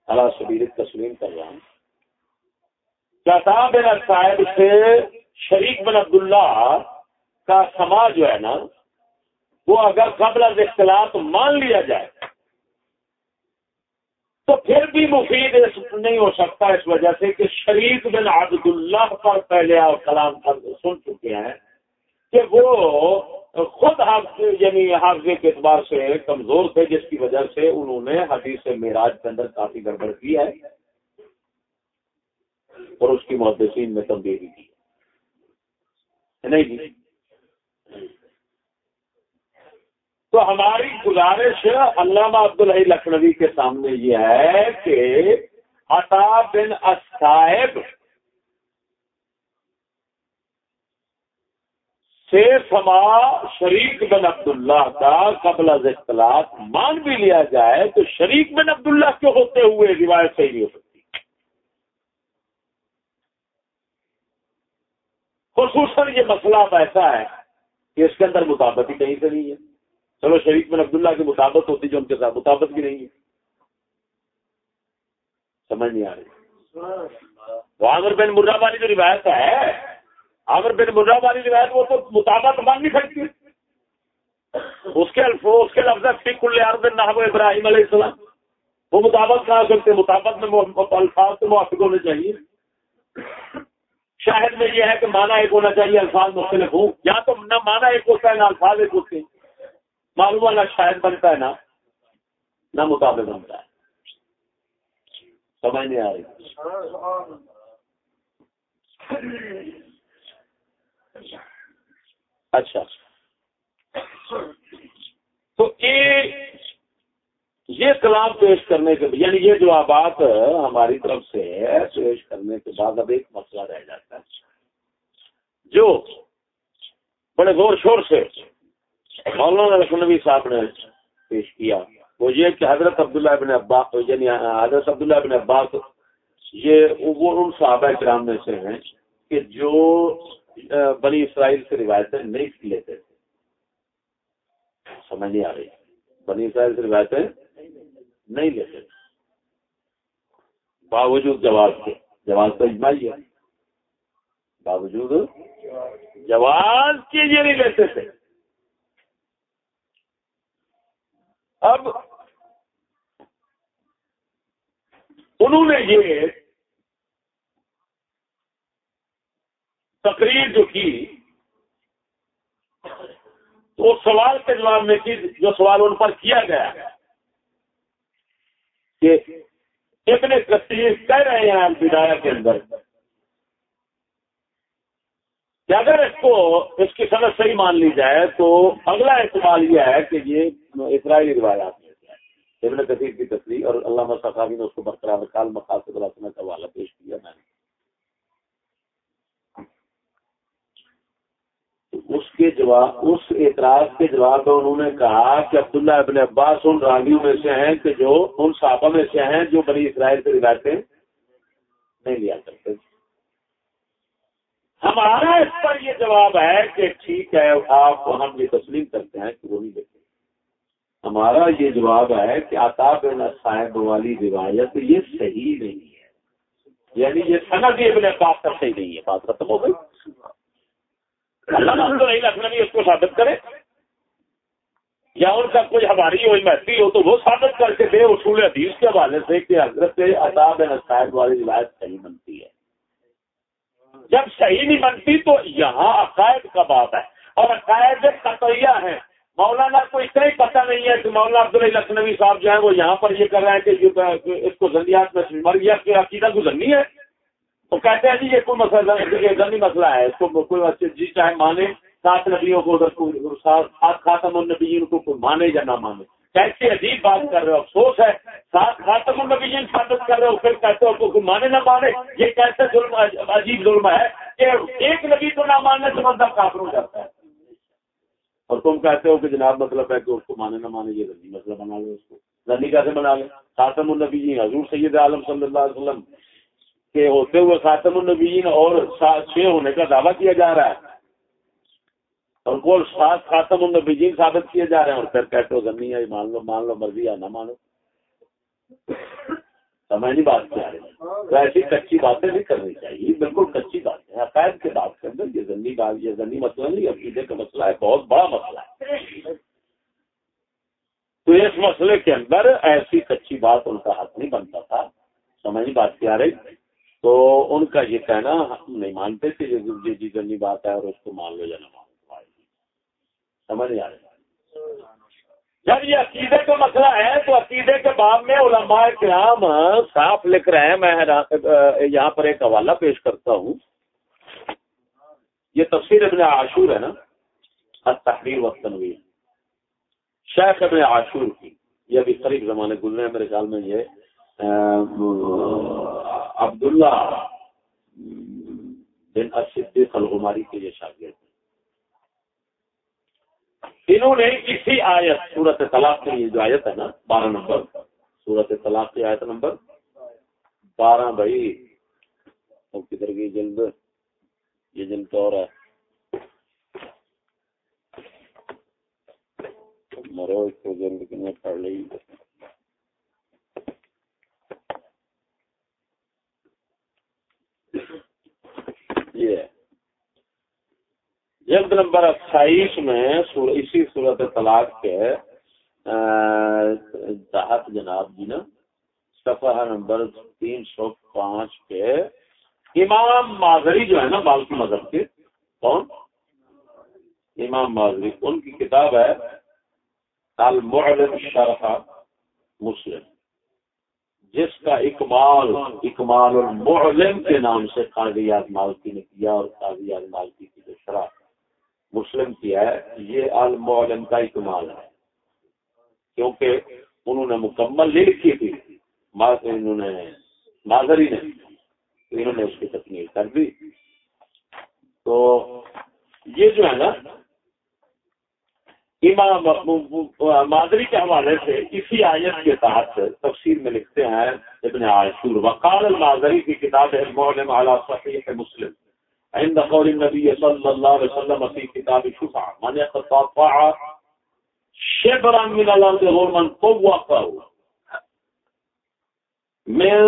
اللہ سبیر تسلیم کر رہا ہوں بن صاحب سے شریک بن عبداللہ کا سماج جو ہے نا، وہ اگر قبل از اختلاط مان لیا جائے تو پھر بھی مفید نہیں ہو سکتا اس وجہ سے کہ شریک بن عبداللہ پر پہلے آپ کلام سن چکے ہیں کہ وہ خود حافظ یعنی حافظ کے اعتبار سے کمزور تھے، جس کی وجہ سے انہوں نے حدیث معراج کے اندر کافی گڑبڑ کی ہے اور اس کی محدثین میں تبدیلی کی نہیں جی؟ تو ہماری گزارش علامہ عبدالحی لکھنوی کے سامنے یہ ہے کہ عطا بن اصحاب سے سما شریک بن عبداللہ کا قبل از اختلاط مان بھی لیا جائے تو شریک بن عبداللہ کے ہوتے ہوئے روایت صحیح نہیں ہو سکتی۔ خصوصاً یہ مسئلہ ایسا ہے کہ اس کے اندر مطابق ہی کہیں سے نہیں ہے۔ چلو شریک بن عبداللہ کی مطابق ہوتی جو ان کے ساتھ، مطابق بھی نہیں ہے۔ سمجھ نہیں آ رہی۔ وہ عامر بن مرزا والی جو روایت ہے، عامر بن مرزا والی روایت، وہ تو مطابق مان نہیں سکتی۔ اس کے الفو اس کے لفظ فیق نحو ابراہیم علیہ السلام۔ وہ مطابق کہاں سکتے؟ مطابق میں الفاظ سے موافق ہونے چاہیے۔ شاہد میں یہ ہے کہ مانا ایک ہونا چاہیے، الفاظ مختلف ہوں۔ یا تو نہ مانا ایک ہوتا ہے، نہ الفاظ ایک ہوتے ہیں۔ معلوم نہ شاہد بنتا ہے نا، نہ مطابق بنتا ہے۔ سمجھ نہیں آ رہی۔ اچھا۔ تو یہ یہ کلام پیش کرنے کے یعنی یہ جو آباد ہماری طرف سے پیش کرنے کے بعد اب ایک مسئلہ رہ جاتا ہے۔ جو بڑے زور شور سے مولانا لکھنوی صاحب نے پیش کیا۔ وہ یہ کہ حضرت عبداللہ ابن عباس یعنی حضرت عبداللہ ابن عباس، یہ وہ ان صحابہ کرام میں سے ہیں کہ جو بنی اسرائیل سے روایتیں نہیں لیتے تھے۔ سمجھ نہیں آ رہی۔ بنی اسرائیل سے روایتیں نہیں لیتے تھے۔ باوجود جواز کے۔ جواز تو اجماعی ہے۔ باوجود جواز کے یہ نہیں لیتے تھے۔ اب انہوں نے یہ تقریر جو کی تو سوال کے جواب میں کی، جو سوال ان پر کیا گیا، کہ ابن کثیر کہہ رہے ہیں بدایا کے اندر کہ اگر اس کو اس کی سمجھ صحیح مان لی جائے تو اگلا اعتماد یہ ہے کہ یہ اسرائیلی روایات میں ابن کثیر کی تصویر اور علامہ صفابی نے اس کو برقرار خال مقاصد رسم کا حوالہ پیش کیا میں نے۔ اس کے جواب، اس اعتراض کے جواب میں انہوں نے کہا کہ عبداللہ ابن عباس ان راگیوں میں سے ہیں کہ جو ان صحابہ میں سے ہیں جو بنی اسرائیل سے روایتیں نہیں لیا کرتے۔ ہمارا اس پر یہ جواب ہے کہ ٹھیک ہے، آپ ہم یہ تسلیم کرتے ہیں کہ وہ نہیں ہمارا یہ جواب ہے کہ آتاب صاحب والی روایت یہ صحیح نہیں ہے۔ یعنی یہ صنعت ابن عباس کا صحیح نہیں ہے، بات ختم ہو گئی۔ لکھنوی اس کو ثابت کرے یا ان کا کوئی ہماری ہوئی محتی ہو تو وہ ثابت کر کے دے اصول حدیث کے حوالے سے کہ حضرت عطاب نسائب والی روایت صحیح بنتی ہے۔ جب صحیح نہیں بنتی تو یہاں عقائد کا بات ہے اور عقائد قطعیہ ہیں۔ مولانا کو اتنا ہی پتہ نہیں ہے کہ مولانا عبداللہ لکھنوی صاحب جو ہیں وہ یہاں پر یہ کر رہے ہیں کہ اس کو زندیات میں مر گیا کہ عقیدہ گزرنی ہے۔ تو کہتے ہیں جی یہ کوئی مسئلہ یہ مسئلہ ہے۔ اس کو کوئی جی چاہے مانے، سات نبیوں کو خاتم النبیین کو کوئی مانے یا نہ مانے۔ کیسے عجیب بات کر رہے ہو؟ افسوس ہے۔ سات خاتم النبیین ثابت کر رہے ہو، پھر کہتے ہو کوئی مانے نہ مانے۔ یہ کیسے ظلم، عجیب ظلم ہے کہ ایک نبی کو نہ ماننے سے مطلب کافر ہو جاتا ہے۔ اور تم کہتے ہو کہ جناب مطلب ہے کہ اس کو مانے نہ مانے، یہ رنی مسئلہ مطلب بنا لو اس کو۔ رنی کیسے بنا لیں خاتم النبی حضور سید عالم صلی اللہ علیہ وسلم کہ ہوتے ہوئے خاتم النبیین اور چھ ہونے کا دعویٰ کیا جا رہا ہے۔ اور کو ساتھ خاتم ان بجین ثابت کیے جا رہے ہیں اور پھر کہتے ہو زمین ہے، مان لو مان لو مرضی ہے، نہ مانو۔ سمجھ نہیں بات کیا رہی ایسی کچی باتیں نہیں کرنی چاہیے، بالکل کچی بات ہے عقائد کے بات کر دیں، یہ زنی بات، یہ زنی مسئلہ نہیں، عقیدے کا مسئلہ ہے، بہت بڑا مسئلہ ہے۔ تو اس مسئلے کے اندر ایسی کچی بات ان کا حق نہیں بنتا تھا۔ سمجھ نہیں بات کیا رہی۔ تو ان کا یہ کہنا ہم نہیں مانتے تھے یہ جی زنی بات ہے اور اس کو مان لو یا نہ مانو سمجھ نہیں آ رہا جب یہ عقیدے کا مسئلہ ہے تو عقیدے کے باب میں علماء کرام صاف لکھ رہے ہیں۔ میں یہاں پر ایک حوالہ پیش کرتا ہوں۔ یہ تفسیر ابن عاشور ہے نا؟ تحریر وقت تنویر شیخ ابن عاشور کی۔ یہ ابھی قریب زمانے گزرے ہیں، میرے خیال میں یہ عبداللہ بن الصدیق الغماری کے یہ شاگرد انہوں نے اسی آیت، سورت طلاق کی جو آیت ہے نا، بارہ نمبر، سورت طلاق کی آیت نمبر بارہ بھائی۔ اور کدھر گئی جلد؟ یہ جلد تو اور ہے۔ مرو، اس کو جلد کی میں پڑھ لی یہ جلد نمبر اٹھائیس میں اسی صورت طلاق کے تحت جناب جی نا، صفحہ نمبر تین سو پانچ کے امام ماضری جو ہے نا بالکی مذہب کے، کون؟ امام ماضری، ان کی کتاب ہے المعلم شرح مسلم۔ جس کا اکمال اکمال المعلم کے نام سے قاضیات مالکی نے کیا اور قاضیات مالکی کی جو شرح مسلم کیا ہے، یہ المعلم کا اکمال ہے۔ کیونکہ انہوں نے مکمل لکھی تھی انہوں نے ماضری نے انہوں نے اس کی تکمیل کر دی۔ تو یہ جو ہے نا، امام مادری کے حوالے سے اسی آیت کے تحت تفسیر میں لکھتے ہیں، ابن عاشور، وقال الماضری کی کتاب ہے مولم صحیح مسلم۔ عند قول النبي صلى الله عليه وسلم في كتاب الشفعة من يتطاع شبرا من الارض غرما طوقه. من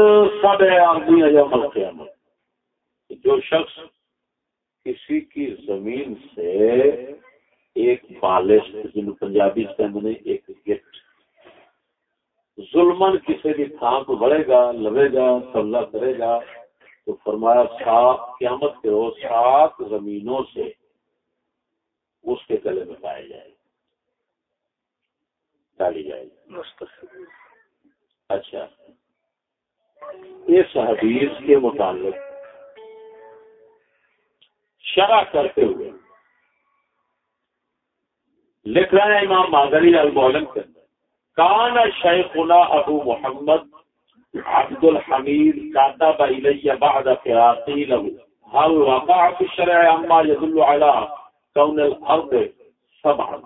سبع ارضين يوم القيامة. جو شخص کسی کی زمین سے ایک بالش جن پنجابی سے ایک گفٹ ظلمن کسی بھی تھان کو بڑھے گا لڑے گا قبضہ کرے گا تو فرمایا سات قیامت کے روز سات زمینوں سے اس کے گلے میں پائے جائے گی۔ ڈالی جائے گی۔ اچھا۔ اس حدیث کے متعلق شرح کرتے ہوئے لکھ رہے ہیں امام مادری المولم کے اندر، کان شیخنا ابو محمد عبد الحميد كتب إلي بعد فراقي له. هل وقع في الشرع عما يدل على كون الأرض سبعا؟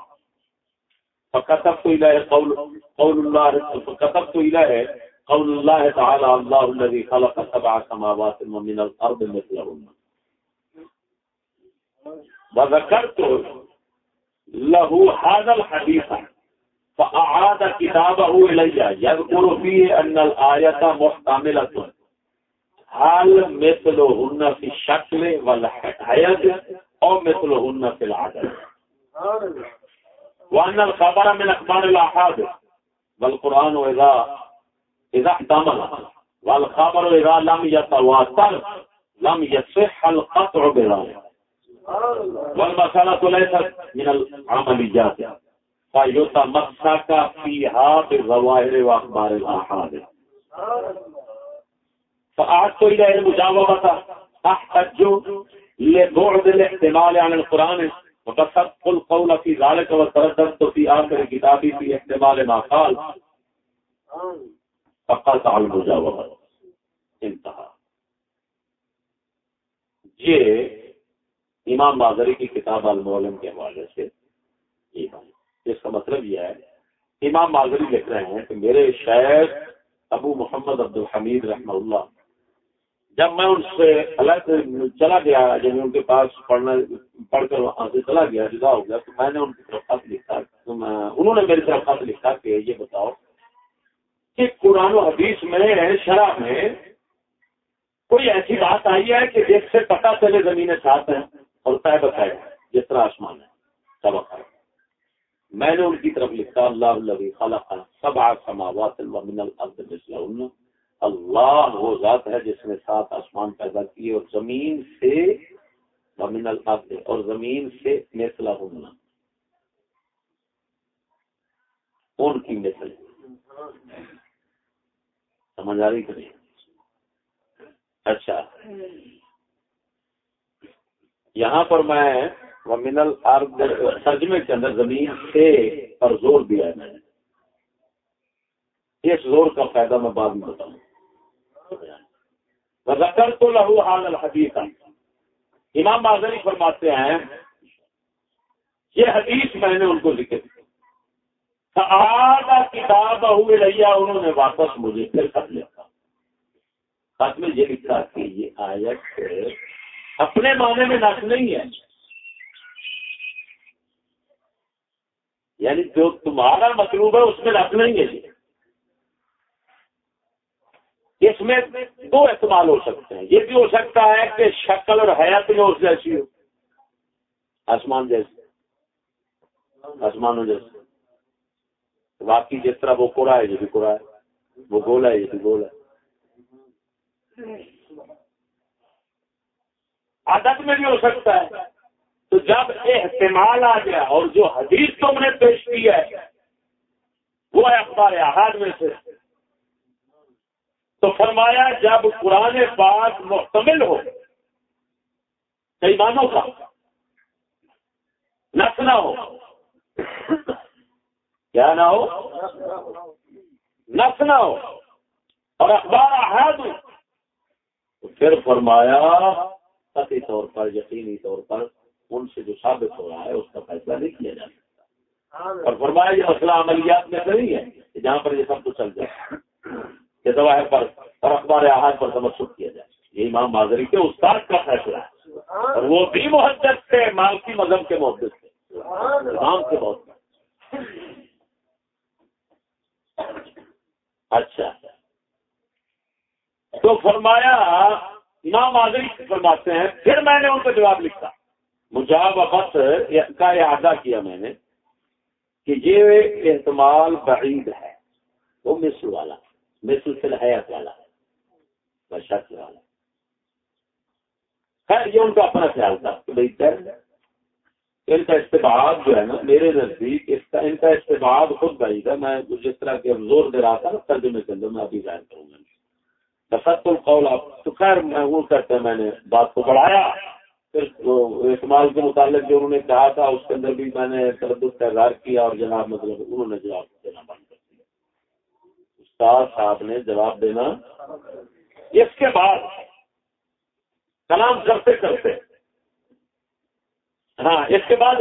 فكتبت إليه قول, قول الله فكتبت إليه قول الله تعالى الله الذي خلق سبع سماوات ومن الأرض مثلهن. وذكرت له هذا الحديث. فأعاد كتابه إلي يذكر فيه أن الآية محتملة هل مثلهن في الشكل والحياة أو مثلهن في العدد وأن الخبر من أخبار الأحادث والقرآن إذا إذا احتمل والخبر إذا لم يتواتر لم يصح القطع بذلك والمسألة ليست من العمليات فیوتا مسا کا فی ہاتھ ظواہر و اخبار الاحاد. فآت تو الہ المجاوبتا احتجو لبعد الاحتمال عن القرآن. وتصدق القول في ذلك وترددت في آخر كتابي في احتمال ما قال. فقطع المجاوبة انتہا. یہ امام بازری کی کتاب المعلم کے حوالے سے یہ بات اس کا مطلب یہ ہے امام معذری لکھ رہے ہیں کہ میرے شاعر ابو محمد عبد الحمید رحمہ اللہ، جب میں ان سے الگ چلا گیا جب ان کے پاس پڑھنا، پڑھ کر وہاں سے چلا گیا، جدا ہو گیا، تو میں نے ان کی طرف خط لکھا انہوں نے میری طرف خط لکھا کہ یہ بتاؤ کہ قرآن و حدیث میں، شرح میں کوئی ایسی بات آئی ہے کہ جس سے پتا چلے زمینیں ساتھ ہیں اور طے بتائے، جس طرح آسمان ہے سبق ہے میں نے ان کی طرف لکھا، اللہ اللہ خلق سب سماوات من الارض مثل اللہ وہ ذات ہے جس نے سات آسمان پیدا کیے اور زمین سے ومن الارض اور زمین سے مثلا ان کی مثل۔ سمجھ آ رہی کہ نہیں؟ اچھا۔ یہاں پر میں ومن الارض، ترجمے کے اندر زمین سے پر زور دیا ہے میں نے۔ اس زور کا فائدہ میں بعد میں بتاؤں۔ ذکر تو لہو حال الحدیث امام معذری فرماتے ہیں، یہ حدیث میں نے ان کو لکھے آدھا کتاب ہوئے رہیا انہوں نے واپس مجھے پھر خط لکھا۔ خط میں یہ لکھا کہ یہ آیت اپنے معنی میں نس نہیں ہے۔ یعنی جو تمہارا مطلوب ہے اس میں رکھ نہیں ہے جی۔ اس میں دو استعمال ہو سکتے ہیں۔ یہ بھی ہو سکتا ہے کہ شکل اور حیات میں اس جیسی ہو۔ آسمان جیسے۔ آسمانوں جیسے۔ باقی جس طرح وہ کوڑا ہے، یہ بھی کوڑا ہے۔ وہ گولا ہے، یہ بھی گول ہے۔ عادت میں بھی ہو سکتا ہے۔ تو جب احتمال آ گیا اور جو حدیث تم نے پیش کی ہے، وہ ہے اخبار احاد میں سے۔ تو فرمایا، جب قرآن پاک محتمل ہو، کئی مانوں کا، نس نہ ہو، کیا نہ ہو، نس نہ ہو، اور اخبار احاد پھر فرمایا قطعی طور پر، یقینی طور پر ان سے جو ثابت ہو رہا ہے اس کا فیصلہ نہیں کیا جا سکتا۔ اور فرمایا یہ مسئلہ عملیات میں نہیں ہے جہاں پر یہ سب کچھ چل جائے یہ دوا پر اور اخبار احاد پر تمسک کیا جائے۔ یہ امام معذری کے استاد کا فیصلہ ہے۔ اور وہ بھی محدت تھے مالکی مذہب کے محدت تھے۔ امام کے محدت اچھا۔ تو فرمایا امام معذری فرماتے ہیں پھر میں نے ان کو جواب لکھا۔ مجاب وقت کا اعادہ کیا میں نے کہ یہ احتمال بعید ہے، وہ مصر والا، مثل فی الحیات والا ہے بشک والا خیر، یہ ان کا اپنا خیال تھا کہ ان کا استباد جو ہے نا، میرے نزدیک اس کا، ان کا استباد خود بعید ہے۔ میں جس طرح کے زور دے رہا تھا نا ترجمے کے اندر میں ابھی ظاہر کروں گا۔ دفت القول، آپ تو خیر، میں وہ کرتے میں نے بات کو بڑھایا۔ پھر استعمال کے متعلق جو انہوں نے کہا تھا، اس کے اندر بھی میں نے تردد کا اظہار کیا اور جناب مطلب انہوں نے جواب دینا بند کر دیا۔ استاد صاحب نے جواب دینا۔ اس کے بعد کلام کرتے کرتے ہاں اس کے بعد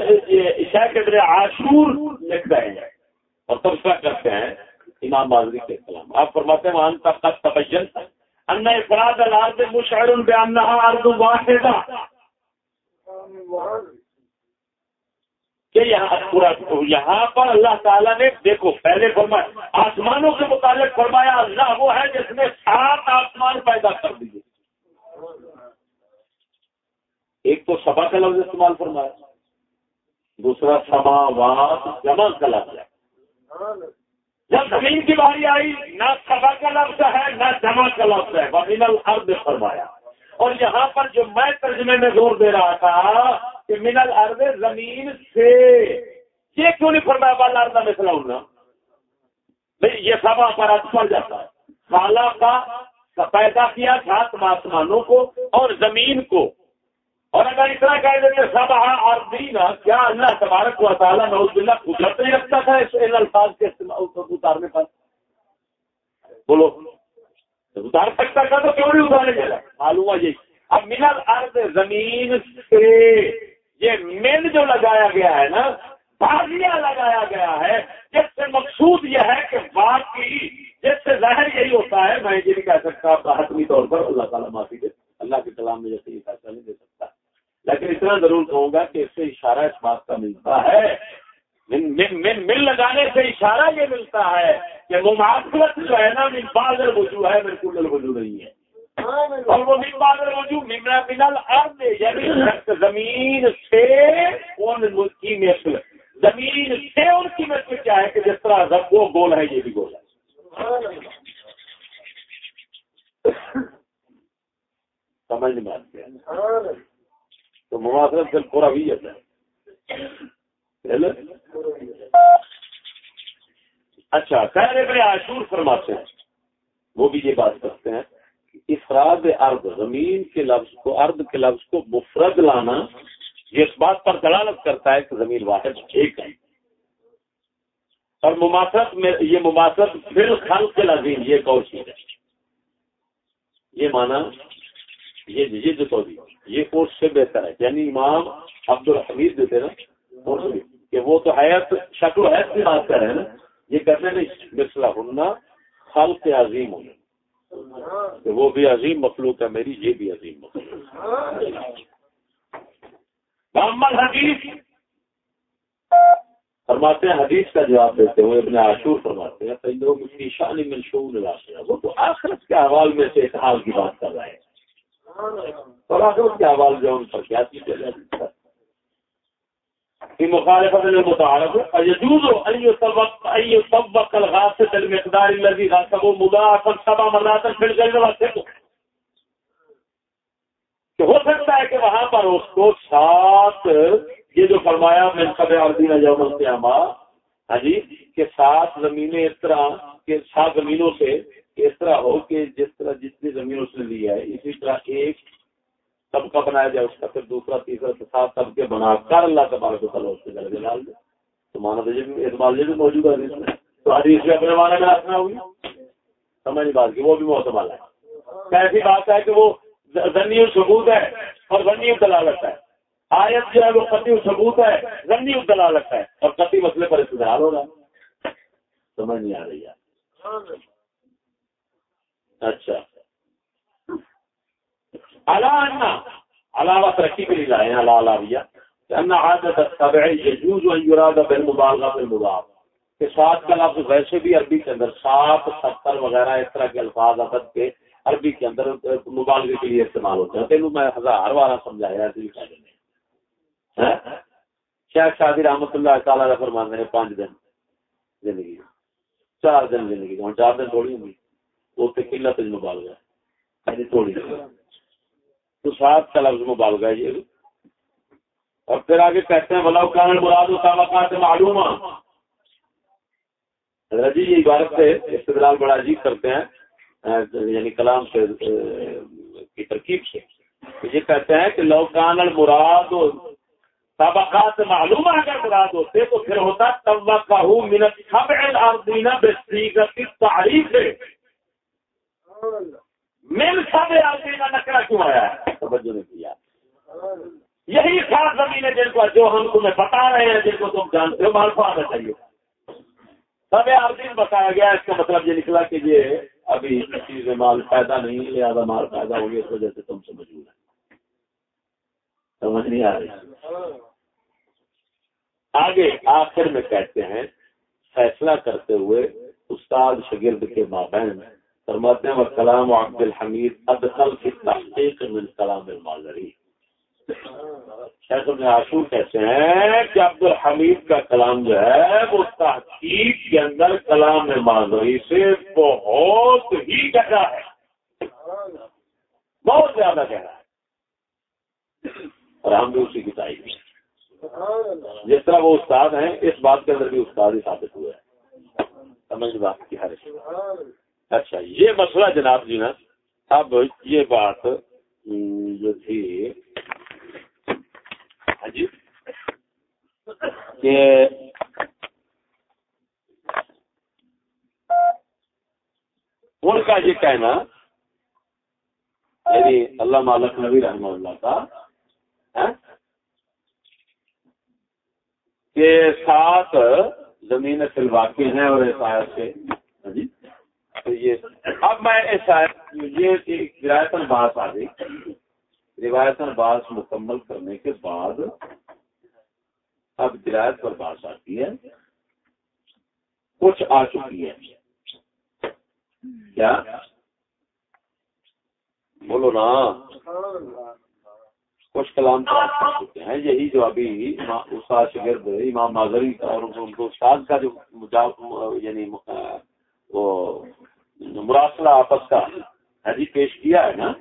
عشاء کے ذریعے آشور لکھ رہے ہیں اور تبصرہ کرتے ہیں امام بازری کے کلام۔ آپ فرماتے ہیں وہاں تک تک تبجن ان افراد الارض مشعر بانها ارض واحده کہ یہاں پورا یہاں پر اللہ تعالیٰ نے دیکھو، پہلے فرمایا، آسمانوں کے متعلق فرمایا، اللہ وہ ہے جس نے سات آسمان پیدا کر دیے۔ ایک تو سبا کا لفظ استعمال فرمایا، دوسرا سماوات جمع کا لفظ ہے۔ جب زمین کی باری آئی، نہ سبا کا لفظ ہے، نہ جمع کا لفظ ہے۔ ومین الارض فرمایا۔ اور یہاں پر جو میں ترجمے میں زور دے رہا تھا کہ منل ارد زمین سے یہ کیوں نہیں فرمایا بال اردا میں سلاؤں بھائی یہ سب پر پڑ جاتا ہے۔ خالہ کا پیدا کیا تھا آسمانوں کو اور زمین کو۔ اور اگر اتنا کہہ دیتے سب اردینا کیا اللہ تبارک و تعالیٰ نوز بلّہ قدرت نہیں رکھتا تھا ان الفاظ کے اتارنے پر؟ بولو۔ اتار سکتا تھا تو کیوں نہیں اتارے گا معلوم ہے یہ اب منل ارد زمین سے یہ مین جو لگایا گیا ہے نا بازیا لگایا گیا ہے، جس سے مقصود یہ ہے کہ باقی، جس سے بظاہر یہی ہوتا ہے، میں یہ نہیں کہہ سکتا حتمی طور پر اللہ تعالیٰ معافی دے، اللہ کے کلام میں جیسے یہ فیصلہ نہیں دے سکتا۔ لیکن اتنا ضرور کہوں گا کہ اس سے اشارہ اس بات کا ملتا ہے مل لگانے سے اشارہ یہ ملتا ہے کہ وہ معافرت جو ہے نا، من بادل وجو ہے میرے کل وجو نہیں ہے۔ اور وہ من بادل وجو ممنا منل ارد یعنی زمین سے ان کی مثل۔ زمین سے ان کی مثل کیا ہے کہ جس طرح زب وہ گول ہے، یہ بھی گول ہے۔ سمجھ نہیں آتے تو مواصلت سے پورا بھی ہے۔ اچھا خیر آشور فرماتے ہیں۔ وہ بھی یہ بات کرتے ہیں افراد ارد زمین کے لفظ کو ارد کے لفظ کو مفرد لانا یہ اس بات پر دلالت کرتا ہے کہ زمین واحد ایک ہے۔ اور مماثرت میں، یہ مماثرت پھر خلق کے لذیم یہ اور چیز ہے؟ یہ مانا یہ جد تو یہ اس سے بہتر ہے۔ یعنی امام عبد الحمید جو تھے نا کہ وہ تو حیات، شکل و حیث کی بات کر رہے ہیں نا، یہ کرنے نہیں مسئلہ ہننا خلق عظیم ہونا کہ وہ بھی عظیم مخلوق ہے، میری یہ بھی عظیم مخلوق محمد حدیث۔ فرماتے ہیں، حدیث کا جواب دیتے ہوئے ابن عاشور فرماتے ہیں لوگ اس کی شانی میں شعور وہ تو آخرت کے حوال میں سے ایک حال کی بات کر رہے ہیں۔ اور آخرت کے حوال جو ان پر کیا چیز ہے في مخالفة للمتعارف فيجوز أن يطبق أن يطبق الغاسة المقدار الذي غاسبه مضاعفا سبع مرات في الجنة والسبع کہ ہو سکتا ہے کہ وہاں پر اس کو سات یہ جو فرمایا میں سب عربین جب القیامہ ہاں جی کہ سات زمینیں اس طرح کہ سات زمینوں سے اس طرح ہو کہ جس طرح جتنی زمین اس نے لی ہے، اسی طرح ایک طبقہ بنایا جائے، اس کا پھر دوسرا، تیسرا سات طبقے بنا کر اللہ تبارک کو تعالیٰ اس کے درجے ڈال دے۔ تو مانا تو اعتماد بھی موجود ہے تو حدیث میں اپنے مانا میں رکھنا ہوگی۔ سمجھ بات کی، وہ بھی موت والا ہے ایسی بات ہے کہ وہ ضنی ثبوت ہے اور ضنی دلالت ہے۔ آیت جو ہے وہ قطعی ثبوت ہے ضنی دلالت ہے اور قطعی مسئلے پر استدار ہو رہا ہے۔ سمجھ نہیں آ رہی ہے اچھا۔ علاوہ ترقی کے لیے لائے ہیں اللہ علاویہ عادت يجوز ان يراد بالمبالغه بالمضاف کہ سات کا لفظ ویسے بھی عربی کے اندر سات، ستر وغیرہ اس طرح کے الفاظ عدد کے عربی کے اندر مبالغے کے لیے استعمال ہوتے ہیں۔ تینوں میں ہزار بارہ سمجھایا ہاں؟ شیخ شادی رحمت اللہ تعالیٰ فرمانے ہیں پانچ دن زندگی چار دن زندگی چار دن تھوڑی ہوں گی وہ قلت مبالغہ یعنی تھوڑی۔ تو سات کا لفظ مبالغہ یہ۔ اور پھر آگے کہتے ہیں بلاؤ کان مراد و تعلقات معلوم جی یہ عبارت سے استدلال بڑا عجیب کرتے ہیں یعنی کلام سے کی ترکیب سے۔ یہ کہتے ہیں کہ لو کان مراد طبقات معلوم اگر مراد ہوتے تو پھر ہوتا توقع منت سب الارضین بسیغت تعریف ہے مل سب آدمی کا نکرا کیوں آیا ہے؟ توجہ نہیں کیا۔ یہی خاص زمین ہے جن کو جو ہم تمہیں بتا رہے ہیں، جن کو تم جانتے ہو مالفا آنا چاہیے۔ سب آدمی بتایا گیا، اس کا مطلب یہ نکلا کہ یہ ابھی چیز مال پیدا نہیں، لہٰذا مال پیدا ہو گیا اس وجہ سے تم سے موجود ہے سمجھ نہیں آ رہی۔ آگے آخر میں کہتے ہیں، فیصلہ کرتے ہوئے استاد شگرد کے مابین میں فرماتے ہیں کلام عبد الحمید ادخل کی تحقیق من کلام المالری شیخ ابن عاشور کہتے ہیں کہ عبد الحمید کا کلام جو ہے، وہ تحقیق کے اندر کلام مالری سے بہت ہی گہرا ہے۔ بہت زیادہ گہرا ہے۔ اور ہم بھی اسی کی تعریف جس طرح وہ استاد ہیں، اس بات کے اندر بھی استاد ہی ثابت ہوئے ہیں۔ سمجھ بات کی ہر اچھا یہ مسئلہ جناب جی نا، اب یہ بات جو تھی ہاں جی کہ ان کا یہ کہنا یعنی اللہ مالک نبی رحمہ اللہ کا ہاں، کہ سات زمین سے واقع ہیں اور اس آیت سے ہاں جی تو یہ اب میں یہ روایت بات آ گئی۔ روایت بات مکمل کرنے کے بعد اب درایت پر بات آتی ہے۔ کچھ آ چکی ہے۔ کیا؟ بولو نا۔ کچھ کلام چکے ہیں۔ یہی جو ابھی استاد شگرد امام معذری کا اور ان کو استاد کا جو یعنی وہ مراسلہ آپس کا حجی پیش کیا ہے نا؟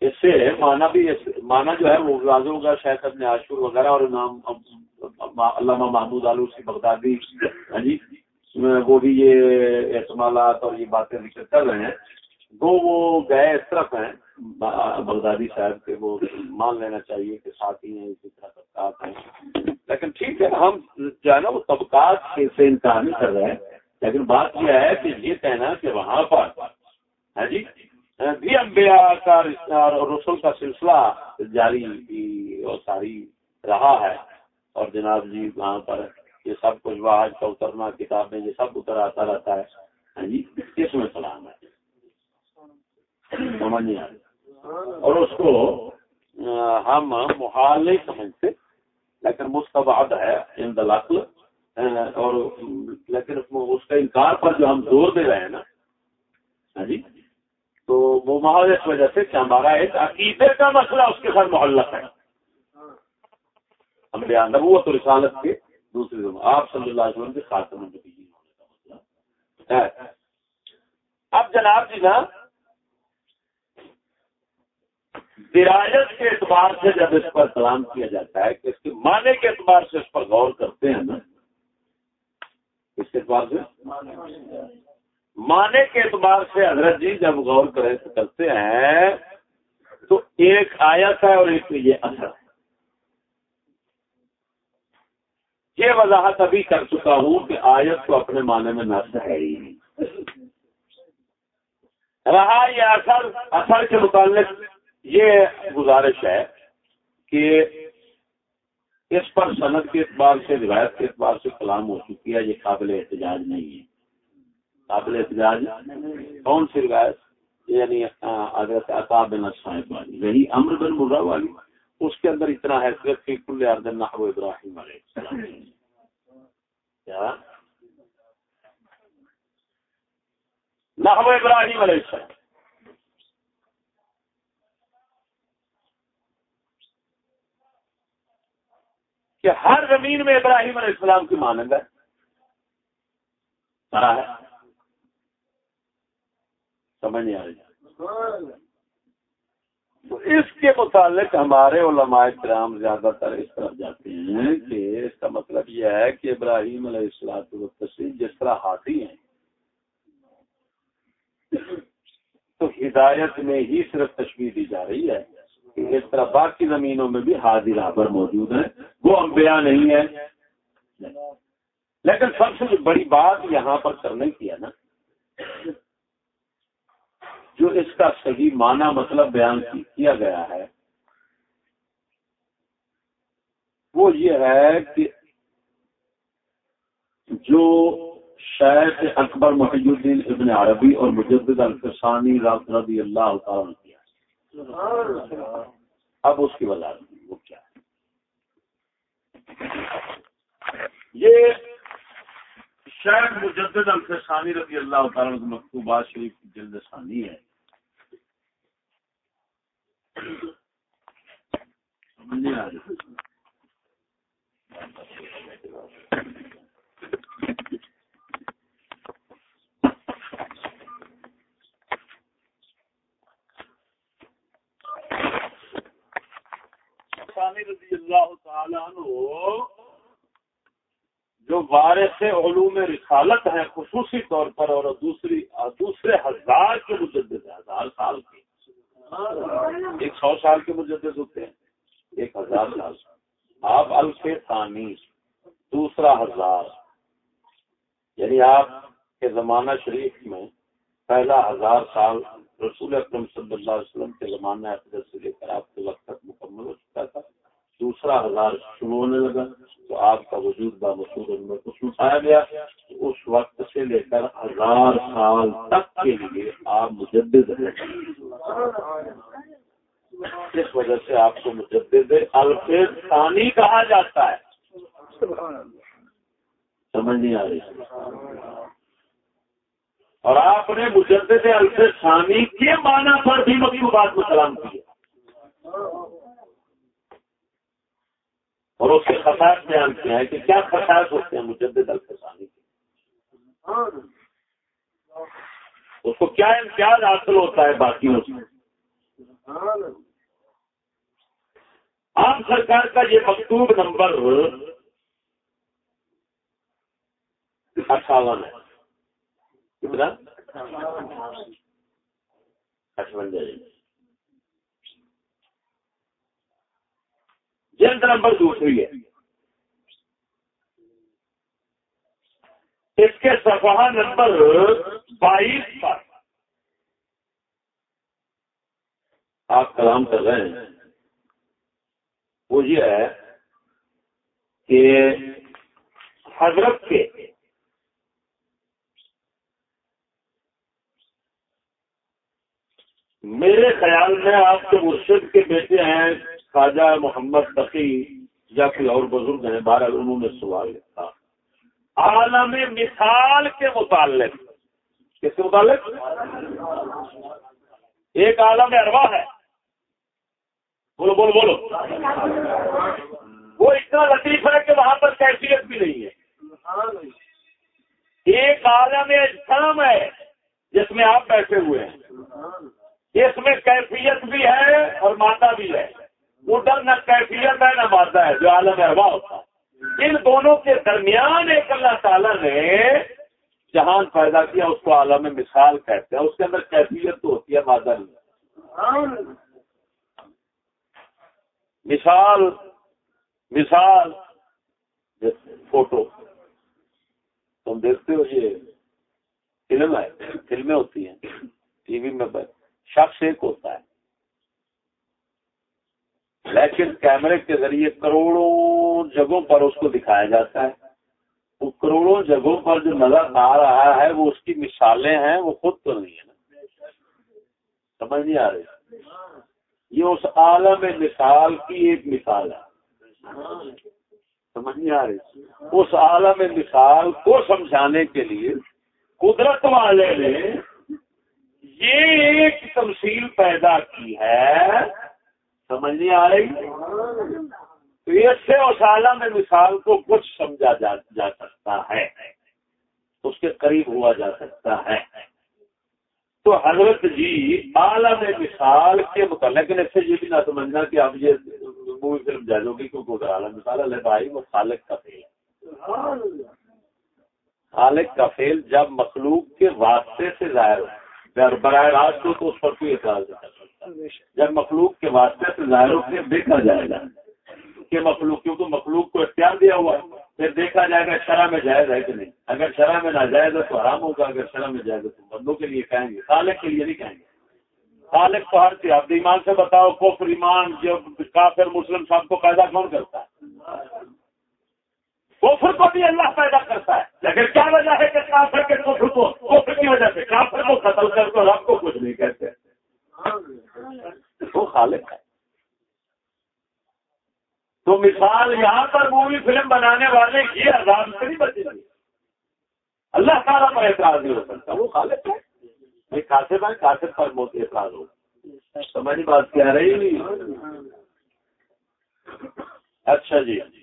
اس سے مانا بھی مانا جو ہے وہ واضح ہوگا شاید ابن عاشور وغیرہ اور امام علامہ محمود آلوسی بغدادی ہاں جی وہ بھی یہ احتمالات اور یہ باتیں ذکر کر رہے ہیں۔ دو وہ گئے اس طرف ہیں، بغدادی صاحب کے، وہ مان لینا چاہیے کہ ساتھی ہیں، اسی طرح طبقات ہیں۔ لیکن ٹھیک ہے، ہم جو ہے نا، وہ طبقات سے انکار نہیں کر رہے ہیں۔ لیکن بات یہ ہے کہ یہ کہنا کہ وہاں پر ہاں جی بھی انبیاء کا رسول کا سلسلہ جاری اور ساری رہا ہے۔ اور جناب جی وہاں پر یہ سب کچھ واحد کا اترنا، کتاب میں یہ سب اتر آتا رہتا ہے۔ ہاں جی کس میں سلام ہے۔ سمجھ نہیں آ رہی۔ اور اس کو ہم محال نہیں سمجھتے لیکن مستباد ہے ان دلاقل اور لیکن اس کا انکار پر جو ہم زور دے رہے ہیں نا ہاں جی تو وہ محل اس وجہ سے کہ ہمارا ایک عقیدے کا مسئلہ اس کے ساتھ محلت ہے۔ ہم بیان وہ تو رسالت کے دوسری آپ صلی اللہ علیہ وسلم کے خاتم ہونے کا مسئلہ۔ اب جناب جی نا، درایت کے اعتبار سے جب اس پر کلام کیا جاتا ہے کہ اس کے معنی کے اعتبار سے اس پر غور کرتے ہیں نا اس کے اعتبار سے۔ معنی کے اعتبار سے حضرت جی جب غور کرتے ہیں، تو ایک آیت ہے اور ایک یہ اثر۔ ہے یہ وضاحت ابھی کر چکا ہوں کہ آیت کو اپنے معنی میں نہ ہے ہی رہا یہ اثر اثر کے متعلق یہ گزارش ہے کہ اس پر صنعت کے اعتبار سے، روایت کے اعتبار سے کلام ہو چکی ہے، یہ قابل احتجاج نہیں ہے۔ قابل احتجاج کون سی روایت؟ یعنی حضرت عطاب بن صاحب والی یعنی یہی امر بن مرا والی۔ اس کے اندر اتنا حیثیت کہ کل اردن نحو ابراہیم علیہ السلام۔ کیا؟ نحو ابراہیم علیہ السلام۔ کہ ہر زمین میں ابراہیم علیہ السلام کی مانند ہے۔ ہے۔ سمجھ نہیں آ رہی۔ تو اس کے متعلق ہمارے علماء کرام زیادہ تر اس طرف جاتے ہیں کہ اس کا مطلب یہ ہے کہ ابراہیم علیہ السلام جس طرح ہاتھی ہیں، تو ہدایت میں ہی صرف تشویش دی جا رہی ہے۔ اس طرح باقی زمینوں میں بھی حاضر آبر موجود ہیں۔ وہ انبیاء نہیں ہے لیکن سب سے بڑی بات یہاں پر کرنے کی ہے نا۔ جو اس کا صحیح معنی مطلب بیان کیا گیا ہے۔ وہ یہ ہے کہ جو شیخ اکبر محی الدین ابن عربی اور مجدد الفسانی رضی اللہ تعالیٰ اب اس کی وجہ وہ کیا؟ ہے یہ شیخ مجدد الفسانی رضی اللہ تعالیٰ مکتوبات شریف کی جلد ثانی ہے۔ رضی اللہ تعالیٰ جو وارث علوم رسالت ہیں، خصوصی طور پر، اور دوسری، دوسرے ہزار کے مجدد ہزار سال کے۔ ایک سو سال کے مجدد ہوتے ہیں، ایک ہزار سال۔ آپ الف ثانی، دوسرا ہزار۔ یعنی آپ کے زمانہ شریف میں پہلا ہزار سال رسول اکرم صلی اللہ علیہ وسلم کے زمانہ اقدر سے لے کر آپ کے وقت تک مکمل ہو چکا تھا۔ دوسرا ہزار شروع ہونے لگا تو آپ کا وجود بامسود میں کچھ اٹھایا گیا۔ اس وقت سے لے کر ہزار سال تک کے لیے آپ مجدد ہیں۔ اس وجہ سے آپ کو مجدد الفیظ ثانی کہا جاتا ہے۔ سمجھ نہیں آ رہی۔ اور آپ نے مجدد الفیظ ثانی کے معنی پر بھی مکتوبات کو سلام کیا۔ اور اس کے خطاط بیان کیا ہے کہ کیا خطاط ہوتے ہیں مجدد الفسانی کے؟ اس کو کیا امتیاز حاصل ہوتا ہے باقیوں سے؟ عام سرکار کا یہ مکتوب نمبر اٹھاون ہے۔ کتنا؟ اٹھوجا جلد نمبر دوسری ہے۔ اس کے صفحہ نمبر بائیس پر۔ آپ کلام کر رہے ہیں۔ وہ یہ ہے کہ حضرت کے میرے خیال میں آپ کے مرشد کے بیٹے ہیں، خواجہ محمد تقی یا کوئی اور بزرگ ہیں، بہرحال انہوں نے سوال لکھا۔ عالم مثال کے متعلق۔ کس کے متعلق؟ ایک عالم اروا ہے۔ بولو بولو بولو۔ وہ اتنا لطیف ہے کہ وہاں پر کیفیت بھی نہیں ہے۔ ایک عالم اجسام ہے، جس میں آپ بیٹھے ہوئے ہیں۔ اس میں کیفیت بھی ہے اور مادہ بھی ہے۔ ادھر نہ کیفیت ہے نہ مادہ ہے، جو عالم اروا ہوتا ان دونوں کے درمیان ایک اللہ تعالیٰ نے جہان پیدا کیا، اس کو عالم مثال کہتے ہیں۔ اس کے اندر کیفیت تو ہوتی ہے، مادہ نہیں۔ مثال مثال فوٹو۔ تم دیکھتے ہو، یہ فلم ہے فلمیں ہوتی ہیں۔ ٹی وی میں شخص ایک ہوتا ہے۔ لیکن کیمرے کے ذریعے کروڑوں جگہوں پر اس کو دکھایا جاتا ہے۔ وہ کروڑوں جگہوں پر جو نظر آ رہا ہے، وہ اس کی مثالیں ہیں، وہ خود تو نہیں ہے نا سمجھ نہیں آ رہی؟ یہ اس عالم مثال کی ایک مثال ہے۔ سمجھ نہیں آ رہی؟ اس عالم مثال کو سمجھانے کے لیے قدرت والے نے یہ ایک تمثیل پیدا کی ہے، سمجھ نہیں آ رہی؟ تو اس سے اسالہ میں مثال کو کچھ سمجھا جا جا سکتا ہے، اس کے قریب ہوا جا سکتا ہے۔ تو حضرت جی عالم مثال کے متعلق اس سے یہ بھی نہ سمجھنا کہ اب یہ مووی فلم جائزوں کی کیونکہ عالم مثال اللہ بھائی، وہ خالق کا فیل ہے خالق کا فیل جب مخلوق کے واسطے سے ظاہر ہو براہ راست ہو تو اس پر کوئی اعتراض نہیں جب مخلوق کے واسطے سے ظاہروں سے دیکھا جائے گا، کہ مخلوق، کیونکہ مخلوق کو اختیار دیا ہوا ہے، پھر دیکھا جائے گا شرح میں جائز ہے کہ نہیں۔ اگر شرح میں ناجائز ہے تو حرام ہوگا، اگر شرح میں جائز ہے تو بندوں کے لیے کہیں گے، خالق کے لیے نہیں کہیں گے۔ خالق تو ہر چیز، آپ ایمان سے بتاؤ، کفر، ایمان جو کافر، مسلم، سب کو پیدا کون کرتا ہے؟ کفر کو بھی اللہ پیدا کرتا ہے۔ لیکن کیا وجہ ہے کہ کافر کے کفر کو کفر کی وجہ سے؟ کافر کو قتل کر تو رب کو کچھ نہیں کہتے۔ وہ خالق ہے۔ تو مثال یہاں پر مووی فلم بنانے والے یہ عذاب سے نہیں بچے۔ گی اللہ تعالیٰ پر اعتراض نہیں ہو سکتا۔ وہ خالق ہے۔ یہ کاسب ہے کاسب پر موت اعتراض ہو۔ سمجھ بات کیا رہی؟ اچھا جی۔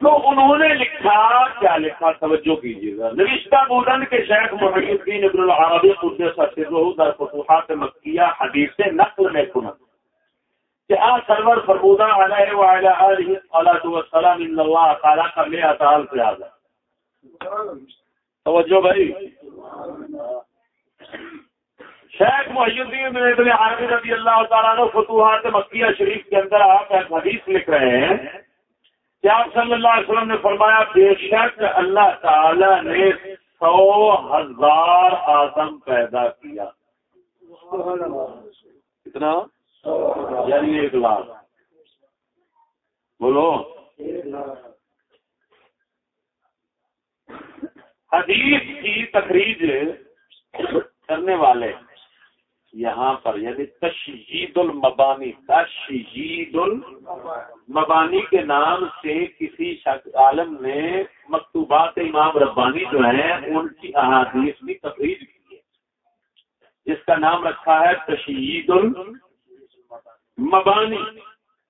تو انہوں نے لکھا، کیا لکھا؟ توجہ کیجیے گا نوشتہ بودن کے شیخ محمد الدین ابن العربی در فتوحات مکیہ حدیث نقل میں سنا کہ آ سرور فرمودہ، علیہ وعلا آلہ صلاة والسلام، ان اللہ تعالیٰ کا لے اتحال سے آزا توجہ بھائی۔ شیخ محی الدین ابن عربی رضی اللہ تعالیٰ نے فتوحات مکیہ شریف کے اندر آپ ایک حدیث لکھ رہے ہیں۔ کیا صلی اللہ علیہ وسلم نے فرمایا، بے شک اللہ تعالی نے سو ہزار آدم پیدا کیا۔ کتنا؟ یعنی ایک لاکھ۔ بولو۔ حدیث کی تخریج کرنے والے یہاں پر یعنی تشہید المبانی تشہید المبانی کے نام سے کسی عالم نے مکتوبات امام ربانی جو ہیں، ان کی احادیث بھی تقریر کی ہے جس کا نام رکھا ہے تشہید المبانی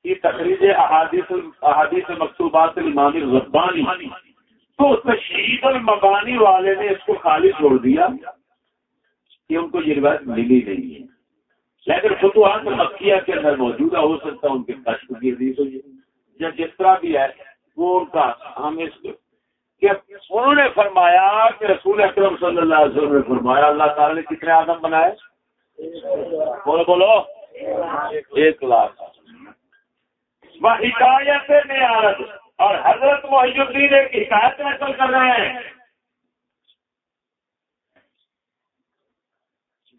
کی تقریر احادیث احادیث مکتوبات امام ربانی۔ تو تشہید المبانی والے نے اس کو خالی چھوڑ دیا۔ کہ ان کو یہ روایت ملی نہیں ہے۔ لیکن فتوحات مکیہ کے اندر موجودہ ہو سکتا ہے، ان کے کشف کی حدیث ہو یا جس طرح بھی ہے، وہ ان کا ہم اس کہ انہوں نے فرمایا کہ رسول اکرم صلی اللہ علیہ وسلم نے فرمایا، اللہ تعالی نے کتنے آدم بنائے؟ بولو بولو۔ ایک لاکھ۔ وہ حکایت میں اور حضرت محی الدین ایک حکایت نقل کر رہے ہیں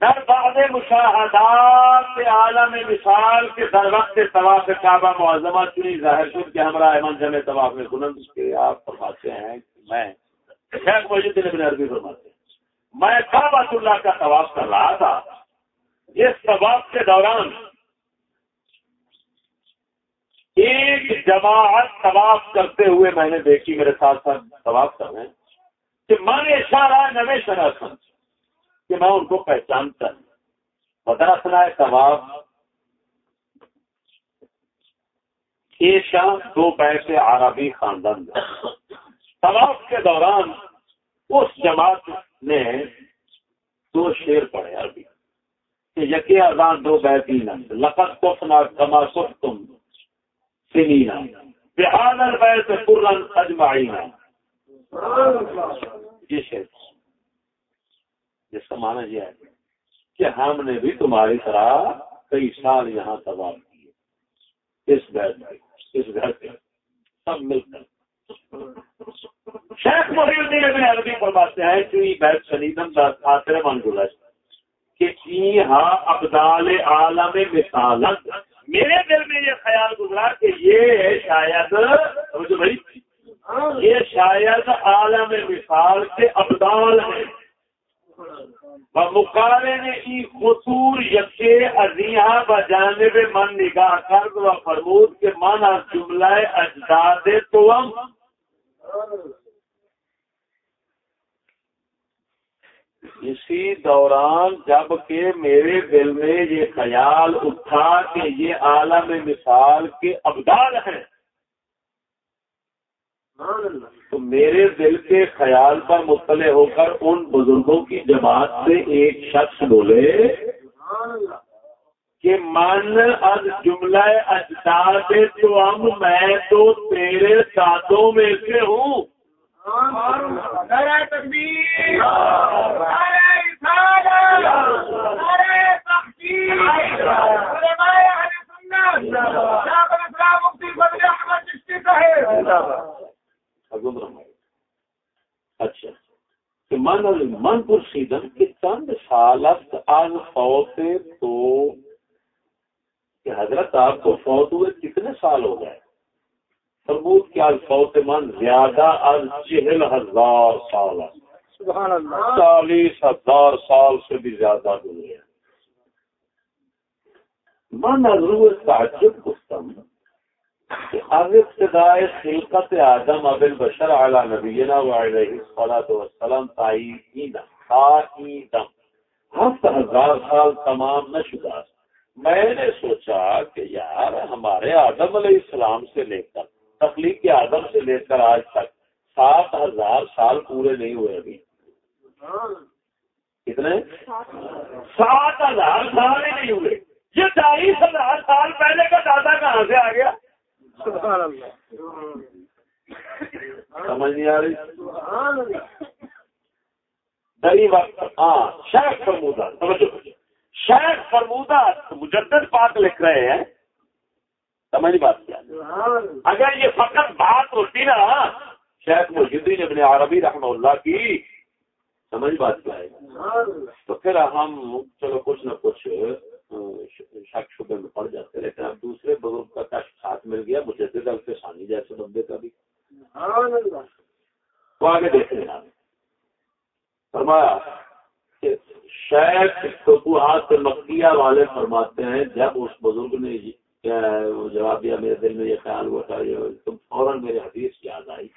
در بعد مشاہدات عالم مثال کے در وقت طواف کعبہ معظمہ چنی ظاہر شد کہ ہمارا احمد جمع طواف میں کنند کے آپ فرماتے ہیں کہ میں شیخ محجود ابن عربی فرماتے ہیں۔ میں کعبہ اللہ کا طواف کر رہا تھا۔ اس طواف کے دوران ایک جماعت طواف کرتے ہوئے میں نے دیکھی میرے ساتھ ساتھ طواف کر رہے ہیں کہ میں نے اشارہ نوے شناسن کہ میں ان کو پہچانتا ہوں۔ بتا سنا ہے کباب شام دو پیسے عربی خاندان طواف کے دوران اس جماعت نے دو شیر پڑھے عربی۔ کہ یقین اذان دو بیتی لقت کو سنا کما سخ تم سنینا بحال البیت قرن اجمعینا یہ شیر جس کا معنی یہ ہے کہ ہم نے بھی تمہاری طرح کئی سال یہاں تباہ کیے۔ اس گھر میں، اس گھر پہ سب مل کر۔ شیخ محی الدین ابن عربی فرماتے ہیں کہ یہ بیت شنیدم خاطر من گزشت کہ ہاں ابدال عالم مثالت میرے دل میں یہ خیال گزرا کہ یہ شاید بھائی، یہ شاید عالم مثال کے ابدال ہیں۔ مقابلے نے کی خطور یقے ازیحا بجانب من نگاہ کرد و فرمود کے من از جملہ اجداد تو اسی دوران جبکہ میرے دل میں یہ خیال اٹھا کہ یہ عالم مثال کے ابدال ہیں۔ تو میرے دل کے خیال پر مطلع ہو کر ان بزرگوں کی جماعت سے ایک شخص بولے کہ من از جملہ اجداد تو ہم میں تو تیرے ساتھوں میں سے ہوں۔ اچھا۔ من من پرسیدن کہ چند سالت از فوت تو کہ حضرت آپ کو فوت ہوئے کتنے سال ہو گئے؟ کہ آج فوت من زیادہ از چہل ہزار سال چالیس ہزار سال سے بھی زیادہ گزرے من ضرور تعجب گفتم۔ از ابتداء خلقت آدم ابل بشر علی نبینا و علیہ الصلاة والسلام ہفت ہزار سال تمام نہ شدہ۔ میں نے سوچا کہ یار ہمارے آدم علیہ السلام سے لے کر، تخلیق کے آدم سے لے کر آج تک سات ہزار سال پورے نہیں ہوئے ابھی۔ کتنے؟ سات ہزار سال ہی نہیں ہوئے۔ یہ چالیس ہزار سال پہلے کا دادا کہاں سے آ گیا؟ سمجھ نہیں آ رہی؟ دلی وقت ہاں شیخ فرمودہ سمجھو۔ شیخ فرمودہ مجدد بات لکھ رہے ہیں۔ سمجھ بات کیا؟ اگر یہ فقط بات ہوتی نا شیخ مجدین ابن عربی رحمہ اللہ کی سمجھ بات کیا ہے؟ تو پھر ہم چلو کچھ نہ کچھ۔ شک شبے میں پڑ جاتے لیکن اب دوسرے بزرگ کا کشف ساتھ مل گیا سے سانی جیسے بندے کا بھی۔ تو آگے دیکھیں فرمایا شیخ فتوحات مکیہ والے فرماتے ہیں جب اس بزرگ نے جواب دیا میرے دل میں یہ خیال ہوا تھا تم فوراً میرے حدیث یاد آئی۔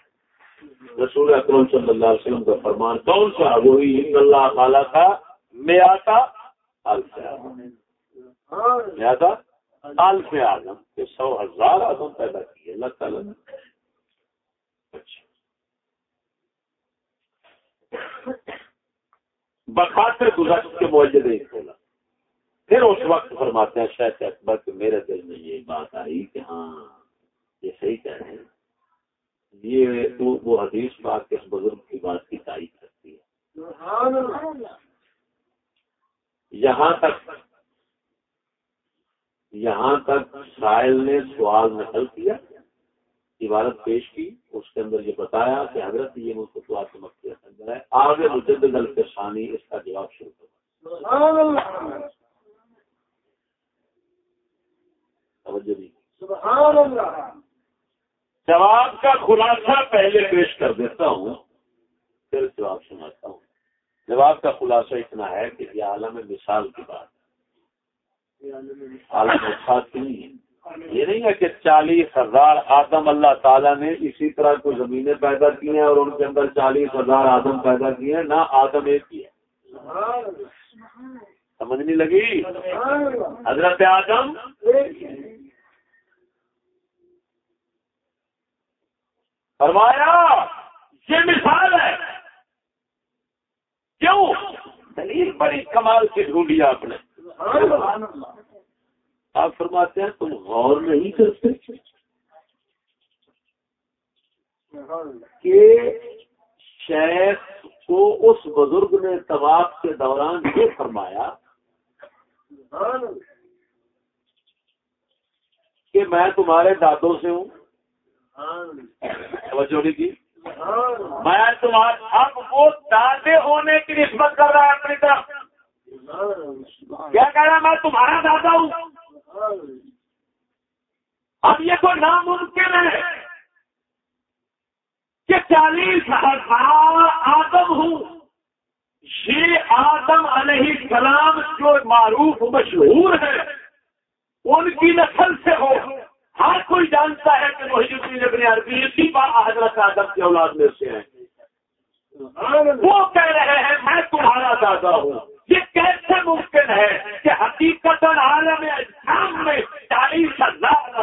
رسول اکرم صلی اللہ علیہ وسلم کا فرمان کون سا؟ وہی اللہ تعالیٰ کا میں آتا آتا الف آدم کہ سو ہزار آدم پیدا کیے اللہ تعالیٰ نے۔ اچھا۔ بخاطر گزشت کے معجزے ہی کھولا۔ پھر اس وقت فرماتے ہیں شاید اکبر کہ میرے دل میں یہ بات آئی کہ ہاں یہ صحیح کہہ رہے ہیں۔ یہ تو وہ حدیث بات کس بزرگ کی بات کی تائید کرتی ہے۔ یہاں تک یہاں تک سائل نے سوال نقل کیا عبارت پیش کی اس کے اندر یہ بتایا کہ حضرت یہ مجھ کو آپ کے اندر ہے۔ آگے مجدد الفسانی اس کا جواب شروع کرا جواب کا خلاصہ پہلے پیش کر دیتا ہوں پھر جواب سناتا ہوں۔ جواب کا خلاصہ اتنا ہے کہ یہ عالم مثال کی بات یہ نہیں ہے کہ چالیس ہزار آدم اللہ تعالیٰ نے اسی طرح کو زمینیں پیدا کی ہیں اور ان کے اندر چالیس ہزار آدم پیدا کیے ہیں، نہ آدم ایک ہی ہے۔ سمجھنے لگی؟ حضرت آدم؟ فرمایا، یہ مثال ہے۔ کیوں؟ دلیل بڑی کمال سے ڈھونڈی آپ نے۔ آپ فرماتے ہیں، تم غور نہیں کرتے؟ کہ شیخ کو اس بزرگ نے طواف کے دوران یہ فرمایا کہ میں تمہارے دادوں سے ہوں۔ کی؟ میں تمہارے اب وہ دادے ہونے کی نسبت کر رہا ہے اپنی طرف۔ کیا کہہ رہا میں تمہارا دادا ہوں۔ اب یہ کوئی ناممکن ہے کہ چالیس ہزار آدم ہوں۔ یہ آدم علیہ السلام جو معروف مشہور ہے، ان کی نسل سے ہو۔ ہر کوئی جانتا ہے کہ محی الدین ابن عربی اسی بار حضرت آدم کی اولاد میں سے ہیں۔ وہ کہہ رہے ہیں، میں تمہارا دادا ہوں۔ کیسے ممکن ہے کہ حقیقت عالم اسلام میں چالیس ہزار،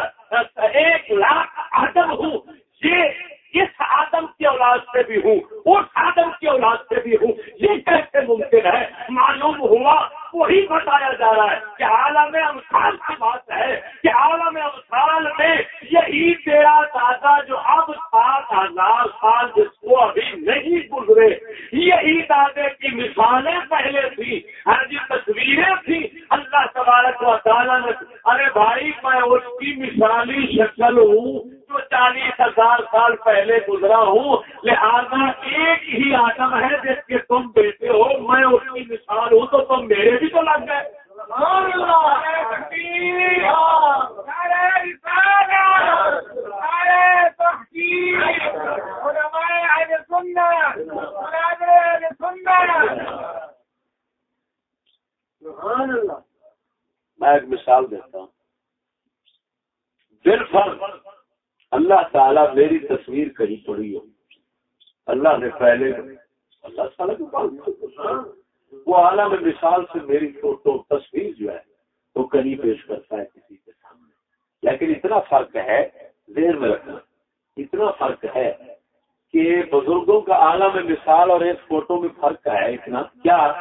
ایک لاکھ آدم ہوں؟ یہ اس آدم کی اولاد سے بھی ہوں، اس آدم کی اولاد سے بھی ہوں، یہ کیسے ممکن ہے؟ معلوم ہوا وہی بتایا جا رہا ہے کہ عالم امثال کی بات ہے، کہ عالم امثال میں یہی تیرا دادا جو اب سات ہزار سال جس کو ابھی نہیں گزرے، یہی دادے کی مثالیں پہلے تھی۔ ہر جی تصویریں تھیں۔ اللہ تبارک و تعالیٰ نے ارے بھائی، میں اس کی مثالی شکل ہوں جو چالیس ہزار سال پہلے گزرا ہوں۔ لہذا ایک ہی آدم ہے جس کے تم بیٹے ہو، میں اس کی مثال ہوں تو تم میرے بھی تو لگ گئے۔ میں ایک مثال دیتا ہوں۔ دل فرق اللہ تعالیٰ میری تصویر کہیں پڑی ہو۔ اللہ نے پہلے اللہ تعالیٰ وہ عالم مثال سے میری فوٹو تصویر جو ہے وہ کہیں پیش کرتا ہے کسی کے سامنے۔ لیکن اتنا فرق ہے دیر میں رکھنا۔ اتنا فرق ہے کہ بزرگوں کا عالم مثال اور ایک فوٹو میں فرق ہے اتنا۔ کیا؟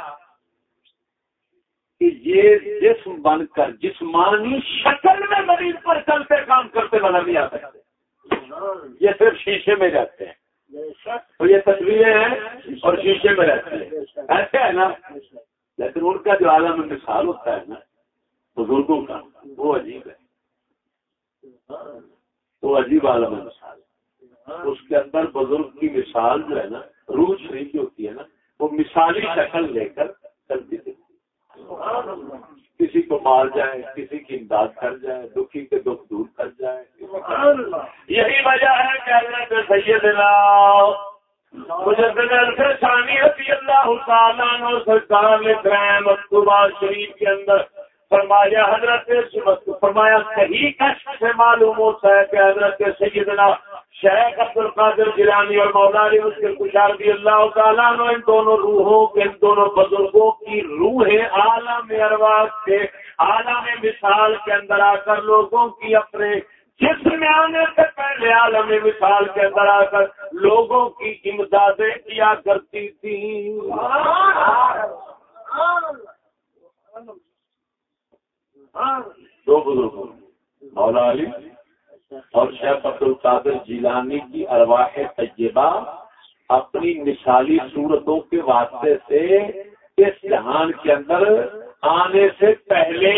کہ یہ جسم بن کر جسمانی شکل میں مریض پر چلتے کام کرتے نظر نہیں آ سکتے۔ یہ صرف شیشے میں رہتے ہیں۔ تو یہ تصویریں ہیں اور شیشے میں رہتے ہیں۔ ایسے ہے نا، لیکن ان کا جو عالم مثال ہوتا ہے نا، بزرگوں کا، وہ عجیب ہے۔ وہ عجیب عالم مثال ہے۔ اس کے اندر بزرگ کی مثال جو ہے نا، روح شریف کی ہوتی ہے نا، وہ مثالی شکل لے کر چلتی تھی۔ کسی کو مار جائے کسی کی امداد کر جائے دکھی کے دکھ دور کر جائے۔ یہی وجہ ہے کہ حضرت سیدنا اللہ تعالیٰ سرکار لکھ رہے ہیں مکتوبہ شریف کے اندر فرمایا حضرت فرمایا صحیح کشف سے معلوم ہوتا ہے کہ حضرت سیدنا شیخ عبد القادر جیلانی اور مولانی اس کے کشار اللہ تعالیٰ نے ان دونوں روحوں کے ان دونوں بزرگوں کی روحیں عالم ارواز کے عالم مثال کے اندر آ کر، لوگوں کی اپنے جسم میں آنے سے پہلے عالم مثال کے اندر آ کر لوگوں کی امدادیں کیا کرتی تھی دو بزرگوں مولا علی اور شیخ عبد القادر جیلانی کی ارواح طیبہ اپنی مثالی صورتوں کے واسطے سے اس جہان کے اندر آنے سے پہلے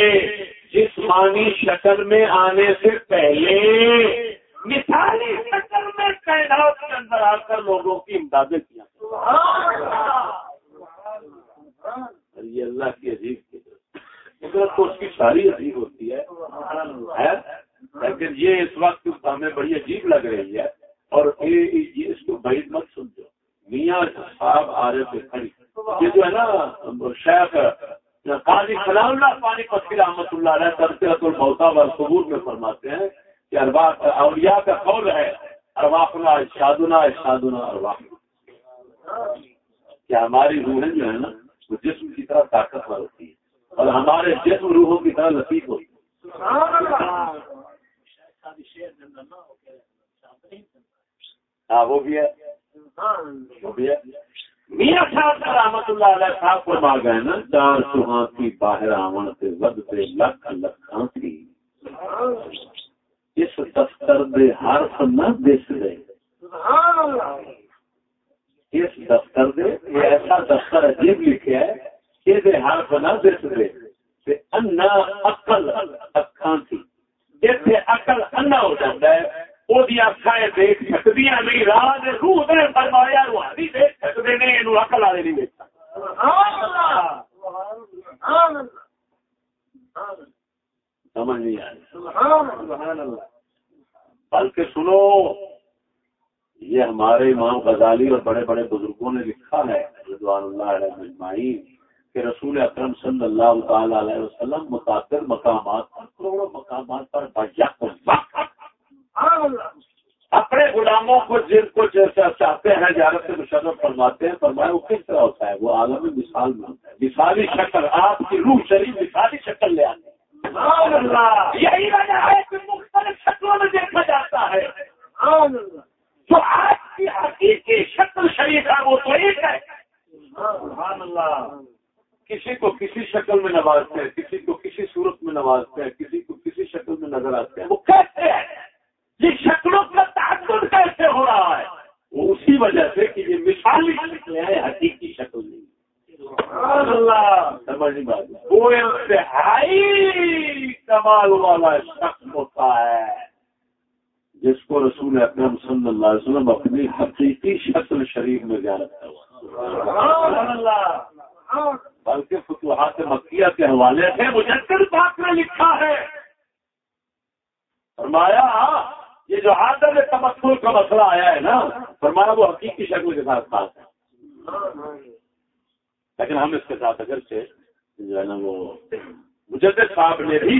جسمانی شکل میں آنے سے پہلے مثالی شکل میں تعینات کے اندر آ کر لوگوں کی امدادیں کیا۔ اللہ۔ کی عجیب کی قدرت تو اس کی ساری عجیب ہوتی ہے لیکن یہ اس وقت ہمیں بڑی عجیب لگ رہی ہے اور یہ اس کو بڑی مت سمجھو۔ میاں صاحب آ رہے تھے کھڑی۔ یہ جو ہے نا، شیخ، قاضی سلام اللہ پانی پتی رحمت اللہ علیہ ترسیرت البوتا و ثبوت میں فرماتے ہیں کہ اربا اولیاء کا قول ہے ارواخنا شادنا شادنا ارواح۔ کیا ہماری روحیں جو ہے نا، وہ جسم کی طرح طاقتور ہوتی ہے اور ہمارے جسم روحوں کی طرح لطیف ہوتی ہے ہاں وہ بھی ہے۔ وہ بھی ہے۔ میاں صاحب رحمت اللہ علیہ صاحب کو مار گئے نا، چار چوہاں کی باہر آمن سے ود پہ لکھ لکھاں کی اس دفتر دے حرف نہ دس دے اس دفتر دے یہ ایسا دفتر عجیب لکھے ہے حرف نہ دس دے انا اکھاں تھی۔ انا ہو ہے دیکھ نہیں راہ روح فرمایا دیکھ والے نہیں دیکھ سمجھ نہیں بلکہ سنو، یہ ہمارے امام غزالی اور بڑے بڑے بزرگوں نے لکھا ہے، رضوان اللہ علیہ مجمعین کہ رسول اکرم صلی اللہ تعالی علیہ وسلم متاثر مقامات پر کروڑوں مقامات پر اپنے غلاموں کو جن کو جیسا چاہتے ہیں زیادہ سے مشرف فرماتے ہیں فرمایا وہ کس طرح ہوتا ہے؟ وہ عالمی مثال میں ہوتا ہے۔ مثالی شکل آپ کی روح شریف مثالی شکل لے آتے ہیں۔ یہی وجہ ہے کہ مختلف شکلوں میں دیکھا جاتا ہے۔ جو آج کی حقیقی شکل شریف ہے وہ تو ایک ہے کسی کو کسی شکل میں نوازتے ہیں کسی کو کسی صورت میں نوازتے ہیں کسی کو کسی شکل میں نظر آتے ہیں وہ کیسے ہیں یہ شکلوں کا تعدد کیسے ہو رہا ہے وہ اسی وجہ سے کہ یہ مثالی شکل ہے حقیقی شکل نہیں وہ انتہائی کمال والا شخص ہوتا ہے جس کو رسول اکرم صلی اللہ علیہ وسلم اپنی حقیقی شکل شریف میں جا رکھا ہوا بلکہ فتوحات مکیہ کے حوالے سے مجھے پاک نے لکھا ہے فرمایا یہ جو حاضر تمسل کا مسئلہ آیا ہے نا فرمایا وہ حقیقی شکل کے ساتھ خاص ہے لیکن ہم اس کے ساتھ اگر سے جو ہے نا وہ مجدد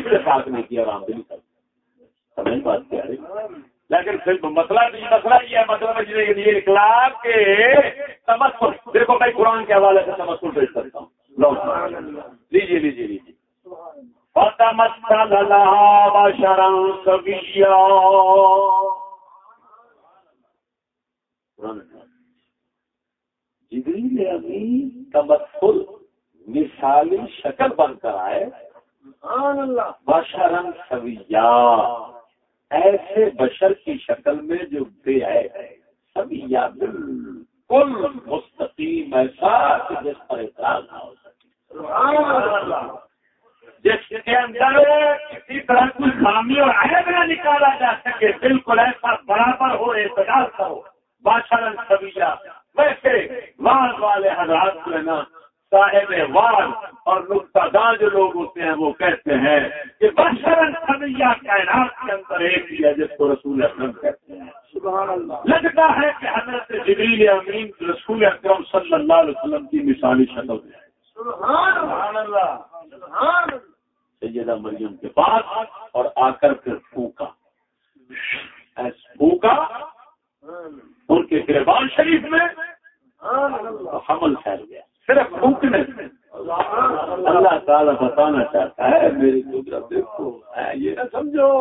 صاحب نے بھی کے ساتھ نہیں کیا رام دلی کر سمجھ بات کیا لیکن پھر مسئلہ مسئلہ یہ ہے مطلب یہ اخلاق کے تمسل دیکھو میں قرآن کے حوالے سے تمسل پیش کرتا ہوں۔ لیجیے لیجیے لیجیے۔ جگری ابھی تمسل مثالی شکل بن کر آئے۔ بشرن سویا۔ ایسے بشر کی شکل میں جو بے ہے سویا بالکل مستقیم ایسا جس پر اعتراض نہ ہو جس کے اندر کسی طرح کی خامی اور عیب نہ نکالا جا سکے بالکل ایسا برابر ہو اعتراض کرو بادشاہ سبھی ویسے بعض والے حضرات جو ہے نا صاحب وار اور نقطہ جو لوگ ہوتے ہیں وہ کہتے ہیں کہ بشرن خدیہ کائنات کے اندر ایک ہی ہے جس کو رسول اکرم کہتے ہیں۔ لگتا ہے کہ حضرت جبریل امین رسول اکرم صلی اللہ علیہ وسلم کی مثالی شکل ہے۔ سیدہ مریم کے پاس اور آ کر پھر پھونکا۔ پھونکا ان کے گربان شریف میں حمل پھیل گیا۔ صرف پھونکنے اللہ تعالیٰ بتانا چاہتا ہے میری قدرت دیکھو یہ نہ سمجھو۔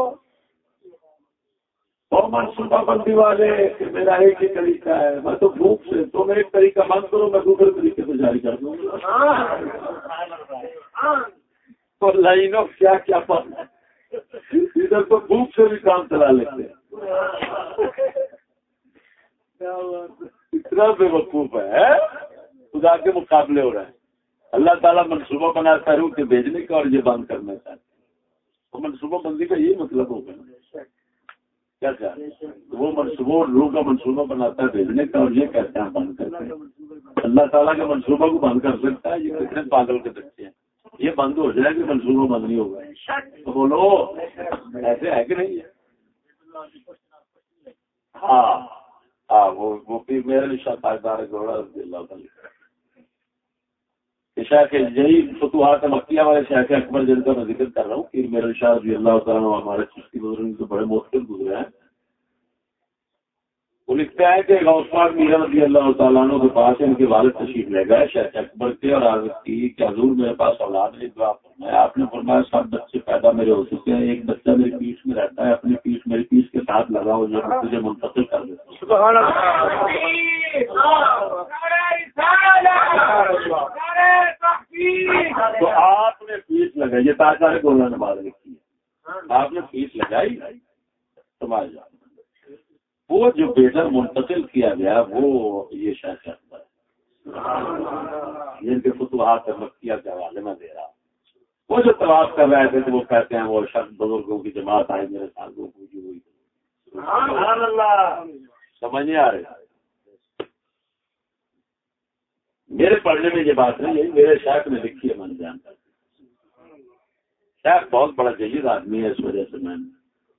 اور منصوبہ بندی والے میرا ایک ہی طریقہ ہے، میں تو بھوک سے تم ایک طریقہ بند کرو میں دوسرے طریقے سے جاری کر دوں۔ اور لائنوں کیا کیا پڑھنا ادھر تو بھوک سے بھی کام چلا لیتے اتنا بے وقوف ہے۔ خدا کے مقابلے ہو رہے ہیں اللہ تعالیٰ منصوبہ بناتا ہے کہ بھیجنے کا اور یہ بند کرنا چاہتے تو منصوبہ بندی کا یہی مطلب ہوگا کیا کیا؟ وہ منصوبہ لوگوں کا منصوبہ بناتا ہے، بھیجنے کا اور یہ کہتے ہیں بند کرتے ہیں اللہ تعالیٰ کے منصوبہ کو بند کر سکتا ہے، یہ کتنے پاگل کے بچے ہیں۔ یہ بند ہو جائے کہ منصوبہ بند نہیں ہوگا۔ تو بولو، ایسے ہے کہ نہیں ہے؟ ہاں ہاں وہ میرے شاہدار گوڑا اللہ تعالیٰ شاہ یہی فتوحات مکیہ والے شاہ اکبر جن کا میں ذکر کر رہا ہوں کہ میرے شاہ رضی اللہ تعالیٰ ہمارے چشتی بزرگ تو بڑے مشکل گزرے ہیں۔ وہ لکھتا ہے کہ غوث میرا رضی اللہ تعالیٰ کے پاس ان کے والد تشریف لے گئے شاہ اکبر کے اور آگے کی کہ حضور میرے پاس اولاد نہیں جو آپ فرمایا۔ آپ نے فرمایا سب بچے پیدا میرے ہو چکے ہیں ایک بچہ میری پیس میں رہتا ہے اپنی پیس میری پیس کے ساتھ لگا ہو جو مجھے منتقل کر دیتا تو آپ نے فیس لگائی یہ تاجار گولہ نے بات لکھی ہے۔ آپ نے فیس لگائی سمجھ جا وہ جو بیٹر منتقل کیا گیا وہ یہ شاید ہے۔ جن کے فتوحات مکیہ کے حوالے میں دے رہا وہ جو تلاش کر رہے تھے تو وہ کہتے ہیں وہ شخص بزرگوں کی جماعت آئی میرے ساتھ وہ پوجی ہوئی۔ سمجھ نہیں آ رہی؟ میرے پڑھنے میں یہ بات نہیں ہے میرے شیخ نے لکھی ہے من جانتا شیخ بہت بڑا جہید آدمی ہے اس وجہ سے میں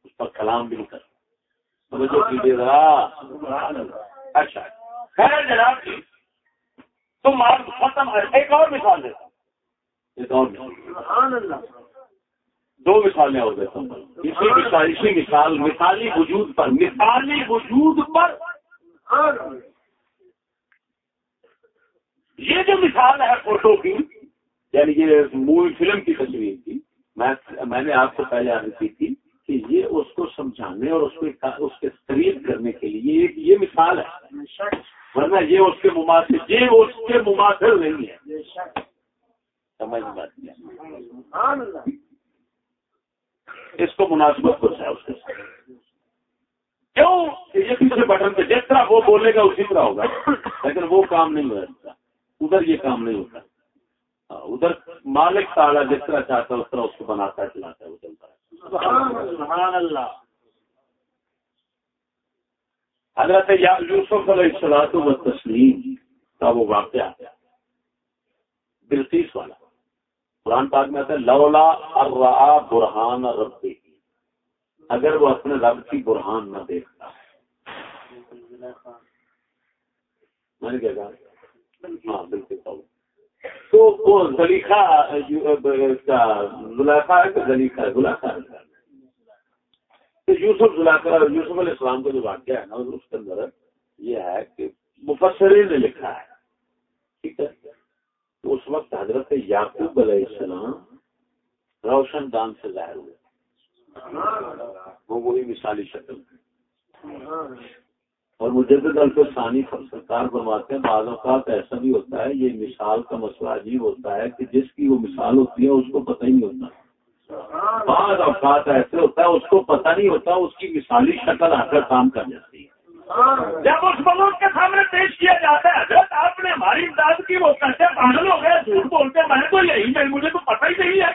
اس پر کلام بھی نہیں کرتا۔ اچھا۔ خیر جناب جی تم آپ ختم ایک اور مثال دیتا ایک اور دو مثالیں اور دیتا ہوں۔ اسی مثال اسی مثال، مثالی وجود پر، مثالی وجود پر۔ یہ جو مثال ہے فوٹو کی یعنی یہ مووی فلم کی تصویر کی میں نے آپ کو پہلے آگے کی تھی۔ کہ یہ اس کو سمجھانے اور اس کو اس کے قریب کرنے کے لیے یہ مثال ہے۔ ورنہ یہ اس کے مماثر یہ اس کے مماثر نہیں ہے۔ سمجھ بات اس کو مناسبت کچھ ہے اس کے ساتھ۔ کیوں؟ یہ کسی بٹن پہ جس طرح وہ بولے گا اسی طرح ہوگا۔ لیکن وہ کام نہیں ہو سکتا۔ ادھر یہ کام نہیں ہوتا۔ ہاں، ادھر مالک تعالیٰ جس طرح چاہتا ہے، اس طرح اس کو بناتا ہے، چلاتا ہے، وہ چلتا ہے۔ سبحان اللہ. حضرت یوسف علیہ السلاط و تسلیم کا وہ واقعہ بلقیس والا. قرآن پاک میں آتا ہے، لولا ارا برہان رب اگر وہ اپنے رب کی برہان نہ دیکھتا. میں نے کیا کہا ہاں بالکل تو وہ زلیخا زلیخا ہے کہ زلیخا ہے، زلیخا تو یوسف زلیخا یوسف علیہ السلام کا جو واقعہ ہے نا، اس کے اندر یہ ہے کہ مفسرین نے لکھا ہے۔ ٹھیک ہے؟ تو اس وقت حضرت یعقوب علیہ السلام روشن دان سے ظاہر ہوئے۔ وہ وہی مثالی شکل۔ اور مجدد ثانی سرکار فرماتے ہیں، بعض اوقات ایسا بھی ہوتا ہے، یہ مثال کا مسئلہ عجیب ہوتا ہے کہ جس کی وہ مثال ہوتی ہے، اس کو پتہ ہی نہیں ہوتا۔ بعض اوقات ایسے ہوتا ہے، اس کو پتہ نہیں ہوتا، اس کی مثالی شکل آ کر کام کر جاتی ہے۔ جب اس ملک کے سامنے پیش کیا جاتا ہے، حضرت آپ نے ہماری امداد کی، وہ کہتے پاگل ہو گئے جھوٹ بولتے میں تو یہی نہیں، مجھے تو پتہ ہی نہیں ہے۔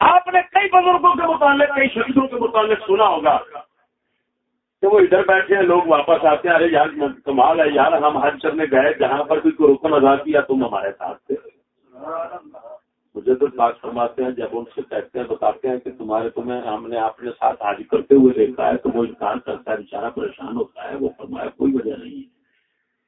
آپ نے کئی بزرگوں کے متعلق، کئی شخصوں کے متعلق سنا ہوگا۔ کہ وہ ادھر بیٹھے ہیں، لوگ واپس آتے ہیں، ارے یار، کمال ہے یار، ہم حج کرنے گئے، جہاں پر بھی کوئی رکن ادا کیا، تم ہمارے ساتھ تھے۔ مجھے تو بات فرماتے ہیں، جب ان سے کہتے ہیں، بتاتے ہیں کہ تمہارے تمہیں ہم نے اپنے ساتھ حاضر کرتے ہوئے دیکھا ہے، تو وہ انکار کرتا ہے، بیچارہ پریشان ہوتا ہے، وہ فرمایا، کوئی وجہ نہیں ہے۔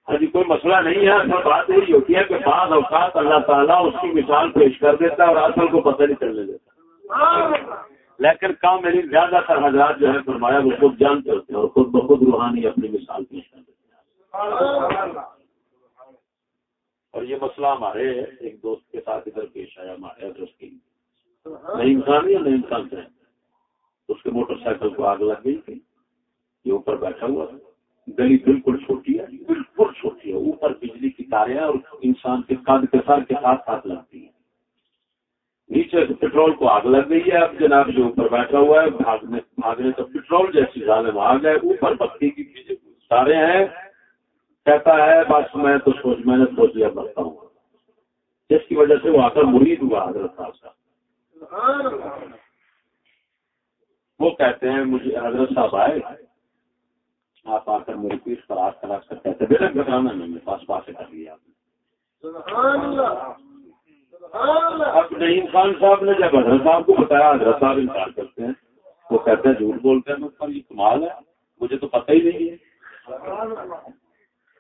ہاں جی کوئی مسئلہ نہیں ہے، اصل بات یہی ہوتی ہے کہ بعض اوقات اللہ تعالیٰ اس کی مثال پیش کر دیتا ہے اور اصل کو پتہ نہیں چلنے دیتا۔ لیکن کام میری زیادہ تر حضرات جو ہے فرمایا وہ خود جانتے ہوتے ہیں اور خود بخود روحانی اپنی مثال پیش کر دیتے ہیں۔ اور یہ مسئلہ ہمارے ایک دوست کے ساتھ ادھر پیش آیا، ہمارے ایڈریس کی نئی انسان یا نئی انسان سے؟ اس کے موٹر سائیکل کو آگ لگ گئی تھی، یہ اوپر بیٹھا ہوا گلی بالکل چھوٹی ہے، بالکل چھوٹی ہے، اوپر بجلی کی تاریں اور انسان کے قد کے ساتھ کے ساتھ ساتھ لگتی ہیں۔ نیچے سے پٹرول کو آگ لگ گئی ہے، اب جناب جو اوپر بیٹھا ہوا ہے، بھاگنے بھاگنے تو پٹرول جیسی ظالم آگ ہے اوپر بتی کی تارے ہیں۔ کہتا ہے، بس میں تو سوچ، میں نے سوچ لیا بڑھتا ہوں۔ جس کی وجہ سے وہ آ کر مرید ہوا، حضرت صاحب کا۔ وہ کہتے ہیں، مجھے حضرت صاحب آئے، آپ آ کر میری پیس پر آس کر کر کہتے بے لگ بتانا نہیں پاس پاس کر لیا آپ۔ نے اب نعیم خان صاحب نے جب حضرت صاحب کو بتایا، حضرت صاحب انکار کرتے ہیں، وہ کہتے ہیں جھوٹ بولتے ہیں یہ کمال ہے، مجھے تو پتہ ہی نہیں ہے۔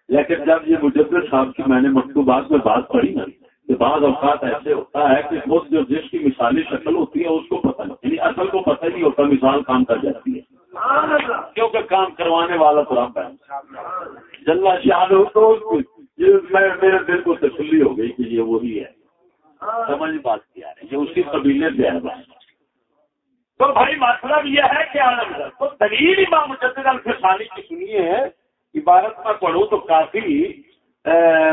لیکن جب یہ مجدد صاحب کی میں نے مکتوبات میں بات پڑھی نا، کہ بعض اوقات ایسے ہوتا ہے کہ خود جو جس کی مثالی شکل ہوتی ہے، اس کو پتہ نہیں یعنی اصل کو پتہ نہیں ہوتا، مثال کام کر جاتی ہے۔ کیونکہ کام کروانے والا تو رب ہے۔ جلنا شاہ تو میرے دل کو تسلی ہو گئی کہ یہ وہی ہے۔ سمجھ بات کیا ہے، یہ اسی قبیلے سے ہے تو بھائی مطلب یہ ہے کہ تو دلیل امام مجدد الفسانی کی سنیے عبارت میں پڑھوں تو کافی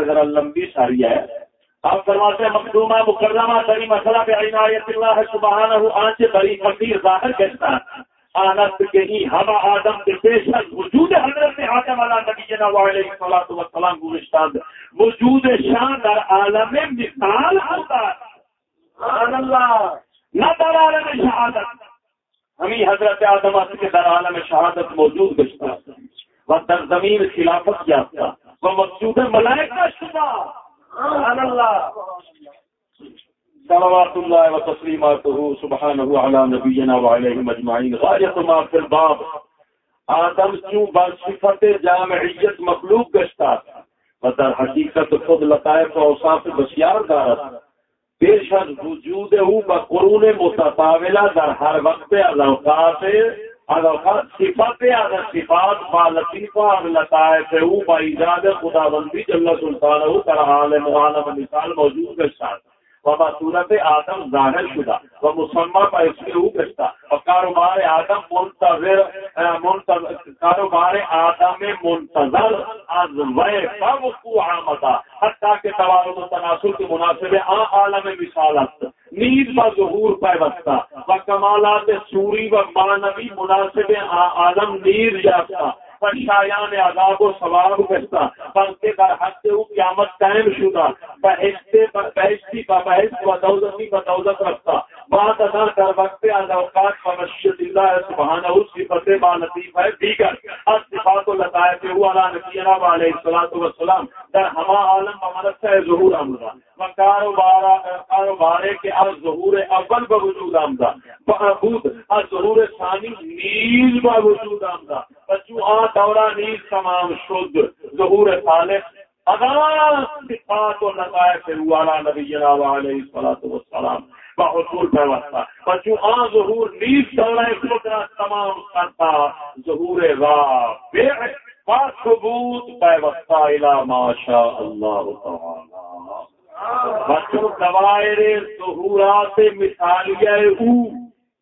ذرا لمبی ساری ہے۔ آپ فرماتے ہیں مقدومہ مقدمہ سری مسئلہ پہ عنایت اللہ سبحانہ آنچ بڑی فقیر ظاہر کہتا آنت کے ہوا آدم کے پیش وجود حضرت آدم والا نبی جناب علیہ الصلوۃ والسلام گورستان وجود شان در عالم مثال ہوتا سبحان اللہ۔ نہ در عالم شہادت۔ ہمیں حضرت آدم کے در عالم شہادت موجود گشتا وہ در زمین خلافت یافتہ۔ وہ مقصود ملائکہ شدہ صلوات اللہ۔ و تسلیماتہ سبحانہ علی نبینا و علیہ مجمعین غایت ما فی الباب. آدم کیوں صفت جامعیت مخلوق گشتا و در حقیقت خود لطائف و اوصاف بسیار دارت بے شک وجود ہو بقرون متطاولہ در ہر وقت از اوقات از الاوقات صفات صفات با لطیفہ لطائف او با ایجاد خدا بندی جل سلطانہ تر عالم و عالم مثال موجود کے ساتھ وبا صورت آدم ظاہر شدہ و مسمہ کا اس کے گشتہ اور کاروبار آدم منتظر کاروبار آدم منتظر از وے آمدہ۔ حتیٰ کہ توارد و تناسل کے مناسب عالم مثالت نیز و ظہور پیوستہ و کمالات سوری و مانوی مناسب عالم نیز یافتہ۔ پر شایان عذاب و ثواب گشتہ بلکہ در حد او قیامت قائم شدہ۔ بہشتے بہشتی با بہشت و دولتی و دولت رکھتا بات ادا کر وقت از اوقات فمشیت اللہ سبحانہ صفت با لطیف ہے دیگر۔ از صفات و لطائف او علی نبینا و علیہ الصلوۃ والسلام۔ در ہما عالم و مدرسہ ظہور امرہ و کاروبار کاروبار کے از ظہور اول بوجود آمدہ۔ بہبود از ظہور ثانی نیز بوجود آمدہ۔ بچو آ دورہ نیز تمام شد ظہور ثالث اگر صفات و لطائف او نبینا و علیہ الصلوۃ والسلام بحصول پیوستہ بچو آ ظہور نیز دورہ قدرت تمام کرتا ظہور واقع ثبوت پیوستہ الى ما شاء اللہ تعالی بچوں دوائر ظہورات مثالیہ او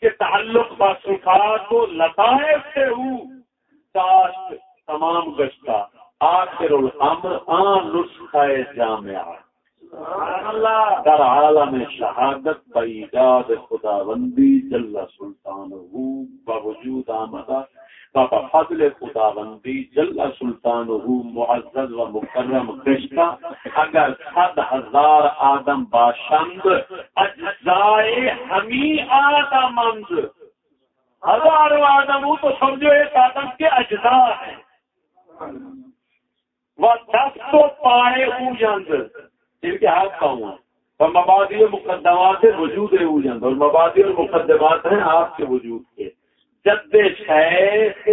کے تعلق با صفات و لطائف سے او تاش تمام گشتہ آخر الامر آن نسخہ جامعہ۔ در عالم شہادت بایجاد خدا بندی جل سلطان ہو باوجود آمدہ۔ بابا فضل خدا بندی جل سلطان ہو معزز و مکرم کشتا اگر صد ہزار آدم باشند اجزائے ہمی آدمند۔ ہزاروں آدم ہوں تو سمجھو ایک آدم کے اجزاء ہیں۔ وہ دس تو پائے ہوں جند جن کے ہاتھ پاؤں اور مبادی مقدمات وجود ہے ہوں جند اور مبادی اور مقدمات ہیں آپ کے وجود کے۔ جد شیخ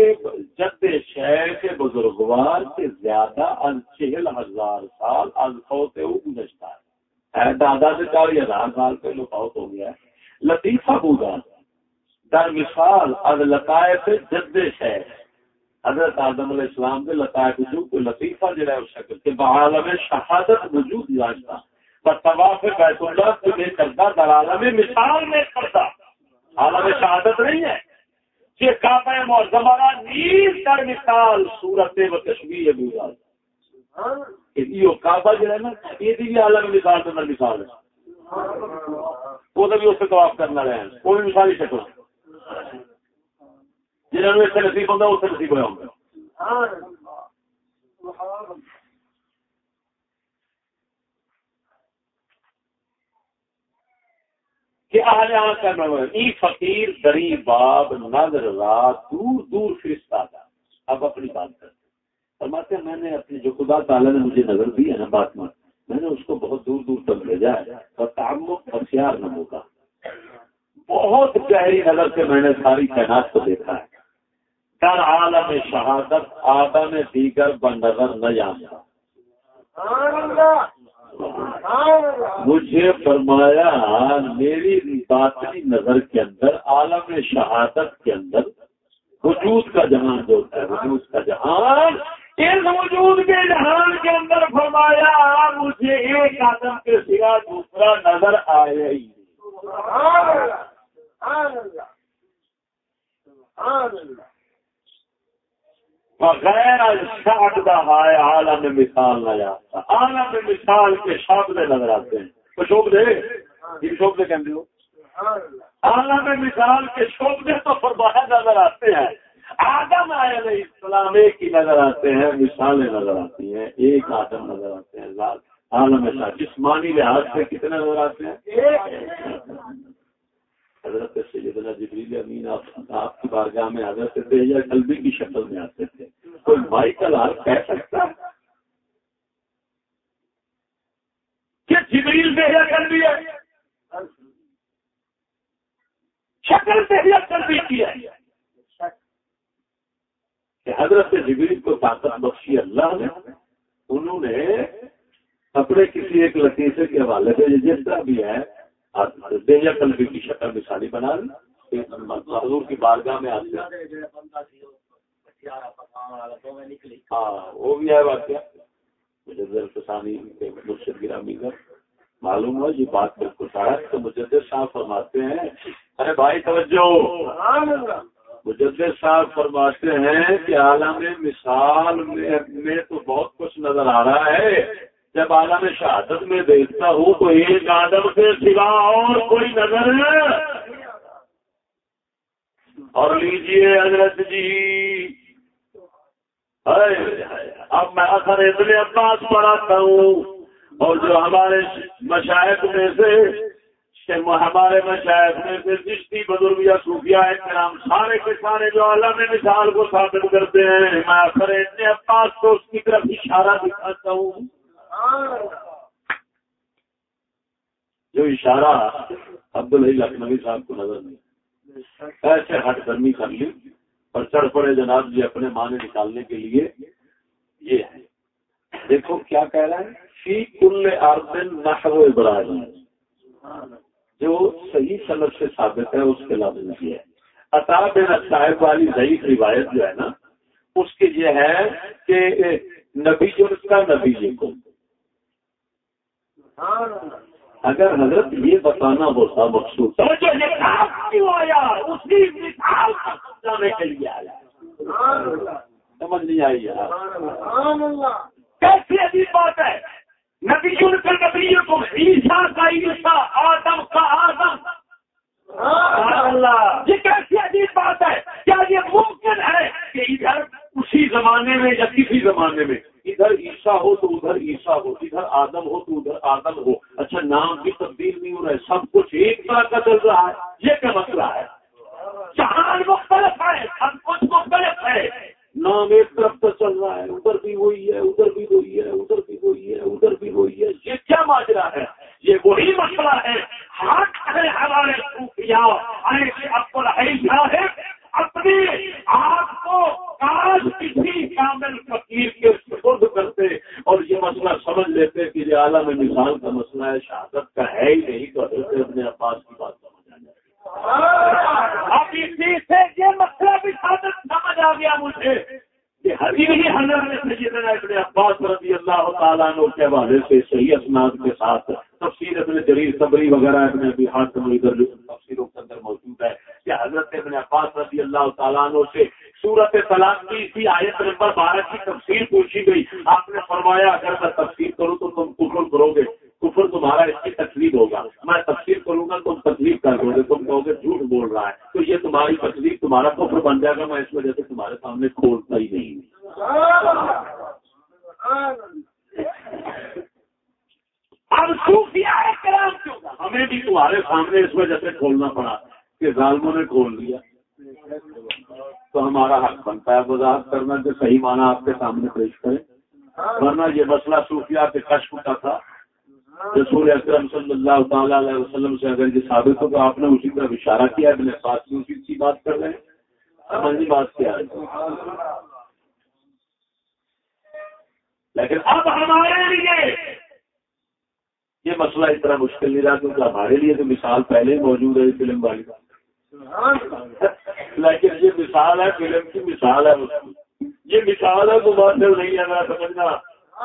جد شیخ بزرگوار سے زیادہ از چہل ہزار سال از ہوتے ہو گزشتہ ہے دادا سے چار ہزار سال پہلے بہت ہو گیا۔ ہے لطیفہ بودا در مثال، از لطائف جد شیخ حضرت آدم علیہ السلام کے لطائف جو کو لطیفہ جو ہے اس شکل کے بعالم شہادت وجود یاجتا پر طواف بیت اللہ کو لے کرتا در عالم مثال میں کرتا عالم شہادت نہیں ہے۔ یہ کعبہ معظمہ نیز در مثال صورت و تشبیہ بودا یہ کعبہ جو ہے نا، یہ بھی عالم مثال تو مثال ہے۔ وہ تو بھی اس سے طواف کرنا رہے ہیں۔ کوئی مثال ہی شکل۔ جنہوں نے سے نصیب ہوگا اس سے نصیب ہوا ہوگا کہ اہل کرنا ای فقیر دری باب، نظر دور دور فرشتہ تھا اب اپنی بات کرتے فرماتے ہیں، میں نے اپنی جو خدا تعالیٰ نے مجھے نظر دی ہے نا، بات میں میں نے اس کو بہت دور دور تک بھیجا ہے۔ اور تعمق ہتھیار نہ ہوگا بہت گہری نظر سے میں نے ساری کائنات کو دیکھا ہے۔ در عالم شہادت، آدم دیگر بن نظر نہ جانتا۔ مجھے فرمایا، میری باطنی نظر کے اندر، عالم شہادت کے اندر وجود کا جہان جو ہے، وجود کا جہان۔ اس وجود کے جہان کے اندر فرمایا، مجھے ایک آدم کے سوا دوسرا نظر آئے ہی بغیر شاٹ کا ہائے عالم مثال نہ جاتا عالم مثال کے شبد نظر آتے ہیں. تو شوب دے؟ یہ شوب دے کہتے ہو؟ عالم میں مثال کے شوب دے تو فرمایا نظر آتے ہیں. آدم آئے علیہ السلام ایک ہی نظر آتے ہیں، مثالیں نظر آتی ہیں. ایک آدم نظر آتے ہیں عالم جسمانی لحاظ سے کتنے نظر آتے ہیں؟ حضرت سیدنا جبریل امین آپ کی بارگاہ میں حضرت تیجا قلبی کی شکل میں آتے تھے؟ کوئی مائی کا لال کہہ سکتا ہے؟ کہ جبریل تیجا قلبی ہے؟ شکل تیجا قلبی کی ہے؟ کہ حضرت جبریل کو طاقت بخشی اللہ نے، انہوں نے اپنے کسی ایک لطیفے کے حوالے سے جس طرح بھی ہے دیجا قلبی کی شکل مثالی بنا لی۔ حضور کی بارگاہ میں آتے ہاں وہ بھی ہے واقعہ۔ مجھے کسانی مرشد گرامی کا۔ معلوم ہو یہ بات بالکل شاید تو مجدد صاحب فرماتے ہیں، ارے بھائی، توجہ۔ مجدد صاحب فرماتے ہیں کہ عالم مثال میں تو بہت کچھ نظر آ رہا ہے۔ جب عالم شہادت میں دیکھتا ہوں تو ایک آدم سے سوا اور کوئی نظر ہے۔ اور لیجیے حضرت جی۔ اب میں اثر ابن عباس پڑھاتا ہوں۔ اور جو ہمارے مشاہد میں سے، ہمارے مشاہد میں سے رشتی بزرگ یا صوفیہ کرام، سارے کے سارے جو عالم مثال کو ثابت کرتے ہیں، میں اثر ابن عباس کو اس کی طرف اشارہ دکھاتا ہوں۔ جو اشارہ عبد الحی لکھنوی صاحب کو نظر نہیں ایسے ہٹ گرمی کر لی اور چڑھ پڑے جناب جی اپنے معنی نکالنے کے لیے یہ ہے۔ دیکھو کیا کہہ رہا ہے۔ فی کل آردن نحو ابراہیم۔ جو صحیح صنعت سے ثابت ہے، اس کے لفظ یہ ہے۔ اطاف بن صاحب والی ضعیف روایت جو ہے نا، اس کے یہ ہے کہ نبی جو اس کا نبی جی کو اگر حضرت یہ بتانا ہوتا مقصود سمجھ نہیں آئی یار۔ کیسی عجیب بات ہے؟ کو کا آدم کا آدم۔ یہ کیسی عجیب بات ہے؟ کیا یہ ممکن ہے کہ ادھر اسی زمانے میں یا کسی زمانے میں ادھر عیسا ہو تو ادھر عیسا ہو، ادھر آدم ہو تو ادھر آدم ہو۔ اچھا نام بھی تبدیل نہیں ہو رہا ہے، سب کچھ ایک طرح کا چل رہا ہے۔ یہ کیا مسئلہ ہے؟ جہان مختلف ہے، سب کچھ مختلف ہے۔ نام ایک طرف سے چل رہا ہے، ادھر بھی وہی ہے، ادھر بھی وہی ہے، ادھر بھی وہی ہے، ادھر بھی وہی ہے۔ یہ کیا ماجرا ہے؟ یہ وہی مسئلہ ہے۔ ہاتھ ہے ہمارے ہے اپنے آپ کو کاش کسی کامل فقیر کے سپرد کرتے اور یہ مسئلہ سمجھ لیتے کہ یہ اعلیٰ میں مثال کا مسئلہ ہے، شہادت کا ہے ہی نہیں تو حضرت اپنے عباس کی بات سمجھ آ جائے اب اسی سے یہ مسئلہ بھی شہادت سمجھ آ گیا مجھے۔ عباس رضی اللہ تعالیٰ کے حوالے سے صحیح اسناد کے ساتھ تفصیل اپنے جریل صبری وغیرہ اپنے بھی ہاتھ تفصیلوں کے اندر موجود ہے کہ حضرت ابن عباس رضی اللہ تعالیٰ عنہ سے صورت طلاق کی اسی آیت نمبر بارہ کی تفصیل پوچھی گئی۔ آپ نے فرمایا، اگر میں تفصیل کروں تو تم کفر کرو گے۔ کفر تمہارا اس کی تکلیف ہوگا۔ میں تفصیل کروں گا، تم تکلیف کر دو گے۔ تم کہو گے جھوٹ بول رہا ہے۔ تو یہ تمہاری تکلیف، تمہارا کفر بن جائے گا، میں اس وجہ سے تمہارے سامنے کھولتا ہی نہیں اب ہمیں بھی تمہارے سامنے اس وجہ سے کھولنا پڑا کہ ظالموں نے کھول دیا۔ تو ہمارا حق بنتا ہے۔ وضاحت کرنا کہ صحیح معنی آپ کے سامنے پیش کریں۔ ورنہ یہ مسئلہ صوفیہ کے کشف کا تھا۔ رسول اکرم صلی اللہ تعالیٰ علیہ وسلم سے اگر یہ ثابت ہو تو آپ نے اسی طرح اشارہ کیا۔ ہے پاس میں اسی کی بات کر رہے ہیں۔ سمجھنی بات کیا ہے۔ لیکن اب ہمارے لیے یہ مسئلہ اتنا مشکل نہیں رہا کیونکہ ہمارے لیے تو مثال پہلے ہی موجود ہے فلم والی لیکن یہ مثال ہے، فلم کی مثال ہے یہ مثال ہے، تو بات نہیں ہے سمجھنا۔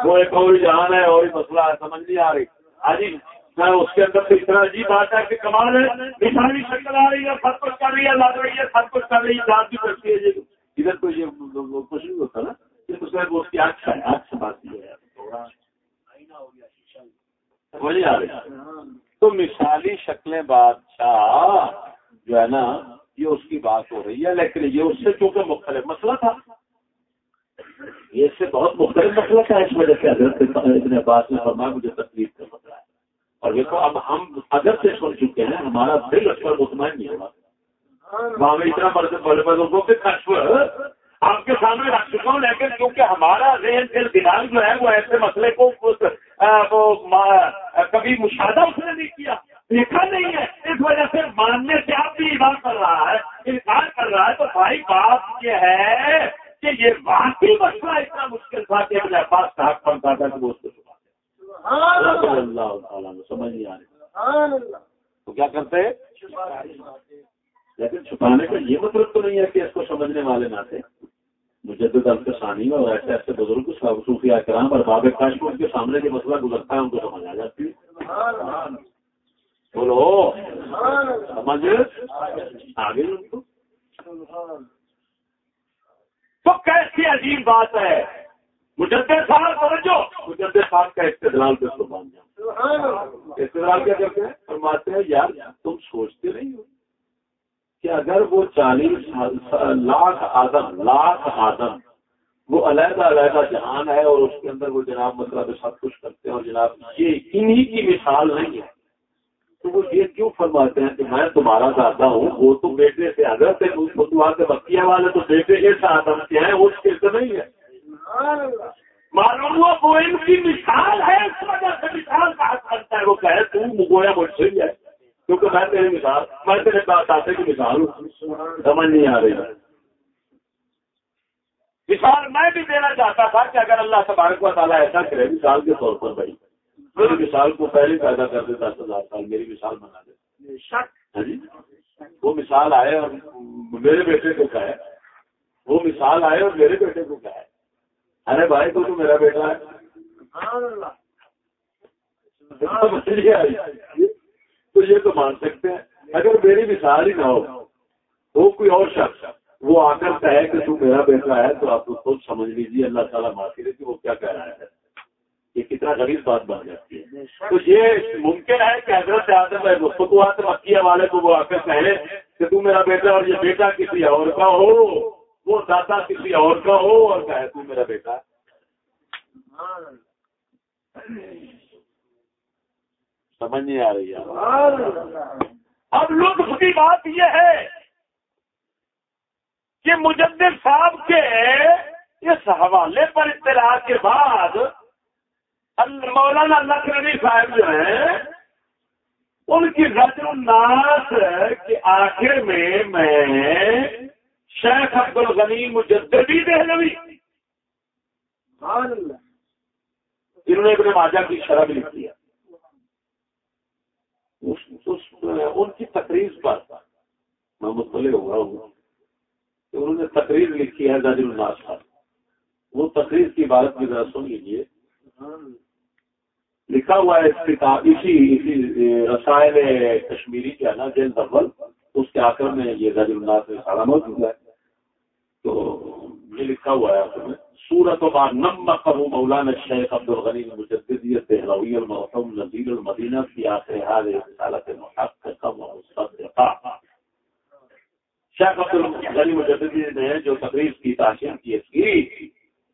وہ ایک اور جہان ہے، اور مسئلہ ہے، سمجھ نہیں آ رہی۔ ہاں جی میں اس کے اندر تو اتنا عجیب بات ہے کہ کمال ہے۔ مثالی شکل آ رہی ہے، سب کچھ کر رہی ہے لگ رہی ہے سب کچھ کر رہی ہے بھی کرتی ہے یہ۔ ادھر تو یہ کچھ نہیں ہوتا نا۔ اس میں وہ اس کی آنکھ ہے آنکھ سے بات یہ ہے۔ تو مثالی شکلیں بادشاہ جو ہے نا، یہ اس کی بات ہو رہی ہے، لیکن یہ اس سے چونکہ مختلف مسئلہ تھا۔ یہ اس سے بہت مختلف مسئلہ تھا، اس وجہ سے حضرت اتنے بات میں فرمایا، مجھے تکلیف کا مسئلہ ہے۔ اور دیکھو، اب ہم اگر سے سن چکے ہیں، ہمارا دل اس پر مطمئن نہیں ہوگا وہاں میں اتنا بڑے بڑے بزرگوں کے کشف آپ کے سامنے رکھ چکا ہوں لیکن کیونکہ ہمارا ذہن دل دماغ جو ہے وہ ایسے مسئلے کو کبھی مشاہدہ اس نے نہیں کیا۔ دیکھا نہیں ہے۔ اس وجہ سے ماننے سے آپ بھی ایمان کر رہا ہے۔ انکار کر رہا ہے۔ تو بھائی بات یہ ہے کہ یہ واقعی مسئلہ اتنا مشکل تھا کہ اپنے پاس کا حق بنتا تھا کہ وہ اس کو اللہ۔ تعالیٰ سمجھ نہیں آ رہی۔ تو کیا کرتے؟ لیکن چھپانے کا یہ مطلب تو نہیں ہے کہ اس کو سمجھنے والے نہ تھے۔ مجدد ثانی اور ایسے ایسے بزرگ صوفیہ کرام اور باب کاش کو ان کے سامنے جو مسئلہ گزرتا ہے، ان کو سمجھ آ جاتی ہے۔ بولو۔ سمجھ؟ آگے ان کو۔ تو کیسی عجیب بات ہے۔ مجدد صاحب سمجھو مجدد صاحب کا استدلال پہ تو مان جاؤ استدلال کیا کرتے ہیں؟ فرماتے ہیں، یار، تم سوچتے نہیں ہو۔ کہ اگر وہ چالیس لاکھ آدم لاکھ آدم، وہ علیحدہ علیحدہ جہان ہے اور اس کے اندر وہ جناب مطلب سب کچھ کرتے ہیں اور جناب یہ انہی کی مثال نہیں ہے۔ تو وہ یہ کیوں فرماتے ہیں کہ میں تمہارا دادا ہوں، وہ تو بیٹے سے اگر سے بکیا والے تو بیٹے ایسا آدم کے ہیں، وہ اس کے نہیں ہے۔ معلوم ہوا وہ ان کی مثال ہے، اس وجہ سے مثال کا حق کرتا ہے؟ وہ کہے تم گویا مجھ سے ہی ہے۔ کیونکہ میں تیری مثال میں تیرے بات آتے کی مثال سمجھ نہیں آ رہی۔ مثال میں بھی دینا چاہتا تھا کہ اگر اللہ تبارک و تعالیٰ ایسا کرے مثال کے طور پر بھائی میری مثال کو پہلے پیدا کر دے دس ہزار سال میری مثال بنا دے۔ ہاں جی؟ وہ مثال آئے اور میرے بیٹے کو کہے وہ مثال آئے اور میرے بیٹے کو کہے ارے بھائی تو تو میرا بیٹا ہے۔ تو یہ تو مان سکتے ہیں۔ اگر میری مثال ہی نہ ہو وہ کوئی اور شخص وہ آ کر کہے کہ تو میرا بیٹا ہے، تو آپ خود سمجھ لیجیے اللہ تعالیٰ معافی رہے کہ وہ کیا کہہ رہا ہے۔ یہ کتنا غریب بات بن جاتی ہے۔ تو یہ ممکن ہے کہ حضرت آدم ہے خطوات مکیہ والے کو وہ آ کر کہے کہ تو میرا بیٹا اور یہ بیٹا کسی اور کا ہو، وہ دادا کسی اور کا ہو اور کہے تو میرا بیٹا۔ سمجھ نہیں آ رہی ہے اب لطف کی بات یہ ہے کہ مجدد صاحب کے اس حوالے پر اطلاع کے بعد مولانا لکھنوی صاحب جو ہیں ان کی رجر الناس کے آخر میں میں شیخ عبد الغنی مجدبی دہلوی انہوں نے اپنے ماجا کی شرح لکھی ہے۔ اس ان کی تقریر پر میں مطلع ہوا ہوں کہ انہوں نے تقریر لکھی ہے زاجر الناس پر۔ وہ تقریر کی بات بھی ذرا سن لیجیے لکھا ہوا ہے اس کتاب، اسی اسی رسائل کشمیری کے نا، جیل دبل اس کے آخر میں یہ زاجر الناس میں سارا موجود ہے۔ تو یہ لکھا ہوا ہے سورت و بعد نم کروں مولانا شیخ عبد الغنی المجددیت دہلوی المحتم نذیر المدینہ کی آخر حال رسالت محقق مصدقہ شیخ عبد الغنی مجددی نے جو تقریب کی تاشین کی اس کی،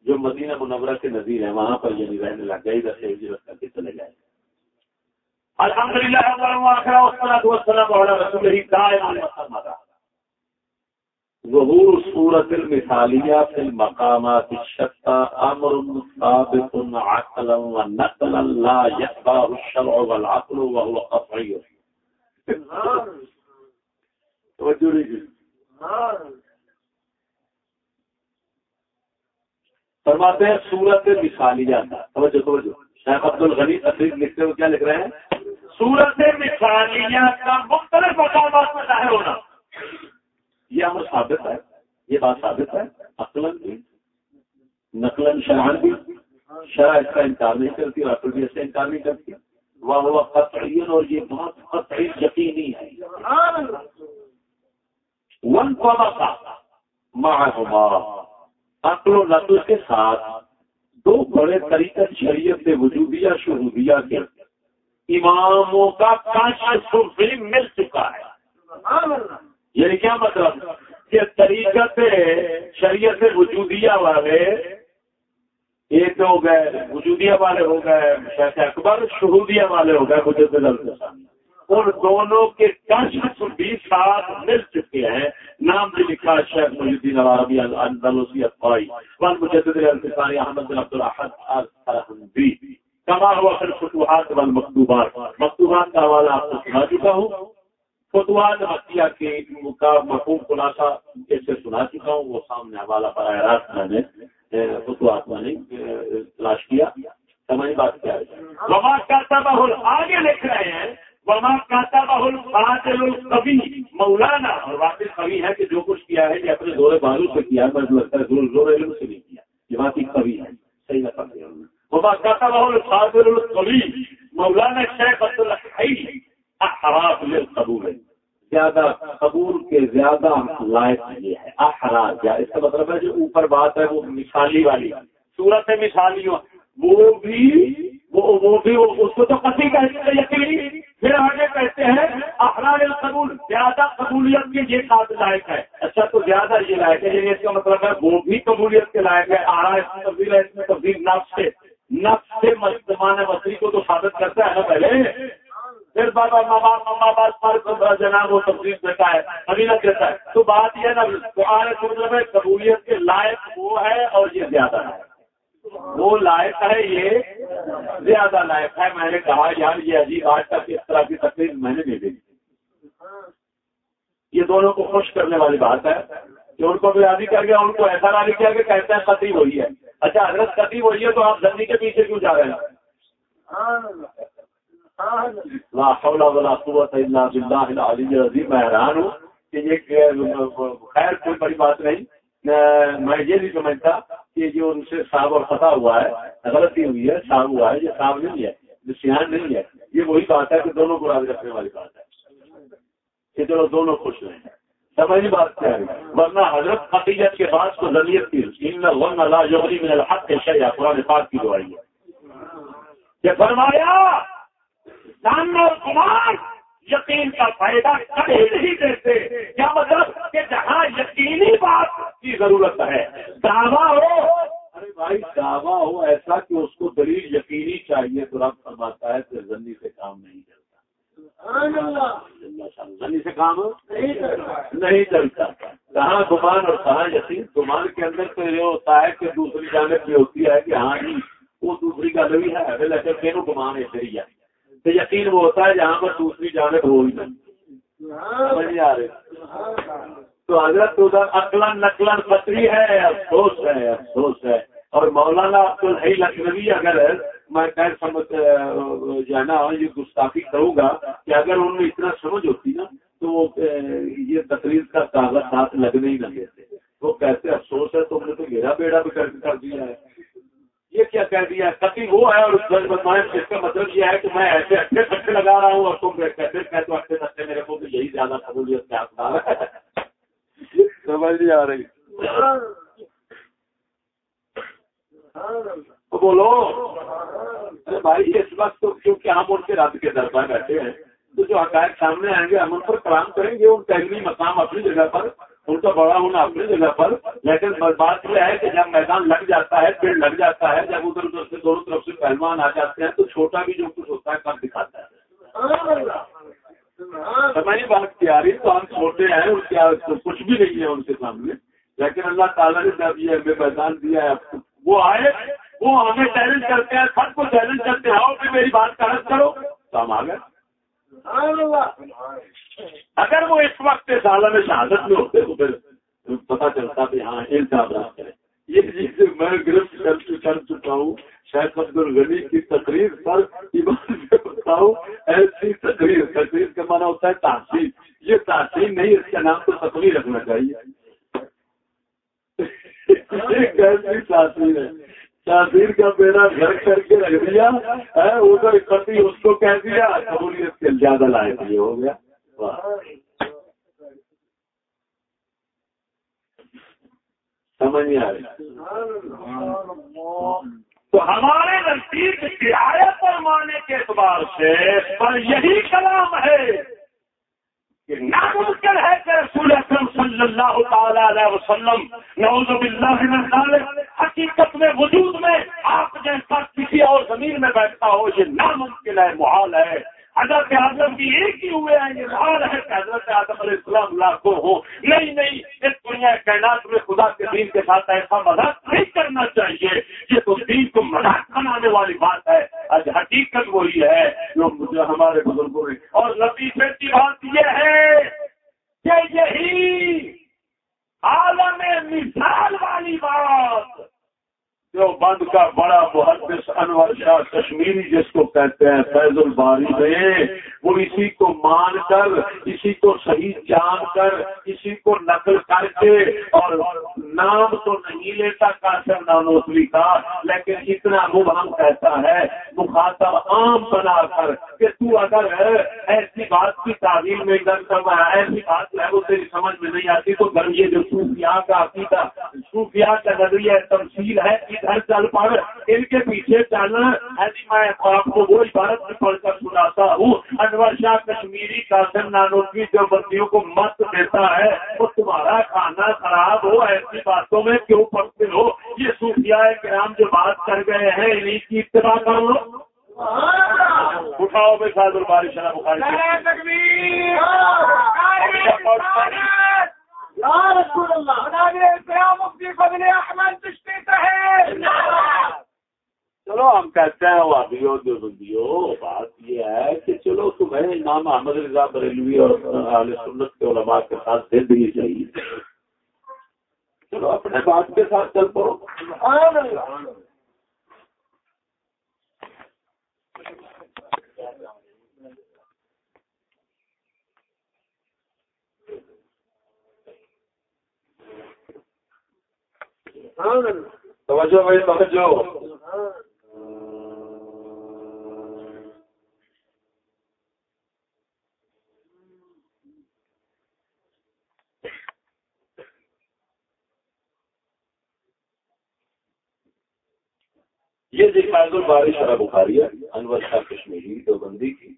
جو مدینہ منورہ کے نظیر ہیں، وہاں پر یعنی رہنے لگ گئے، ادھر سے ہجرت کر کے چلے گئے۔ الحمدللہ والسلام علی رسول اللہ دائما ظهور صورت المثالیہ فی المقامات الشتى امر ثابت عقلا ونقلا لا يتبع الشرع والعقل وهو قطعي. توجہ فرماتے ہیں سورت مثالیہ کا توجہ توجہ. شیخ عبد الغنی تقریر لکھتے ہوئے کیا لکھ رہے ہیں؟ سورت مثالیہ کا مختلف مقامات میں ظاہر ہونا. یہ امر ثابت ہے، یہ بات ثابت ہے عقلن بھی نقلن شرحان بھی شرح اس کا انکار نہیں کرتی اور عقل بھی اس کا انکار نہیں کرتی وہ ہوا قطعی اور یہ بہت قطعی یقینی ہے۔ ون کا ماہما عقل و نقل کے ساتھ دو بڑے طریقے شریعت وجودیہ شہودیہ کے اماموں کا کاشف مل چکا ہے۔ یعنی کیا مطلب؟ کہ طریقت شریعت وجودیہ والے ایک ہو گئے، وجودیہ والے ہو گئے، شیخ اکبر، شہودیہ والے ہو گئے مجھے ان دونوں کے کشف بھی ساتھ مل چکے ہیں۔ نام بھی لکھا، شیخ محی الدین عربی اندلوسی اطفائی ون مجدد الفسانی احمد بن عبد الحد کما ہوا پھر فتوحات ون مکتوبات کا حوالہ آپ کو سنا چکا ہوں۔ فتواد مکیہ کے کا مفہوم خلاصہ جیسے سنا چکا ہوں، وہ سامنے حوالہ براہ راست میں نے فتوات میں نے تلاش کیا۔ سمجھ بات کیا ہے؟ وما کہتا بہل آگے لکھ رہے ہیں وما کہتا بہل فاضل القبی مولانا، اور واقع کبھی ہے کہ جو کچھ کیا ہے، یہ اپنے زور بازو سے کیا ہے، مجھے لگتا ہے زور زور علم سے نہیں کیا۔ یہ واقعی کبھی ہے۔ صحیح نہ پڑھ وما کہتا بہل فاضل القبی مولانا شیخ عبد الحی احراف قبول ہے زیادہ قبول کے زیادہ لائق یہ ہے، احراج۔ یا اس کا مطلب ہے جو اوپر بات ہے، وہ مثالی والی۔ صورت ہے مثالی وہ بھی وہ بھی اس کو تو کسی کہتے ہیں، یقینی۔ پھر آگے کہتے ہیں احرار قبول زیادہ قبولیت کے یہ ساتھ لائق ہے۔ اچھا تو زیادہ یہ لائق ہے یعنی اس کا مطلب ہے وہ بھی قبولیت کے لائق ہے۔ آرا اس میں تبدیل ہے، اس میں تبدیل نفس سے نفس سے مستمان مصری کو تو ثابت کرتا ہے نا پہلے پھر بابا ماما ماما باپ پر جناب وہ تفریح دیتا ہے حقیقت دیتا ہے۔ تو بات یہ نا تو مطلب ہے قبولیت کے لائق وہ ہے اور یہ زیادہ ہے۔ وہ لائق ہے، یہ زیادہ لائق ہے۔ میں نے کہا، یار یہ عجیب آج تک اس طرح کی تقریر میں نے نہیں دیکھی۔ یہ دونوں کو خوش کرنے والی بات ہے۔ کہ ان کو بھی راضی کر گیا، ان کو ایسا راضی کیا کہ کہتے ہیں خطیب ہوئی ہے۔ اچھا حضرت خطیب ہوئی ہے تو آپ زمین کے پیچھے کیوں جا رہے ہیں؟ لا حول ولا قوت الا بالله العلی العظیم. میں حیران ہوں کہ یہ خیر کوئی بڑی بات نہیں. میں یہ نہیں سمجھتا کہ جو ان سے صاحب اور خطا ہوا ہے، غلطی ہوئی ہے، صاحب ہوا ہے، یہ صاحب نہیں ہے نشان نہیں ہے، یہ وہی بات ہے کہ دونوں کو راضی رکھنے والی بات ہے۔ کہ چلو دونوں خوش رہیں۔ سمجھ بات کیا ہے۔ ورنہ حضرت خطیت کے بعد کو ضروریت کی ان ورنہ لا جوہری من الحق شیعہ قرآن پاک کی دعائی ہے۔ کہ فرمایا کمار یقین کا فائدہ کبھی نہیں دیتے۔ کیا مطلب کہ جہاں یقینی بات کی ضرورت ہے۔ دعویٰ ہو۔ ارے بھائی دعویٰ ہو ایسا کہ اس کو دلیل یقینی چاہیے تو رب فرماتا ہے پھر زنی سے کام نہیں چلتا۔ زنی سے کام نہیں چلتا۔ کہاں گمان اور کہاں یقین گمان کے اندر تو یہ ہوتا ہے کہ دوسری جانب یہ ہوتی ہے کہ ہاں جی وہ دوسری گل بھی ہے لیکن پھر گمان ایسے ہی ہے۔ تو یقین وہ ہوتا ہے جہاں پر دوسری جانب ہو ہی نہیں۔ آ رہے۔ تو حضرت ادھر اکلن نقلن پتری ہے، افسوس ہے افسوس ہے۔ اور مولانا عبد الحی لکھنوی اگر میں خیر سمجھ جو ہے نا، یہ گستاخی کروں گا کہ اگر ان میں اتنا سمجھ ہوتی نا، تو وہ یہ تقریر کا کاغذ ساتھ لگنے ہی نہ دیتے۔ وہ کہتے افسوس ہے تو نے تو میرا بیڑا بھی کر دیا ہے۔ یہ کیا کہہ دیا کتی وہ ہے اور اس کا مطلب یہ ہے کہ میں ایسے اچھے سچے لگا رہا ہوں اور تم کہتے کہتے اچھے سچے میرے کو بھی یہی زیادہ قبولیت سمجھ نہیں آ رہی۔ تو بولو۔ بھائی اس وقت تو کیونکہ ہم ان کے رد کے دربار بیٹھے ہیں۔ تو جو حقائق سامنے آئیں گے، ہم ان پر کلام کریں گے۔ ان تعلیمی مقام اپنی جگہ پر، ان کا بڑا ہونا اپنی جگہ پر۔ لیکن بات یہ ہے کہ جب میدان لگ جاتا ہے، پیڑ لگ جاتا ہے، جب ادھر ادھر سے دونوں طرف سے پہلوان آ جاتے ہیں، تو چھوٹا بھی جو کچھ ہوتا ہے، کم دکھاتا ہے۔ سمجھ بات کی آ رہی تو ہم چھوٹے ہیں، ان کچھ بھی نہیں ہے ان کے سامنے۔ لیکن اللہ تعالیٰ نے جب یہ ہمیں میدان دیا ہے وہ آئے، وہ ہمیں چیلنج کرتے ہیں، سب کو چیلنج کرتے ہیں، آؤ کہ میری بات کا کرو، تو ہم آ گئے۔ اگر وہ اس وقت سالہ میں شہادت میں ہوتے تو پھر پتا چلتا کہ ہاں انصاف رہا کرے یہ چیز میں گرفت کر چکا ہوں۔ شاید عبد الغنی کی تقریر پر بتاؤں ایسی تقریر تقریر کا مانا ہوتا ہے تحصیل یہ تحصیل نہیں، اس کا نام تو تقریر رکھنا چاہیے۔ ایسی ہے۔ تاثیر کا بیڑا گھر کر کے رکھ دیا ادھر کتی اس کو کہہ دیا، قبولیت کے زیادہ لائے یہ ہو گیا۔ سمجھ نہیں آ رہی۔ تو ہمارے نزدیک رعایت پر ماننے کے اعتبار سے پر یہی کلام ہے۔ ناممکن ہے کہ رسول اکرم صلی اللہ تعالی علیہ وسلم، نعوذ باللہ من ذالک، حقیقت میں، وجود میں آپ جیسا کسی اور زمین میں بیٹھتا ہو، یہ ناممکن ہے، محال ہے۔ حضرت اعظم بھی ایک ہی ہوئے ہیں، یہ محال ہے کہ حضرت اعظم علیہ السلام لاکھوں ہو۔ نہیں نہیں، اس دنیا کائنات میں خدا کے دین کے ساتھ ایسا مذاق نہیں کرنا چاہیے۔ یہ تو دین کو مذاق بنانے والی بات ہے۔ آج حقیقت وہی ہے۔ جو ہمارے بزرگوں نے اور لطیفے کی بات یہ ہے کہ یہی عالم مثال والی بات جو بند کا بڑا محدث انور شاہ کشمیری جس کو کہتے ہیں فیض الباری میں وہ اسی کو مان کر، اسی کو صحیح جان کر، اسی کو نقل کر کے، اور نام تو نہیں لیتا کاشر نانوتری کا، لیکن اتنا مبہم کہتا ہے، مخاطب عام بنا کر کہ تو اگر ایسی بات کی تعلیم میں ایسی بات ہے وہ تیری سمجھ میں نہیں آتی، تو گھر یہ جو صوفیاء کا عقیدہ، صوفیاء کا نظریہ تمثیل ہے ادھر چل پڑ ان کے پیچھے چلنا ایسی میں آپ کو وہ عبارت میں پڑھ کر سناتا ہوں۔ انور شاہ کشمیری قاسم نانوی جو بندیوں کو مت دیتا ہے وہ تمہارا کھانا خراب ہو ایسی باتوں میں کیوں پڑھتے ہو؟ یہ صوفیاء کرام جو بات کر گئے ہیں انہیں کی اتباع کر لو۔ اٹھاؤ چلو ہم کہتے ہیں وادیو جو بندیو بات یہ ہے کہ چلو تمہیں امام احمد رضا بریلوی اور اہل سنت کے علماء کے ساتھ زندگی چاہیے۔ چلو اپنے بات کے ساتھ چل پڑو۔ توجہ بھائی، توجہ۔ یہ جی فیض الباری شرح بخاری انور شاہ کشمیری دو بندی کی۔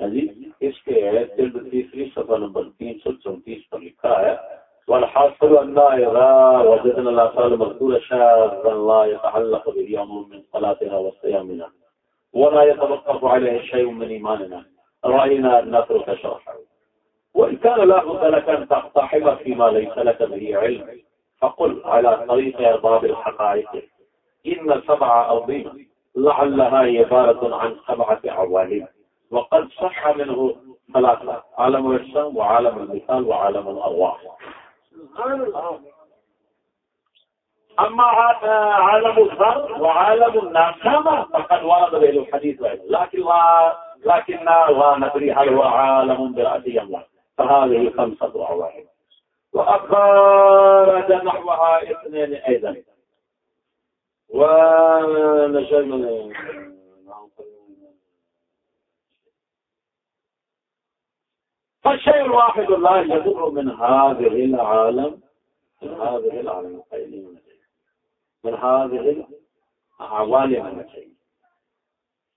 ہاں جی اس کے تیسری صفحہ نمبر تین سو چونتیس پر لکھا ہے والحاصل ان لا يرى، وجدنا لا صال مذكور شاذا لا يتعلق به امر من صلاتنا وصيامنا، ولا يتوقف عليه شيء من ايماننا راينا ان نترك شرحه. وإن كان لا لك أن تقتحم فيما ليس لك به علم. فقل على طريق أرباب الحقائق. إن سبع أرضين لعلها عبارة عن سبعة عوالم. وقد صح منه ثلاثة عالم الشام وعالم المثال، وعالم الأرواح. أما عالم الذر وعالم الناسامة فقد ورد به الحديث لكن لا لكن لا ندري هل هو عالم برأسي الله فهذه خمسة عوالم وأخرج نحوها اثنين أيضا. ونشر فالشيء الواحد لا يدر من هذه العالم، من هذه العالم. من هذه العوالم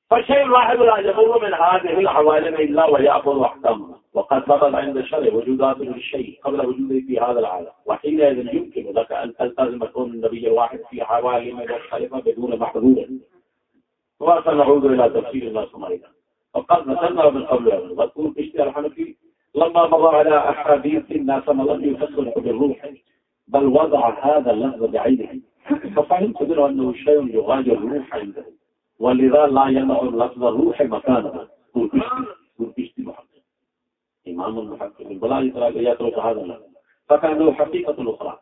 فالشيء الواحد لا يدر من هذه العوالم إلا ويأخذ أحكامها وقد ثبت عند الشرع قبل وجوده في هذا العالم. وحينئذ يمكن لك أن تلتزم كون النبي الواحد في عوالم مختلفة بدون وسنعود إلى تفسير وقد مثلنا من قبل الحنفي لما مضى على أحاديث الناس ما لم يفسر بالروح، بل وضع هذا اللفظ بعينه. ففهمت منه أنه شيء يغادر الروح عنده. ولذا لا يمنع لفظ الروح مكانه. بشتي محمد إمام المحقق. بلا يتراجعات هذا اللفظ. فكان له حقيقة أخرى.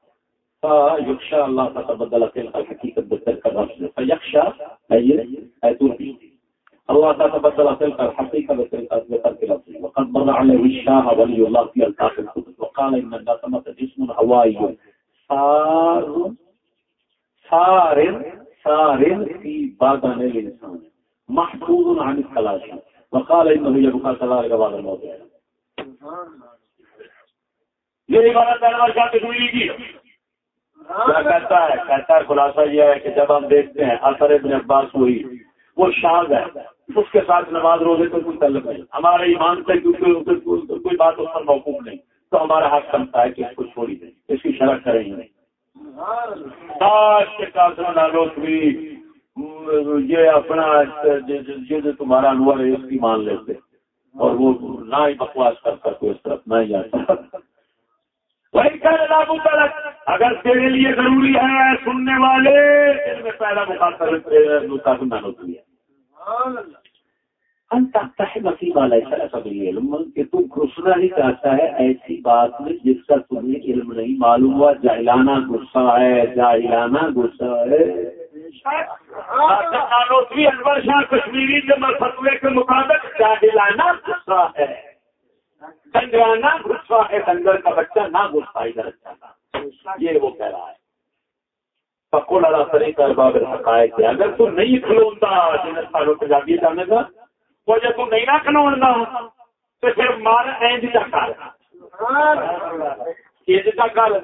فيخشى الله تتبدل تلك الحقيقة بتلك الرفض فيخشى أي أي تربي الله تعالى تتبدل تلك الحقيقة بتلك لفظه وقد مر عليه الشاه ولي الله في الكاف القدس۔ وقال إن النسمة جسم هوائي۔ صار صار صار في بدن الإنسان محفوظ عن التلاشي وقال إنه يبقى كذلك بعد الموت یہ عبارت شاہ کشمیری کی کیا کہتا ہے؟ کہتا ہے خلاصہ یہ ہے کہ جب ہم دیکھتے ہیں اثر ابن عباس ہوئی وہ شاد ہے۔ اس کے ساتھ نماز روزے تو کوئی تعلق نہیں ہمارے ایمان سے کیونکہ کوئی بات اس پر موقوف نہیں۔ تو ہمارا حق بنتا ہے کہ اس کو چھوڑی دیں اس کی شرح کریں گے۔ یہ اپنا یہ جو تمہارا انور ہے، اس کی مان لیتے۔ اور وہ نہ ہی بکواس کر کوئی اس طرف نہ ہی جاتا۔ وہی اگر تیرے لیے ضروری ہے سننے والے میں پہلا مخاطب ہوتی ہے۔ کہ تم گھسنا ہی چاہتا ہے ایسی بات میں جس کا تمہیں علم نہیں معلوم ہوا۔ جاہلانہ غصہ ہے جاہلانہ غصہ ہے۔ اکبر شاہ کشمیری کے فتوے کے مطابق جاہلانہ غصہ ہے۔ کنگرانا غصہ ہے ڈنگر کا بچہ نہ غصہ ادھر اچھا یہ وہ کہہ رہا ہے۔ پکوڑا طریقہ بابر حقائق ہے اگر تو نہیں کھلوتا جن سالوں کو جاگی جانے کا وہ جب تو نہیں نہ کھلونا تو پھر مار اینج کا کر اینج کا کر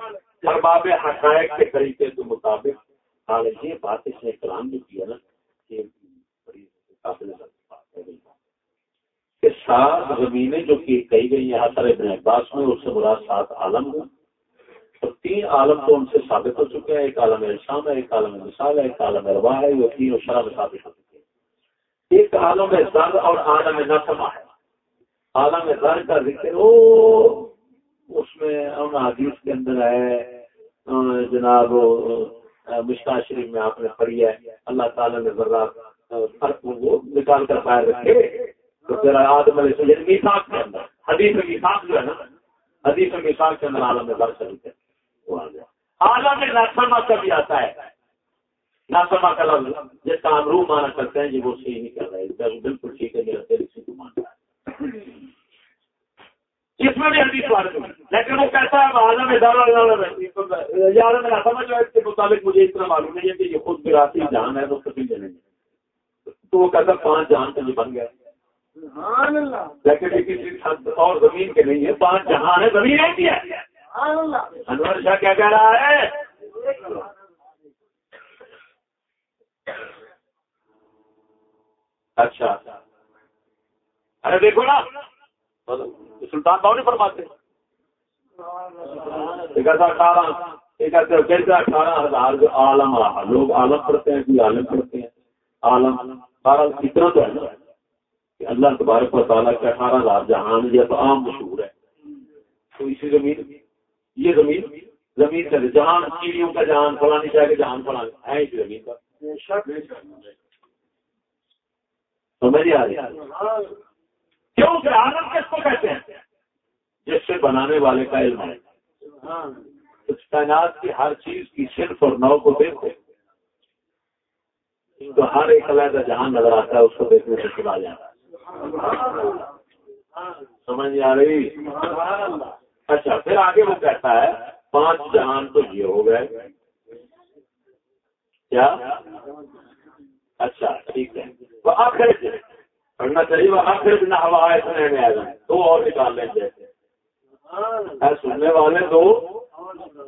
ہر باب حقائق کے طریقے کے مطابق۔ حالانکہ یہ بات اس نے کلام بھی کیا نا، کہ بڑی قابل کہ سات زمینیں جو کہ کہی گئی یہاں سر ابن عباس میں، اس سے مراد سات عالم ہوں تو تین عالم تو ان سے ثابت ہو چکے ہیں، ایک عالم ارشام ہے، ایک عالم مثال ہے، ایک عالم اروا ہے وہ تین شراب ثابت ہو چکے ہیں۔ ایک عالم زر اور عالم نسما ہے۔ عالم زر کا ذکر، او، اس میں ان حدیث کے اندر ہے جناب مشکا شریف میں آپ نے پڑھی ہے، اللہ تعالیٰ نے ذرا فرق وہ نکال کر باہر رکھے، تو پھر آدم علیہ السلام یعنی کے اندر، حدیث میں جو ہے نا، حدیث میں میساک کے اندر عالم زر شریف ہے عالم ناسما کا بھی آتا ہے۔ ناسما کا لفظ جس کا ہم روح مانا کرتے ہیں یہ وہ صحیح نہیں کر رہے۔ بالکل ٹھیک ہے میرا دل اسی کو مانتا ہے۔ اس میں بھی حدیث والے لیکن وہ کہتا ہے عالم عالم ناسما جو ہے اس کے مطابق مجھے اتنا معلوم نہیں ہے کہ یہ خود براسی جان ہے تو کبھی جانیں گے تو وہ کہتا پانچ جہان سے یہ بن گئے لیکن کسی اور زمین کے نہیں ہے پانچ جہان ہے زمین ایسی ہے۔ انور شاہ کیا کہہ رہا ہے؟ اچھا۔ ارے دیکھو نا۔ سلطان باؤ نہیں فرماتے۔ اٹھارہ۔ اٹھارہ۔ ہزار جو عالم رہا لوگ عالم پڑھتے ہیں کوئی عالم پڑھتے ہیں۔ عالم۔ سارا اتنا تو ہے نا کہ اللہ تبارک و تعالیٰ کے اٹھارہ ہزار جہان یہ تو عام مشہور ہے۔ تو اسی زمین یہ زمین زمین کا جہان چیڑیوں کا جہان فلانی چاہے جہان فلانی ہے زمین۔ کا سمجھ آ رہی؟ کیوں کہ عالم کس کو کہتے ہیں؟ جس سے بنانے والے کا علم ہے۔ اس کائنات کی ہر چیز کی صرف اور نو کو دیکھو۔ تو ہر ایک علیحدہ جہان نظر آتا ہے اس کو دیکھنے سے چلا جاتا ہے؟ سمجھ آ رہی؟ اچھا پھر آگے وہ کہتا ہے پانچ جہان تو یہ ہو گئے۔ کیا؟ اچھا ٹھیک ہے۔ وہ آخر پڑھنا چاہیے وہ آخر بنا ہوا سننے میں آ جائیں دو اور نکال لیں جیسے سننے والے دو۔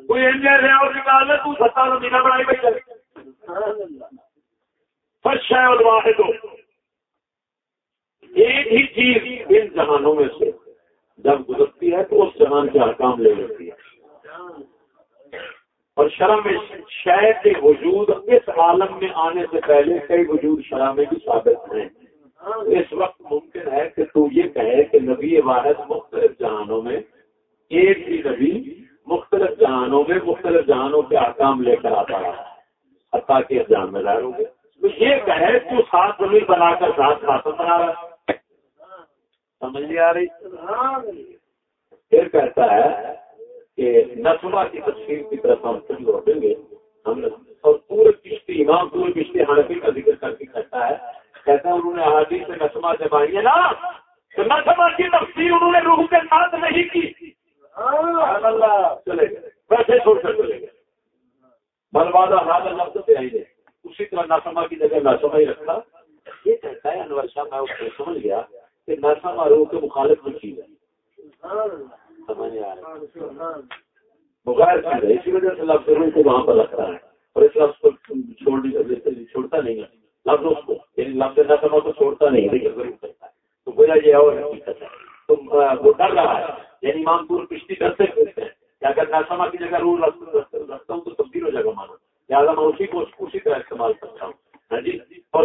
کوئی انجینئر ہے اور نکال لے تو ستا تو مینا بڑائی بھائی فرش ہے اور واحد ہو۔ ایک ہی چیز ان جہانوں میں سے۔ جب گزرتی ہے تو اس جہان کے حکام لے لیتی ہے۔ اور شرم شہر کے وجود اس عالم میں آنے سے پہلے کئی وجود شرح میں بھی ثابت ہیں۔ اس وقت ممکن ہے کہ تو یہ کہے کہ نبی واحد مختلف جہانوں میں، ایک ہی نبی مختلف جہانوں میں، مختلف جہانوں کے احکام لے کر آتا رہا۔ ہے حتیٰ کے جان میں دار ہوں۔ گے تو یہ کہے تو سات زمین بنا کر سات خاصم بنا رہا ہے۔ سمجھ نہیں آ رہی؟ پھر کہتا ہے کہ نسما کی تصویر کی طرف ہم خود لوٹیں گے، ہم اور پورے کشتی، امام پورے کشتی حنفی کا ذکر کر کے کہتا ہے کہتا ہے انہوں نے حادی سے نسما سے بائی ہے نا، تو نسما کی تفصیل انہوں نے روح کے ساتھ نہیں کی۔ چلے گئے۔ ویسے چھوڑ کر چلے گئے۔ برباد حال لفظ سے آئی اسی طرح ناسما کی جگہ ناسما ہی رکھا۔ یہ کہتا ہے انور شاہ، میں اس کو سمجھ گیا۔ کہ ناسما روح کے مخالف میں چیز ہے۔ سمجھ آ رہا۔ بغیر چیز ہے۔ اسی وجہ سے لفظ روح کو وہاں پر رکھ رہا ہے۔ اور اس لفظ کو چھوڑتا نہیں ہے۔ لفظ اس کو یعنی لفظ ناسما کو چھوڑتا نہیں لیکن ضرور کرتا ہے۔ تو گویا یہ اور حقیقت ہے۔ تو وہ ڈر رہا ہے۔ یعنی امام پور پشتی کرتے ہیں کہ اگر ناسما کی جگہ روح رکھتا ہوں تو تبدیل ہو جائے گا مانو۔ لہٰذا میں اسی کو اسی طرح استعمال کرتا ہوں۔ جی۔ اور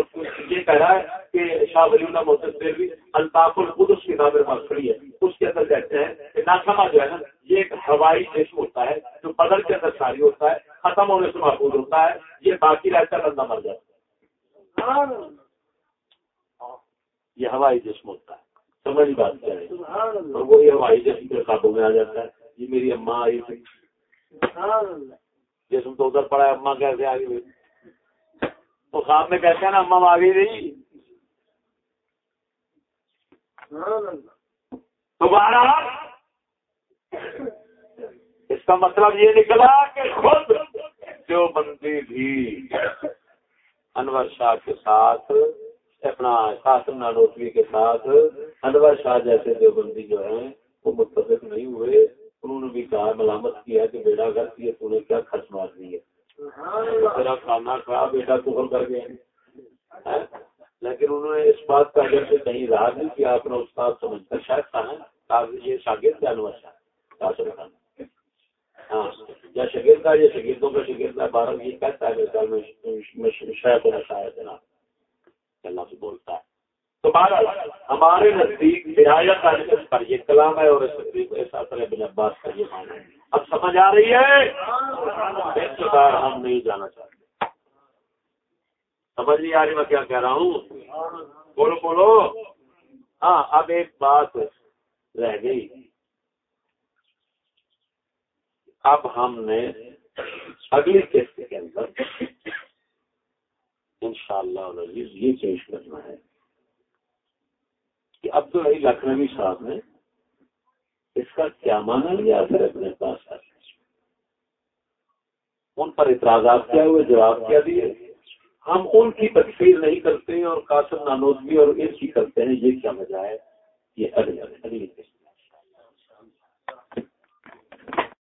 یہ کہہ رہا ہے کہ شاہ ولی اللہ محسن بھی الطاف الخود اس کتاب کھڑی ہے۔ اس کے اندر کہتے ہیں کہ ناسما جو ہے نا یہ ایک ہوائی جسم ہوتا ہے جو بدل کے اندر ساری ہوتا ہے ختم ہونے سے محفوظ ہوتا ہے یہ باقی رہتا بندہ مر جاتا ہے۔ یہ ہوائی جسم ہوتا ہے۔ سمجھ بات کیا ہے؟ اور وہ یہ ہوائی جسم کے قابو میں آ جاتا ہے۔ یہ میری اماں آئی تھی۔ جسم تو ادھر پڑا ہے اما کیسے آ گئی تو خواب میں کہتے ہیں نا اما آ رہی دوبارہ۔ اس کا مطلب یہ نکلا کہ خود جو بندی بھی انور شاہ کے ساتھ، اپنا قاسم نانوتوی کے ساتھ، انور شاہ جیسے جو بندی جو ہیں، وہ متفق نہیں ہوئے۔ انہوں نے بھی کہا، ملامت کیا کہ بیٹا گھر کی تو نے کیا خرچ مار دی ہے؟ تیرا کھانا کھا، بیٹا کفر کر گئے ہاں؟ لیکن انہوں نے اس بات کا اگر سے کہیں رہا نہیں کیا، اپنا استاد سمجھ کر شاید کہا یہ شاگرد کا انور شاہ خان ہاں یا شگیر کا یہ شگیردوں کا شگیر ہے، بارہ یہ کہتا ہے میرے خیال میں شاید ہونا شاید جناب۔ اللہ سے بولتا ہے۔ تو بہرحال ہمارے نزدیک رعایت پر یہ کلام ہے اور ایسا طرح بن عباس کا یہ مانا ہے۔ اب سمجھ آ رہی ہے؟ اس بار ہم نہیں جانا چاہتے۔ سمجھ نہیں آ رہی، میں کیا کہہ رہا ہوں؟ بولو بولو۔ ہاں اب ایک بات رہ گئی۔ اب ہم نے اگلی قسط کے اندر ان شاء اللہ یہ پیش کرنا ہے۔ کہ عبد العلی لکھنوی صاحب نے اس کا کیا مانا لیا پھر اپنے پاس ان پر اعتراضات کیا ہوئے جواب کیا دیے ہم ان کی تکفیر نہیں کرتے اور قاسم نانوزگی اور ان کی کرتے ہیں یہ کیا وجہ ہے یہ اگلی اگلی قسم